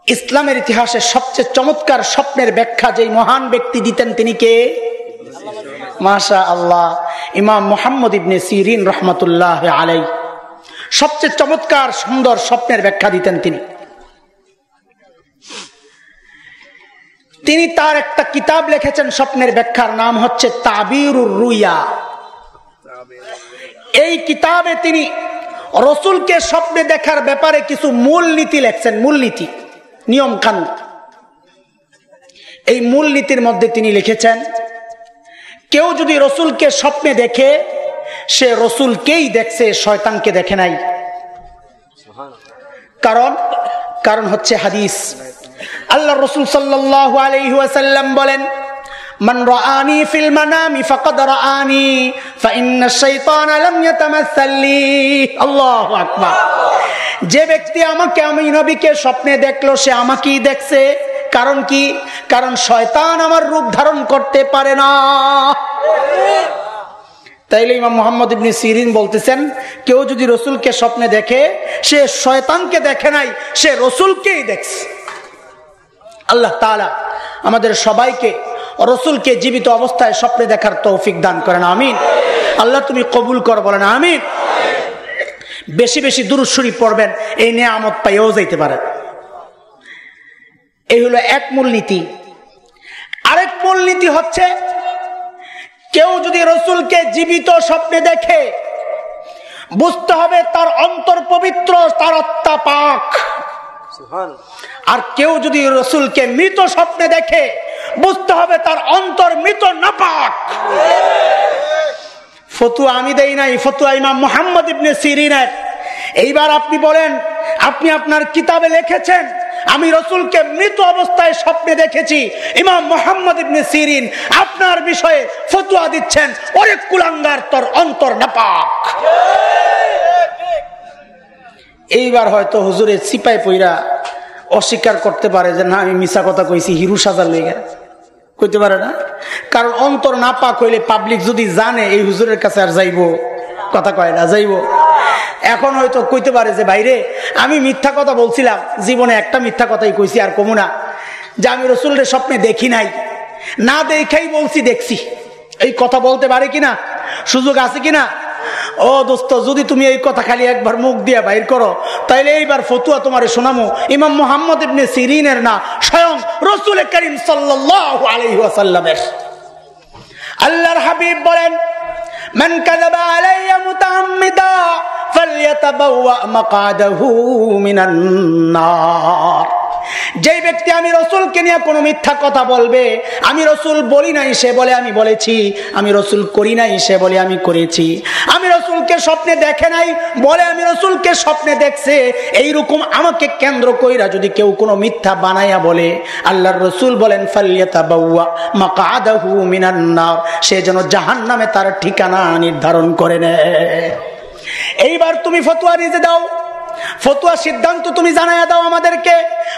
ইসলামের ইতিহাসে সবচেয়ে চমৎকার স্বপ্নের ব্যাখ্যা যেই মহান ব্যক্তি দিতেন তিনি কে? মাশা আল্লাহ ইমাম মোহাম্মদ ইবনে সিরিন রহমতুল্লাহ আলাই সবচেয়ে চমৎকার, সুন্দর স্বপ্নের ব্যাখ্যা দিতেন তিনি। তিনি তার একটা কিতাব লিখেছেন, স্বপ্নের ব্যাখ্যার নাম হচ্ছে তাবিরুর রুইয়া। এই কিতাবে তিনি রসুলকে স্বপ্নে দেখার ব্যাপারে কিছু মূল নীতি লেখছেন, মূলনীতি নিয়ম কানুন এই মূল নীতির মধ্যে তিনি লিখেছেন কেউ যদি রসুলকে স্বপ্নে দেখে সে রসুলকেই দেখছে শয়তানকে দেখে নাই কারণ কারণ হচ্ছে হাদিস আল্লাহ রসুল সাল্লাহ আলহাসাল্লাম বলেন من رآني في المنام فقد رآني فإن الشيطان لم يتمثل لي الله أكبر যে ব্যক্তি আমাকে আমি নবীকে স্বপ্নে দেখলো সে আমাকেই দেখছে কারণ কি? কারণ শয়তান আমার রূপ ধারণ করতে পারে না। তাইলে ইমাম মোহাম্মদ ইবনি সিরিন বলতেছেন, কেউ যদি রসুলকে স্বপ্নে দেখে, সে শয়তানকে দেখে নাই, সে রসুলকেই দেখছে। আল্লাহ তালা আমাদের সবাইকে, রসুলকে জীবিত অবস্থায় স্বপ্নে দেখার তৌফিক দান করেন, আমিন। আল্লাহ তুমি কবুল কর, বলেন, আমিন। বেশি বেশি দূরস্বরী পড়বেন, এই নিয়ামত পাইও যাইতে পারেন এই হলো এক মূলনীতি। আরেক মূলনীতি হচ্ছে কেউ যদি রসুলকে জীবিত স্বপ্নে দেখে বুঝতে হবে তার অন্তর পবিত্র তার আত্মা পাক। আর কেউ যদি রসুলকে মৃত স্বপ্নে দেখে বুঝতে হবে তার অন্তর মৃত নাপাক। ফতুয়া আমি দেই নাই ফতুয়া ইমাম মোহাম্মদ ইবনে সিরিনের। এইবার আপনি বলেন আপনি আপনার কিতাবে লিখেছেন আমি রসুলকে মৃত অবস্থায় স্বপ্নে দেখেছি। ইমাম মোহাম্মদ ইবনে সিরিন আপনার বিষয়ে ফতুয়া দিচ্ছেন। ওরে কুলাঙ্গার, তোর অন্তর নাপাক। এইবার হয়তো হুজুরের সিপাই পইরা অস্বীকার করতে পারে যে, না, আমি মিশা কথা কইছি, হিরু সাজার লেগে। কইতে পারে না? কারণ অন্তর না পাক হইলে পাবলিক যদি জানে, এই হুজুরের কাছে আর যাইব। কথা কয় না, যাইব। এখন হয়তো কইতে পারে যে বাইরে আমি মিথ্যা কথা বলছিলাম। জীবনে একটা মিথ্যা কথাই কইছি, আর কমু না। যে আমি রসুলের স্বপ্নে দেখি নাই। না দেখাই বলছি, দেখছি। এই কথা বলতে পারে কিনা? সুযোগ আছে কিনা? ও দোস্ত, যদি তুমি এই কথা খালি একবার মুখ দিয়ে বাইর করো, তাইলে এইবার ফতুয়া তোমার শোনামো। ইমাম মোহাম্মদ ইবনে সিরিনের না, স্বয়ং রসুল করিম সাল্লাহ আল্লাহর হাবিব বলেন মান كذب علي متعمدا فليتبوأ مقعده من النار. যেই ব্যক্তি আমি রসুলকে নিয়ে কোনো মিথ্যা কথা বলবে, আমি রসুল বলি নাই, সে বলে আমি বলেছি, আমি রসুল করি নাই, সে বলে আমি করেছি, আমি রসুলকে স্বপ্নে দেখে নাই, বলে আমি রসুলকে স্বপ্নে দেখছে এই রকম আমাকে কেন্দ্র কইরা যদি কেউ কোনো মিথ্যা বানাইয়া বলে, আল্লাহর রসুল বলেন ফালিয়াতা বাউয়া মাকাদাহু মিনান্নার সে যেন জাহান নামে তার ঠিকানা নির্ধারণ করে নেয়। এইবার তুমি ফতুয়া নিজে দাও। ফতুয়া সিদ্ধান্ত তুমি জানাইয়া দাও আমাদেরকে।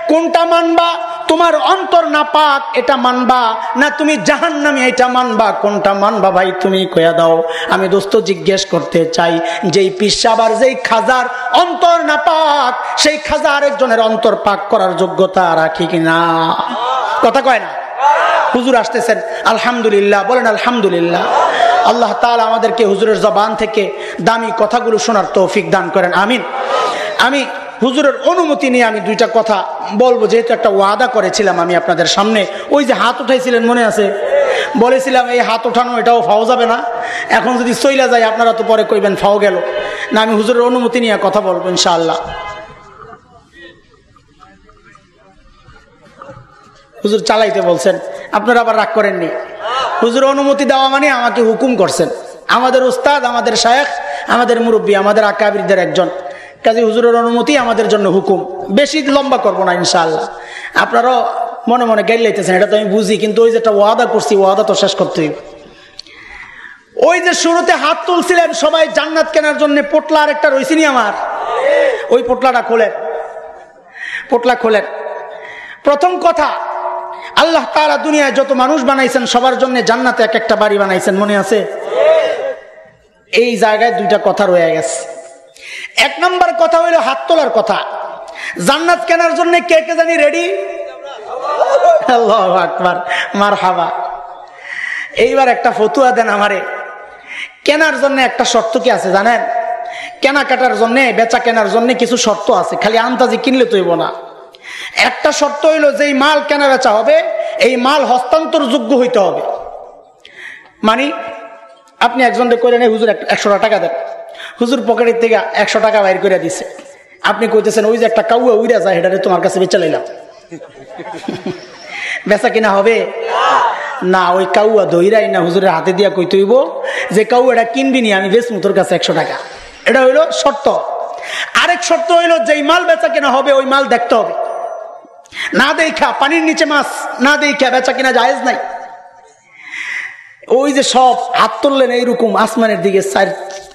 কোনটা মানবা? তোমার অন্তর না পাক, এটা মানবা? না তুমি জাহান নামে এটা মানবা? কোনটা মানবা ভাই তুমি কয়া দাও। আমি দোস্ত জিজ্ঞেস করতে চাই, যেই পিসাবার যেই খাজার অন্তর না পাক, সেই খাজা আরেকজনের অন্তর পাক করার যোগ্যতা রাখি কিনা কথা কয় না? হুজুর আসতেছেন, আলহামদুলিল্লাহ, বলেন আলহামদুলিল্লাহ। আল্লাহ তালা আমাদেরকে হুজুরের জবান থেকে দামি কথাগুলো শোনার তৌফিক দান করেন, আমিন। আমি হুজুরের অনুমতি নিয়ে আমি দুইটা কথা বলব, যেহেতু একটা ওয়াদা করেছিলাম আমি আপনাদের সামনে। ওই যে হাত উঠাইছিলেন মনে আছে? বলেছিলাম, এই হাত ওঠানো এটাও ফাও যাবে না। এখন যদি সইলা যায়, আপনারা তো পরে কইবেন ফাও গেল। না, আমি হুজুরের অনুমতি নিয়ে কথা বলব, ইনশাআল্লাহ। হুজুর চালাইতে বলছেন, আপনারা আবার রাগ করেননি? হুজুর অনুমতি দেওয়া মানে আমাকে হুকুম করছেন। আমাদের উস্তাদ, আমাদের শায়েখ, আমাদের মুরব্বী, আমাদের আকাবিরদের একজন। কাজী হুজুরের অনুমতি আমাদের জন্য হুকুম। বেশি লম্বা করব না, ইনশাআল্লাহ। আপনারাও মনে মনে গেল লাইতেছেন, এটা তো আমি বুঝি, কিন্তু ওই যেটা ওয়াদা করছি, ওয়াদা তো শেষ করতে হইব। ওই যে শুরুতে হাত তুলছিলেন সবাই জান্নাত কেনার জন্য, পোটলা আর একটা রয়েছিনি আমার। ওই পোটলাটা খোলেন। পোটলা খোলেন। প্রথম কথা, আল্লাহ তারা দুনিয়ায় যত মানুষ বানাইছেন, সবার জন্য জান্নাতে এক একটা বাড়ি বানাইছেন, মনে আছে? এই জায়গায় দুইটা কথা রয়ে গেছে। এক নম্বর কথা হইল হাত তোলার কথা। জান্নাত কেনার জন্য কে কে জানি রেডি আকবার মার হাবা এইবার একটা ফতুয়া দেন আমারে। কেনার জন্য একটা শর্ত কি আছে জানেন? কেনাকাটার জন্য, বেচা কেনার জন্য কিছু শর্ত আছে, খালি আন্তাজি কিনলে তৈব না। একটা শর্ত হইল যেই মাল কেনা বেচা হবে, এই মাল হস্তান্তর যোগ্য হইতে হবে। মানে আপনি একজন করে নেই হুজুর একশো টাকা দেন। হুজুর পকেটের থেকে একশো টাকা বাইর করে দিছে। আপনি কইতেছেন, ওই যে একটা কাউয়া উইরা যায় হেটারে তোমার কাছে বেচে লাইলাম। [laughs] বেচা কিনা হবে? না, ওই কাউয়া দইরাই না, হুজুরের হাতে দিয়া কই তৈব যে কাউয়াটা কিনবি নি, আমি বেশ তোর কাছে একশো টাকা। এটা হইল শর্ত। আরেক শর্ত হইল, যেই মাল বেচা কিনা হবে, ওই মাল দেখতে হবে। না দেখা পানির নিচে মাছ, না দেখা বেচা কিনা জায়েজ নাই। ওই যে সব হাত তুললেন এইরকম আসমানের দিকে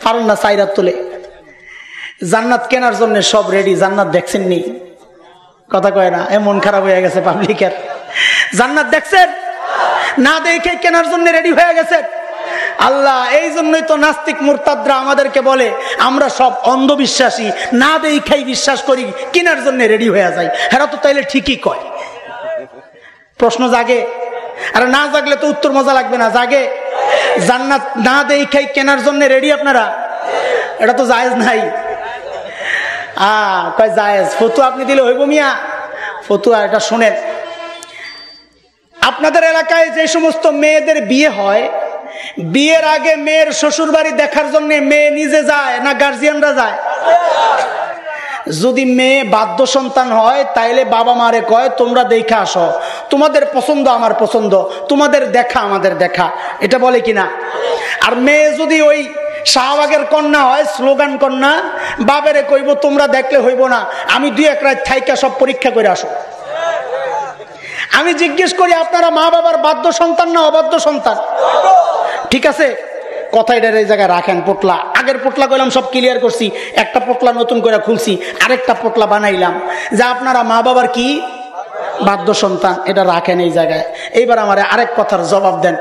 পারেন না সাইরাত তোলে। জান্নাত কেনার জন্য সব রেডি জান্নাত দেখছেন নি কথা কয় না এমন খারাপ হয়ে গেছে পাবলিকের জান্নাত দেখছেন? না দেখে কেনার জন্য রেডি হয়ে গেছে আল্লাহ, এই জন্যই তো নাস্তিক মুরতাদরা আমাদেরকে বলে, আমরা সব অন্ধবিশ্বাসী, না দেখাই বিশ্বাস করি, কেনার জন্য রেডি হয়ে যায় হেরা তো তাইলে ঠিকই কয়। প্রশ্ন জাগে আর না জাগলে তো উত্তর মজা লাগবে না, জাগে। জান্নাত না দেখাই কেনার জন্য রেডি আপনারা? এটা তো জায়েজ নাই। আহ কয় জায়েজ? ফতু আপনি দিলে হইব মিয়া। ফতুয়া, এটা শোনেন। আপনাদের এলাকায় যে সমস্ত মেয়েদের বিয়ে হয়, বিয়ের আগে মেয়ের শ্বশুর বাড়ি দেখার জন্য মেয়ে নিজে যায় না গার্জিয়ানরা যায়? যদি মেয়ে বাদ্য সন্তান হয়, তাইলে বাবা মারে কয়, তোমরা দেখে আসো। তোমাদের পছন্দ আমার পছন্দ, তোমাদের দেখা আমাদের দেখা। এটা বলে কিনা? আর মেয়ে যদি ওই শাহবাগের কন্যা হয়, স্লোগান কন্যা বাবারে কইব, তোমরা দেখলে হইব না। আমি দুই এক রাত থাইকা সব পরীক্ষা করে আসো। আমি জিজ্ঞেস করি, আপনারা মা বাবার বাদ্য সন্তান না অবাধ্য সন্তান ঠিক আছে? কথা এটার এই জায়গায় রাখেন, পোটলা। আগের পোটলা করলাম সব ক্লিয়ার করছি। একটা পোটলা নতুন করে খুলছি, আরেকটা পোটলা বানাইলাম। যে আপনারা মা বাবার কি? বাদ্য সন্তান, এটা রাখেন এই জায়গায়। এইবার আমার আরেক কথার জবাব দেন।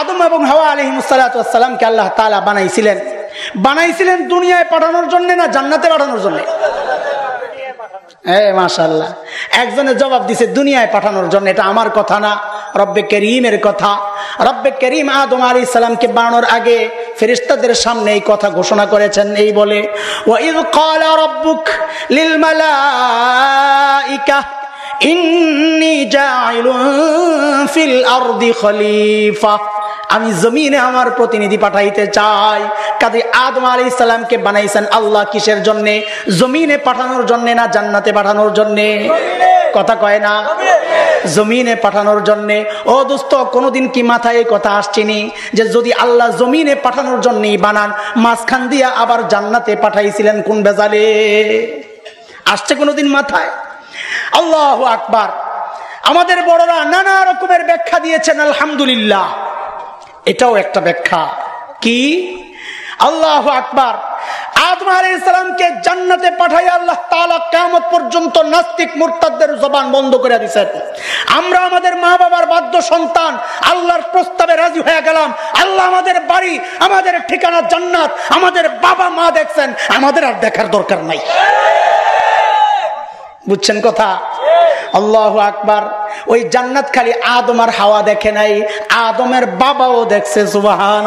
আদম এবং হাওয়া আলহিমসালামকে আল্লাহ তালা বানাইছিলেন। বানাইছিলেন দুনিয়ায় পাঠানোর জন্য না জান্নাতে পাঠানোর জন্য? হ্যাঁ একজনের জবাব দিছে, দুনিয়ায় পাঠানোর জন্য। এটা আমার কথা না, রব্বে করিমের কথা। রব্বে করিম আদম আলী সালামকে বানানোর আগে ফেরিস্তাদের সামনে এই কথা ঘোষণা করেছেন, এই বলে ইন্নি ফিল আরদি খলিফা। আমি জমিনে আমার প্রতিনিধি পাঠাইতে চাই। কাজে আদম আলী ইসলামকে বানাইছেন আল্লাহ কিসের জন্য? জমিনে পাঠানোর জন্য না জান্নাতে পাঠানোর জন্য? কথা কয় না। জমিনে পাঠানোর জন্য। ও দোস্ত, কোনোদিন কি মাথায় এই কথা আসছেনি যে যদি আল্লাহ জমিনে পাঠানোর জন্যই বানান, মাঝখান দিয়া আবার জান্নাতে পাঠাইছিলেন কোন বেজালে? আসছে কোনোদিন মাথায়? আল্লাহ আকবার। আমাদের বড়রা নানা রকমের ব্যাখ্যা দিয়েছেন, আলহামদুলিল্লাহ। এটাও একটা ব্যাখ্যা। কি? আল্লাহ আকবার। আদম আলাইসালামকে জান্নাতে পাঠাই আল্লাহ কিয়ামত পর্যন্ত নাস্তিক মুরতাদদের জবান বন্ধ করে দিয়েছেন আমরা আমাদের মা বাবার বাধ্য সন্তান, আল্লাহর প্রস্তাবে রাজি হয়ে গেলাম। আল্লাহ আমাদের বাড়ি, আমাদের ঠিকানা জান্নাত। আমাদের বাবা মা দেখছেন, আমাদের আর দেখার দরকার নাই। বুঝছেন কথা? আল্লাহ আকবার। ওই জান্নাত খালি আদম আর হাওয়া দেখে নাই, আদমের বাবাও দেখছে সুবাহান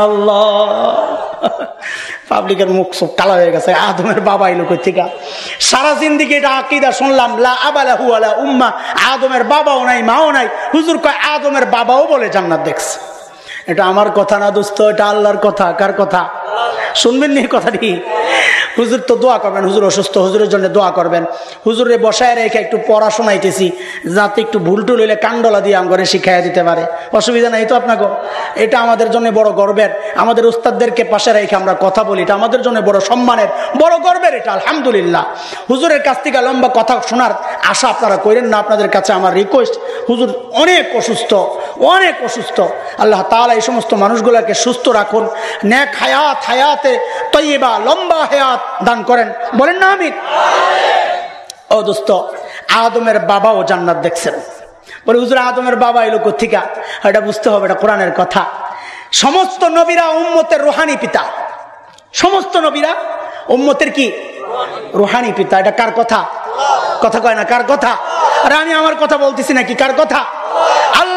পাবলিকের মুখ সব কালা হয়ে গেছে, আদমের বাবা এলো থেকে সারা জিন্দিগি এটা আকিদা শুনলাম, লা আবালা হুয়ালা উম্মা, আদমের বাবাও নাই, মাও নাই। হুজুর কয়, আদমের বাবাও বলে জান্নাত দেখছে। এটা আমার কথা না দোস্ত, এটা আল্লাহর কথা, কার কথা? শুনবেন নি কথাটি? হুজুর তো দোয়া করবেন, হুজুর অসুস্থ, হুজুরের জন্য দোয়া করবেন। হুজুরে বসায় রেখে একটু পড়াশোনাইতেছি যাতে একটু ভুল টুল হইলে কান্ডলা দিয়ে আমগরে শিখাইয়া দিতে পারে। অসুবিধা নাই তো আপনাকে? এটা আমাদের জন্য বড় গর্বের। আমাদের উস্তাদদেরকে পাশে রেখে আমরা কথা বলি, এটা আমাদের জন্য বড় সম্মানের, বড় গর্বের এটা, আলহামদুলিল্লাহ। হুজুরের কাছ থেকে লম্বা কথা শোনার আশা আপনারা করেন না, আপনাদের কাছে আমার রিকোয়েস্ট হুজুর অনেক অসুস্থ অনেক অসুস্থ। আল্লাহ তালা এই সমস্ত মানুষগুলোকে সুস্থ রাখুন, ন্যাক হায়াত, হায়াতে তৈবা লম্বা হায়াত দান করেন। বলেন না আমি ও দোস্ত, আদমের বাবাও জান্নাত দেখছেন। বলে, হুজুর, আদমের বাবা এলো কোথিকা এটা বুঝতে হবে, এটা কোরআনের কথা। সমস্ত নবীরা উম্মতের রোহানি পিতা। সমস্ত নবীরা উম্মতের কি? রোহানি পিতা। এটা কার কথা? কথা কয় না, কার কথা? আর, আমি আমার কথা বলতেছি নাকি? কার কথা? আল্লাহর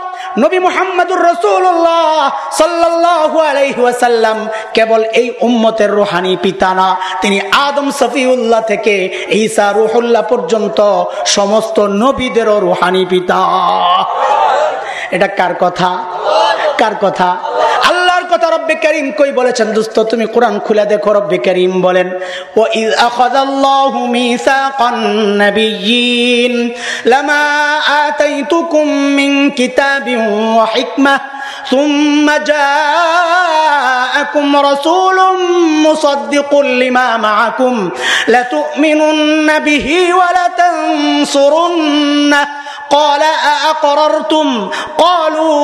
নবী মোহাম্মদুর রসুল্লাহ সাল্লাহ আলাইহাসাল্লাম কেবল এই উম্মতের রোহানি পিতা না, তিনি আদম সফিউল্লাহ থেকে ঈসা রুহুল্লাহ পর্যন্ত সমস্ত নবীদেরও রোহানি পিতা। এটা কার কথা? কার কথা কথা? রব্বে করিম কই বলেছেন দোস্ত তুমি কোরআন খুলে দেখো রব্বে করিম বলেন ও ইজ আখাযাল্লাহু মিসাকান নাবিয়্যিন লামা আতাইতুকুম মিন কিতাবিন ওয়া হিকমাহ ثم جاءكم رسول مصدق لما معكم لتؤمنن به ولتنصرنه قال أأقررتم قالوا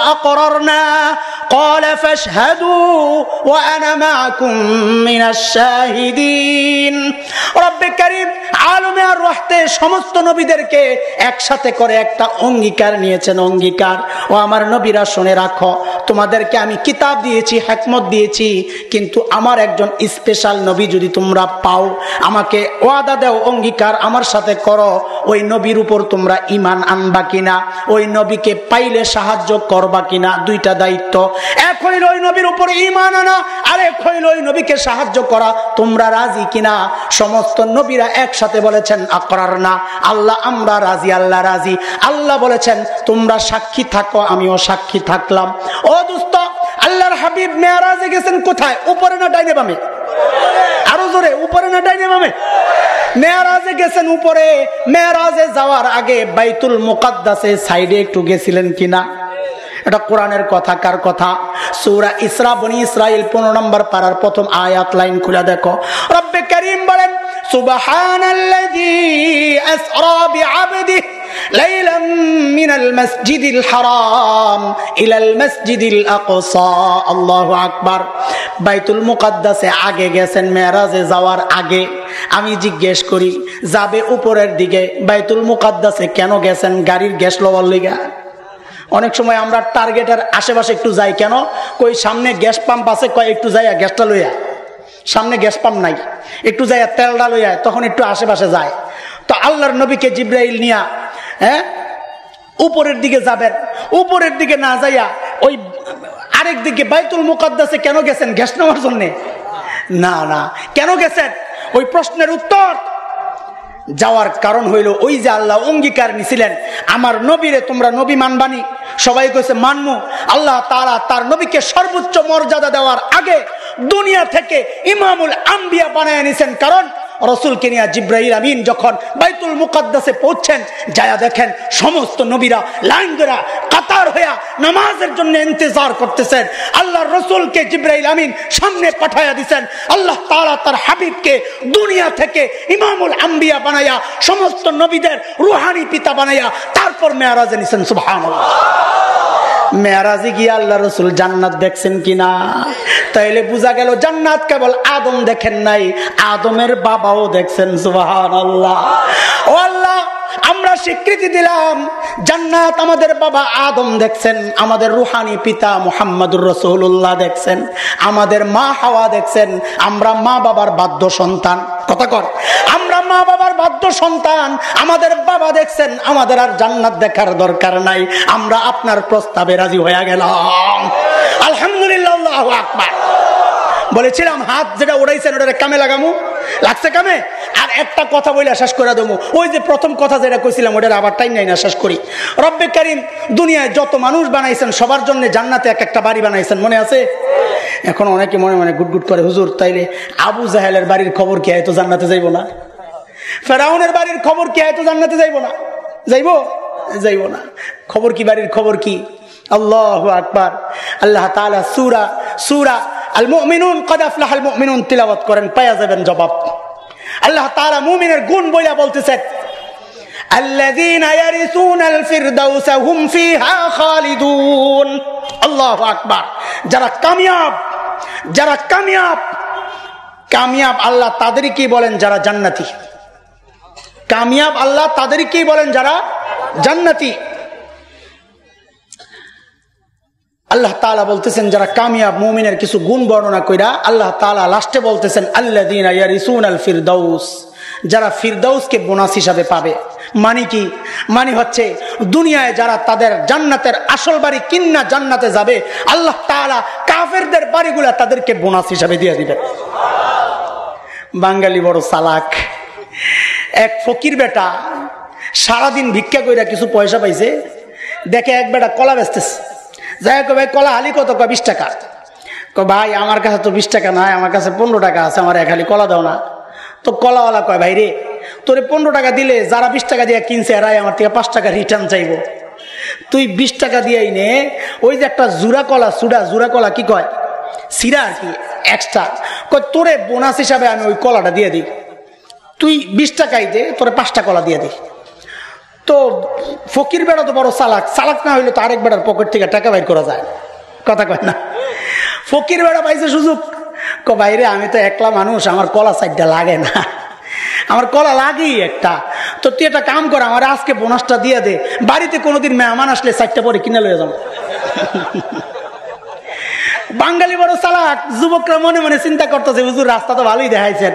أقررنا قال فاشهدوا وأنا معكم من الشاهدين رب كريم আলমে আর রহতে সমস্ত নবীদেরকে একসাথে করে একটা অঙ্গীকার নিয়েছেন অঙ্গীকার ও আমার নবীরা শুনে রাখো তোমাদেরকে আমি কিতাব দিয়েছি হ্যাকমত দিয়েছি কিন্তু আমার একজন স্পেশাল নবী যদি তোমরা পাও আমাকে ওয়াদা দেও অঙ্গীকার আমার সাথে করো, ওই নবীর উপর তোমরা ইমান আনবা কিনা, ওই নবীকে পাইলে সাহায্য করবা কিনা, দুইটা দায়িত্ব। এক হইল ওই নবীর উপর ইমান আনা, আর এক হইল ওই নবীকে সাহায্য করা। তোমরা রাজি কিনা? সমস্ত নবীরা একসাথে বলেছেন, আকরার না। আল্লাহ, আমরা রাজি, আল্লাহ রাজি। আল্লাহ বলেছেন, তোমরা সাক্ষী থাকো, আমিও সাক্ষী থাকলাম। ও দুস্ত, আল্লাহর হাবিব মেয়ারাজে গেছেন কোথায়? উপরে না ডাইনে বামে? আরও জোরে, উপরে না ডাইনে বামে? মেয়ারাজে গেছেন উপরে, মেয়ারাজে যাওয়ার আগে বাইতুল মুকাদ্দাসে সাইডে একটু গেছিলেন কিনা? এটা কোরআনের কথা, কার কথা? সৌরা ইসরা, বনি ইসরাইল, পনেরো নম্বর পাড়ার প্রথম আয়াত লাইন খুলে দেখো। রব্বে করিম বলেন, সুবহানাল্লাযী লাইলাম মিনাল মসজিদিল হারাম ইলাল মসজিদিল আকসা। আল্লাহু বাইতুল মুকাদ্দাসে আগে গেছেন মেরাজে যাওয়ার আগে। আমি জিজ্ঞেস করি, যাবে উপরের দিকে? বাইতুল মুকাদ্দাসে কেন গেছেন? গাড়ির গ্যাস লওয়ার লিগা। অনেক সময় আমরা টার্গেটের আশেপাশে একটু যাই, কেন? কই, সামনে গ্যাস পাম্প আছে, কয়, একটু যাইয়া গ্যাসটা লইয়া। সামনে গ্যাস পাম্প নাই। একটু যাইয়া তেলটা লইয়া, তখন একটু আশেপাশে যায়। তো আল্লাহর নবীকে জিব্রাইল নিয়া হ্যাঁ? উপরের দিকে যাবেন। উপরের দিকে না যাইয়া ওই আরেক দিকে বাইতুল মুকাদ্দাসে কেন গেছেন? গ্যাস নেওয়ার জন্যে। না না। কেন গেছেন? ওই প্রশ্নের উত্তর যাওয়ার কারণ হইল ওই যে আল্লাহ অঙ্গীকার নিছিলেন, আমার নবীরে তোমরা নবী মানবানি। সবাই কইছে, মানমু। আল্লাহ তারা তার নবীকে সর্বোচ্চ মর্যাদা দেওয়ার আগে দুনিয়া থেকে ইমামুল আম্বিয়া বানায় নিছেন। কারণ রসুলকে নিয়ে জিব্রাহিল আমিন যখন বাইতুল মুকাদ্দাসে পৌঁছছেন যায়া দেখেন সমস্ত নবীরা লাইন ধরা, কাতার হইয়া নামাজের জন্য ইন্তজার করতেছেন। আল্লাহ রসুলকে জিব্রাহিল আমিন সামনে পাঠাইয়া দিছেন। আল্লাহ তাআলা তার হাবিবকে দুনিয়া থেকে ইমামুল আম্বিয়া বানাইয়া, সমস্ত নবীদের রুহানি পিতা বানাইয়া, তারপর মেয়ারাজে নিছেন, সুবহানাল্লাহ। মেয়ারাজে গিয়ে আল্লাহ রসুল জান্নাত দেখছেন কিনা? তাইলে বোঝা গেল জান্নাত কেবল আদম দেখেন নাই, আদমের বাবাও দেখছেন সুবাহান আল্লাহ ও আল্লাহ, আমরা স্বীকৃতি দিলাম, জান্নাত আমাদের বাবা আদম দেখছেন, আমাদের রুহানি পিতা মুহাম্মদুর রসুল্লাহ দেখছেন, আমাদের মা হাওয়া দেখছেন, আমরা মা বাবার বাধ্য সন্তান। কথা কর আমরা মা বাবার বাধ্য সন্তান, আমাদের বাবা দেখছেন, আমাদের আর জান্নাত দেখার দরকার নাই। আমরা আপনার প্রস্তাবে রাজি হয়ে গেলাম। আলহামদুলিল্লাহ আকবার। বলেছিলাম, হাত যেটা উড়াইছেন ওটা কামে লাগামু। লাগছে কামে? আর একটা কথা বলে শেষ করে দেবো। ওই যে প্রথম কথা যেটা কইছিলাম, ওটার আবার টাইম নাই না, শেষ করি। রব্বে কারিম, দুনিয়ায় যত মানুষ বানাইছেন, সবার জন্য জান্নাতে এক একটা বাড়ি বানাইছেন, মনে আছে? এখন অনেকে মনে মনে গুটগুট করে, হুজুর, তাইলে আবু জাহেলের বাড়ির খবর কি হয়তো জান্নাতে যাইব না? ফেরাউনের বাড়ির খবর কি হয়তো জান্নাতে যাইব না? যাইব? যাইব না। খবর কি, বাড়ির খবর কি? আল্লাহ আকবার। আল্লাহ তাআলা সূরা সূরা আল মুমিনুন কদ আফলাহাল মুমিনুন তিলাওয়াত করেন পায়া যাবেন জবাব আল্লাহ তাআলা মুমিনের গুণ বইলা বলতেছেন الذين يرثون الفردوس هم فيها خالدون الله আকবার যারা কামিয়াব যারা কামিয়াব কামিয়াব আল্লাহ তাদেরই কি বলেন যারা জান্নাতি কামিয়াব আল্লাহ তাদেরই কি বলেন যারা জান্নাতি আল্লাহ তালা বলতেছেন, যারা কামিয়াব মুমিনের কিছু গুণ বর্ণনা কইরা আল্লাহ তালা লাস্টে বলতেছেন আল্লাহ দিন আল ফিরদাউস, যারা ফিরদৌসকে বোনাস হিসাবে পাবে। মানে কি? মানে হচ্ছে, দুনিয়ায় যারা তাদের জান্নাতের আসল বাড়ি কিন্না জান্নাতে যাবে, আল্লাহ তালা কাফেরদের বাড়িগুলা তাদেরকে বোনাস হিসাবে দিয়ে দিবে বাঙালি বড় সালাক এক ফকির বেটা সারাদিন ভিক্ষা কইরা কিছু পয়সা পাইছে, দেখে এক বেটা কলা বেচতেছে। যাই হোক ভাই, কলা হালি কত? কয় বিশ টাকা? ভাই, আমার কাছে তো বিশ টাকা নাই, আমার কাছে পনেরো টাকা আছে, আমার এক হালি কলা দাও না। তো কলাওয়ালা কয়, ভাই রে, তোরে পনেরো টাকা দিলে যারা বিশ টাকা দিয়ে কিনছে এরাই আমার থেকে পাঁচ টাকা রিটার্ন চাইব। তুই বিশ টাকা দিয়েই নে, ওই যে একটা জুরা কলা, সুডা জুরা কলা কি কয়? সিরা আর কি এক্সট্রা কয়, তোরে বোনাস হিসাবে আমি ওই কলাটা দিয়ে দিই। তুই বিশ টাকাই দে, তোরে পাঁচটা কলা দিয়ে দিই। তো ফকির বেড়া তো বড় চালাক। চালাক না হইলে তো আরেক বেড়ার পকেট থেকে টাকা বাইর করা যায়। কথা কয় না? ফকির বেড়া পাইছে সুযোগ। ক বাইরে আমি তো একলা মানুষ, আমার কলা সাইডটা লাগে না। আমার কলা লাগেই একটা। তো তুই একটা কাম কর, আমার আজকে বোনাসটা দিয়ে দে। বাড়িতে কোনোদিন মেহমান আসলে সাইডটা পরে কিনে লয়ে যাব। বাঙালি বড় চালাক, যুবকরা মনে মনে চিন্তা করতেছে, হুজুর, রাস্তা তো ভালোই দেখাইছেন।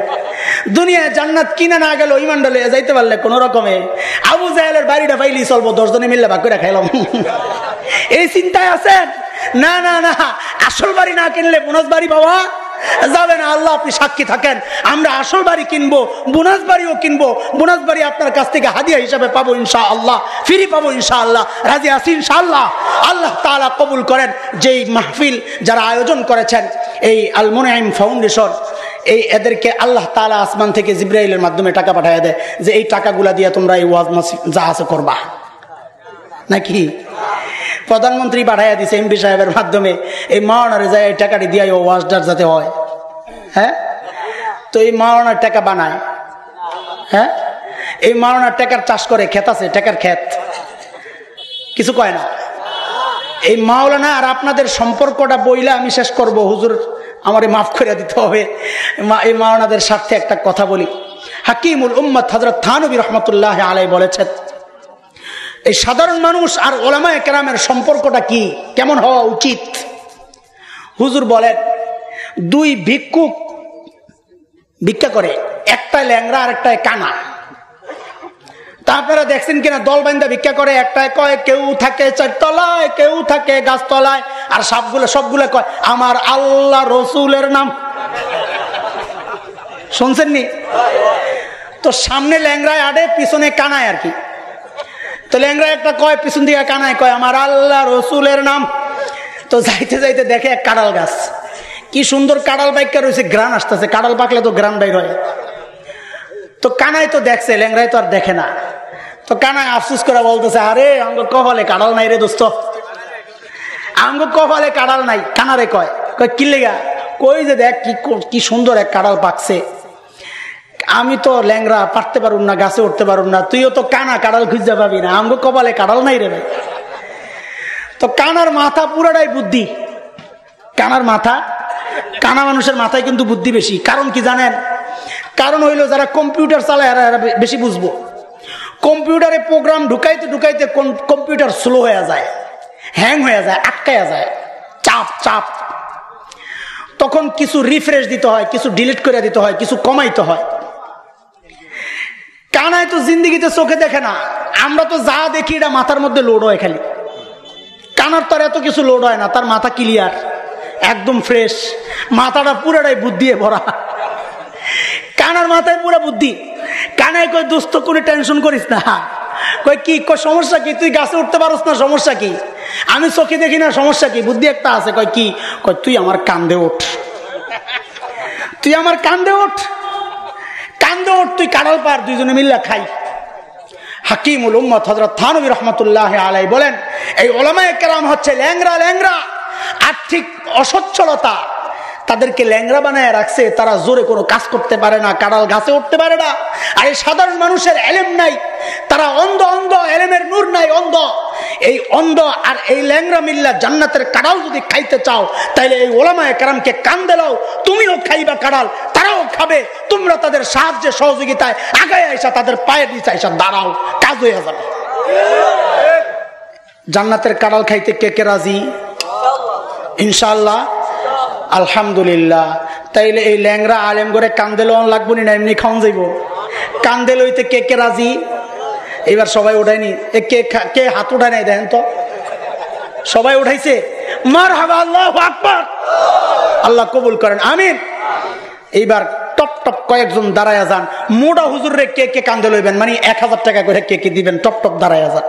দুনিয়ায় জান্নাত কিনা না গেল ওই মন্ডলে যাইতে পারলে কোন রকমে। আবু জাহেলের বাড়িটা পাইলি চলবো, দশজনে মিললে ভাগ করে খাইলাম। এই চিন্তায় আছেন? না না না। আসল বাড়ি না কিনলে বোনাস বাড়ি বাবা যাবে না আল্লাহ আপনি সাক্ষী থাকেন। আমরা আসল বাড়ি কিনবো, বোনাস বাড়িও কিনবো। বোনাস বাড়ি আপনার কাছ থেকে হাদিয়া হিসাবে পাবো ইনশা আল্লাহ ফিরি পাবো ইনশা আল্লাহ রাজি আসি ইনশাআল্লাহ। আল্লাহ আল্লাহ তালা কবুল করেন যেই মাহফিল যারা আয়োজন করেছেন, এই আলমোনাইম ফাউন্ডেশন, এই এদেরকে আল্লাহ তালা আসমান থেকে জিব্রাইলের মাধ্যমে টাকা পাঠায় দেয় যে, এই টাকাগুলা দিয়ে তোমরা এই ওয়াজ যা আছে করবা। নাকি? প্রধানমন্ত্রী পাঠাইয়া দিছে এমপি সাহেবের মাধ্যমে, এই মাওনারে যায় এই টাকাটি দিয়ে ও যাতে হয়। হ্যাঁ? তো এই মাওনার টাকা বানায়। হ্যাঁ? এই মাওনার টাকার চাষ করে ক্ষেত আছে, টাকার ক্ষেত। কিছু কয় না? এই মাওলানা আর আপনাদের সম্পর্কটা বইলে আমি শেষ করব, হুজুর, আমারে মাফ করে দিতে হবে। এই মাওলানাদের স্বার্থে একটা কথা বলি। হাকিমুল উম্মদ হজরত থানবী রহমতুল্লাহ আলাই বলেছেন এই সাধারণ মানুষ আর ওলামায় কেরামের সম্পর্কটা কি? কেমন হওয়া উচিত? হুজুর বলেন, দুই ভিক্ষুক ভিক্ষা করে, একটায় ল্যাংরা আর একটায় কানা। তা আপনারা দেখছেন কিনা, দল বান্ধা ভিক্ষা করে, একটায় কয়, কেউ থাকে চারতলায় কেউ থাকে গাছতলায় আর সবগুলো সবগুলো কয়, আমার আল্লাহ রসুলের নাম। শুনছেন নি তো সামনে ল্যাংরায় আডে পিছনে কানায় আর কি। তো ল্যাংরা একটা কয়, পিছন দিকে কানায় কয়, আমার আল্লাহ রসুলের নাম। তো যাইতে যাইতে দেখে এক কাঁড়াল গাছ। কি সুন্দর কাঁড়াল বাইকা রয়েছে গ্রান আসতেছে। কাঁড়াল পাকলে তো গ্রান বাইর হয়। তো কানাই তো দেখছে ল্যাংরাই তো আর দেখে না। তো কানাই আফসুস করে বলতেছে, আরে, আঙ্গ কপালে কাঁড়াল নাই রে দোস্ত। আঙ্গ কপালে কাঁড়াল নাই, কানারে কয়। কয় কি লেগা কই যে দেখ কি কি সুন্দর এক কাঁড়াল পাকছে। আমি তো ল্যাংরা পারতে পারুন না, গাছে উঠতে পারুন না, তুইও তো কানা কাঁড়াল খুঁজতে পাবি না আঙ্গ কপালে কাঁড়াল নাই রে ভাই। তো কানার মাথা পুরাটাই বুদ্ধি। কানার মাথা, কানা মানুষের মাথায় কিন্তু বুদ্ধি বেশি। কারণ কি জানেন? কারণ হইল যারা কম্পিউটার চালায়, এরা বেশি বুঝব। কম্পিউটারে প্রোগ্রাম ঢুকাইতে ঢুকাইতে কম্পিউটার স্লো হয়ে যায়, হ্যাং হয়ে যায়, আটকায়া যায়, চাপ চাপ। তখন কিছু রিফ্রেশ দিতে হয়, কিছু ডিলিট করে দিতে হয়, কিছু কমাইতে হয়। কানায় তো জিন্দিগিতে চোখে দেখে না। আমরা তো যা দেখি, এটা মাথার মধ্যে লোড হয় খালি। কানার তার এত কিছু লোড হয় না, তার মাথা ক্লিয়ার একদম ফ্রেশ মাথাটা পুরোটাই বুদ্ধি ভরা। কানার মাথায় পুরো বুদ্ধি। কানায় কই, দোস্ত করে টেনশন করিস না। কই, কি, কই, সমস্যা কি? তুই গাছে উঠতে পারস না, সমস্যা কি? আমি চোখে দেখি না, সমস্যা কি? বুদ্ধি একটা আছে কয় কি? কই, তুই আমার কান্দে ওঠ। তুই আমার কান্দে ওঠ? কান্দে তুই কাঁড়াল পার দুইজনে মিল্লা খাই। হাকিমুল উম্মত হজরত থানবী রহমতুল্লাহ আলাই বলেন, এই ওলামায় কেরাম হচ্ছে ল্যাংরা ল্যাংরা আর্থিক অসচ্ছলতা তাদেরকে ল্যাংরা বানায় রাখছে, তারা জোরে কোনো কাজ করতে পারে না, কাড়াল গাছে উঠতে পারে না। আর এই সাধারণ মানুষের এলেম নাই, তারা অন্ধ অন্ধ, এলেমের নূর নাই, অন্ধ। এই অন্ধ আর এই ল্যাংরা মিল্লা জান্নাতের কাড়াল যদি খাইতে চাও তাহলে এই ওলামায় কারামকে কান দেলাও তুমিও খাইবা কাড়াল, তারাও খাবে। তোমরা তাদের সাহায্যে, সহযোগিতায় আগায় আইসা তাদের পায়ের নিচে আইসা দাঁড়াও, কাজ হয়ে যাবে। জান্নাতের কাড়াল খাইতে কে কে রাজি? ইনশাল্লাহ আলহামদুলিল্লাহ। তাইলে এই ল্যাংরা আলেম করে কান্দে লোন লাগবো না এমনি খাওয়ান যাইব? কান্দে লইতে কে কে রাজি? এবার সবাই উঠায়নি কে কে হাত উঠায় নাই দেখেন তো? সবাই উঠাইছে। মার হাবা আল্লাহ আল্লাহ কবুল করেন, আমিন। এইবার টপ টপ কয়েকজন দাঁড়ায় যান। মোটা হুজুর কে কে কান্দে লইবেন? মানে এক হাজার টাকা করে কে কে দিবেন? টপ টপ দাঁড়ায় যান।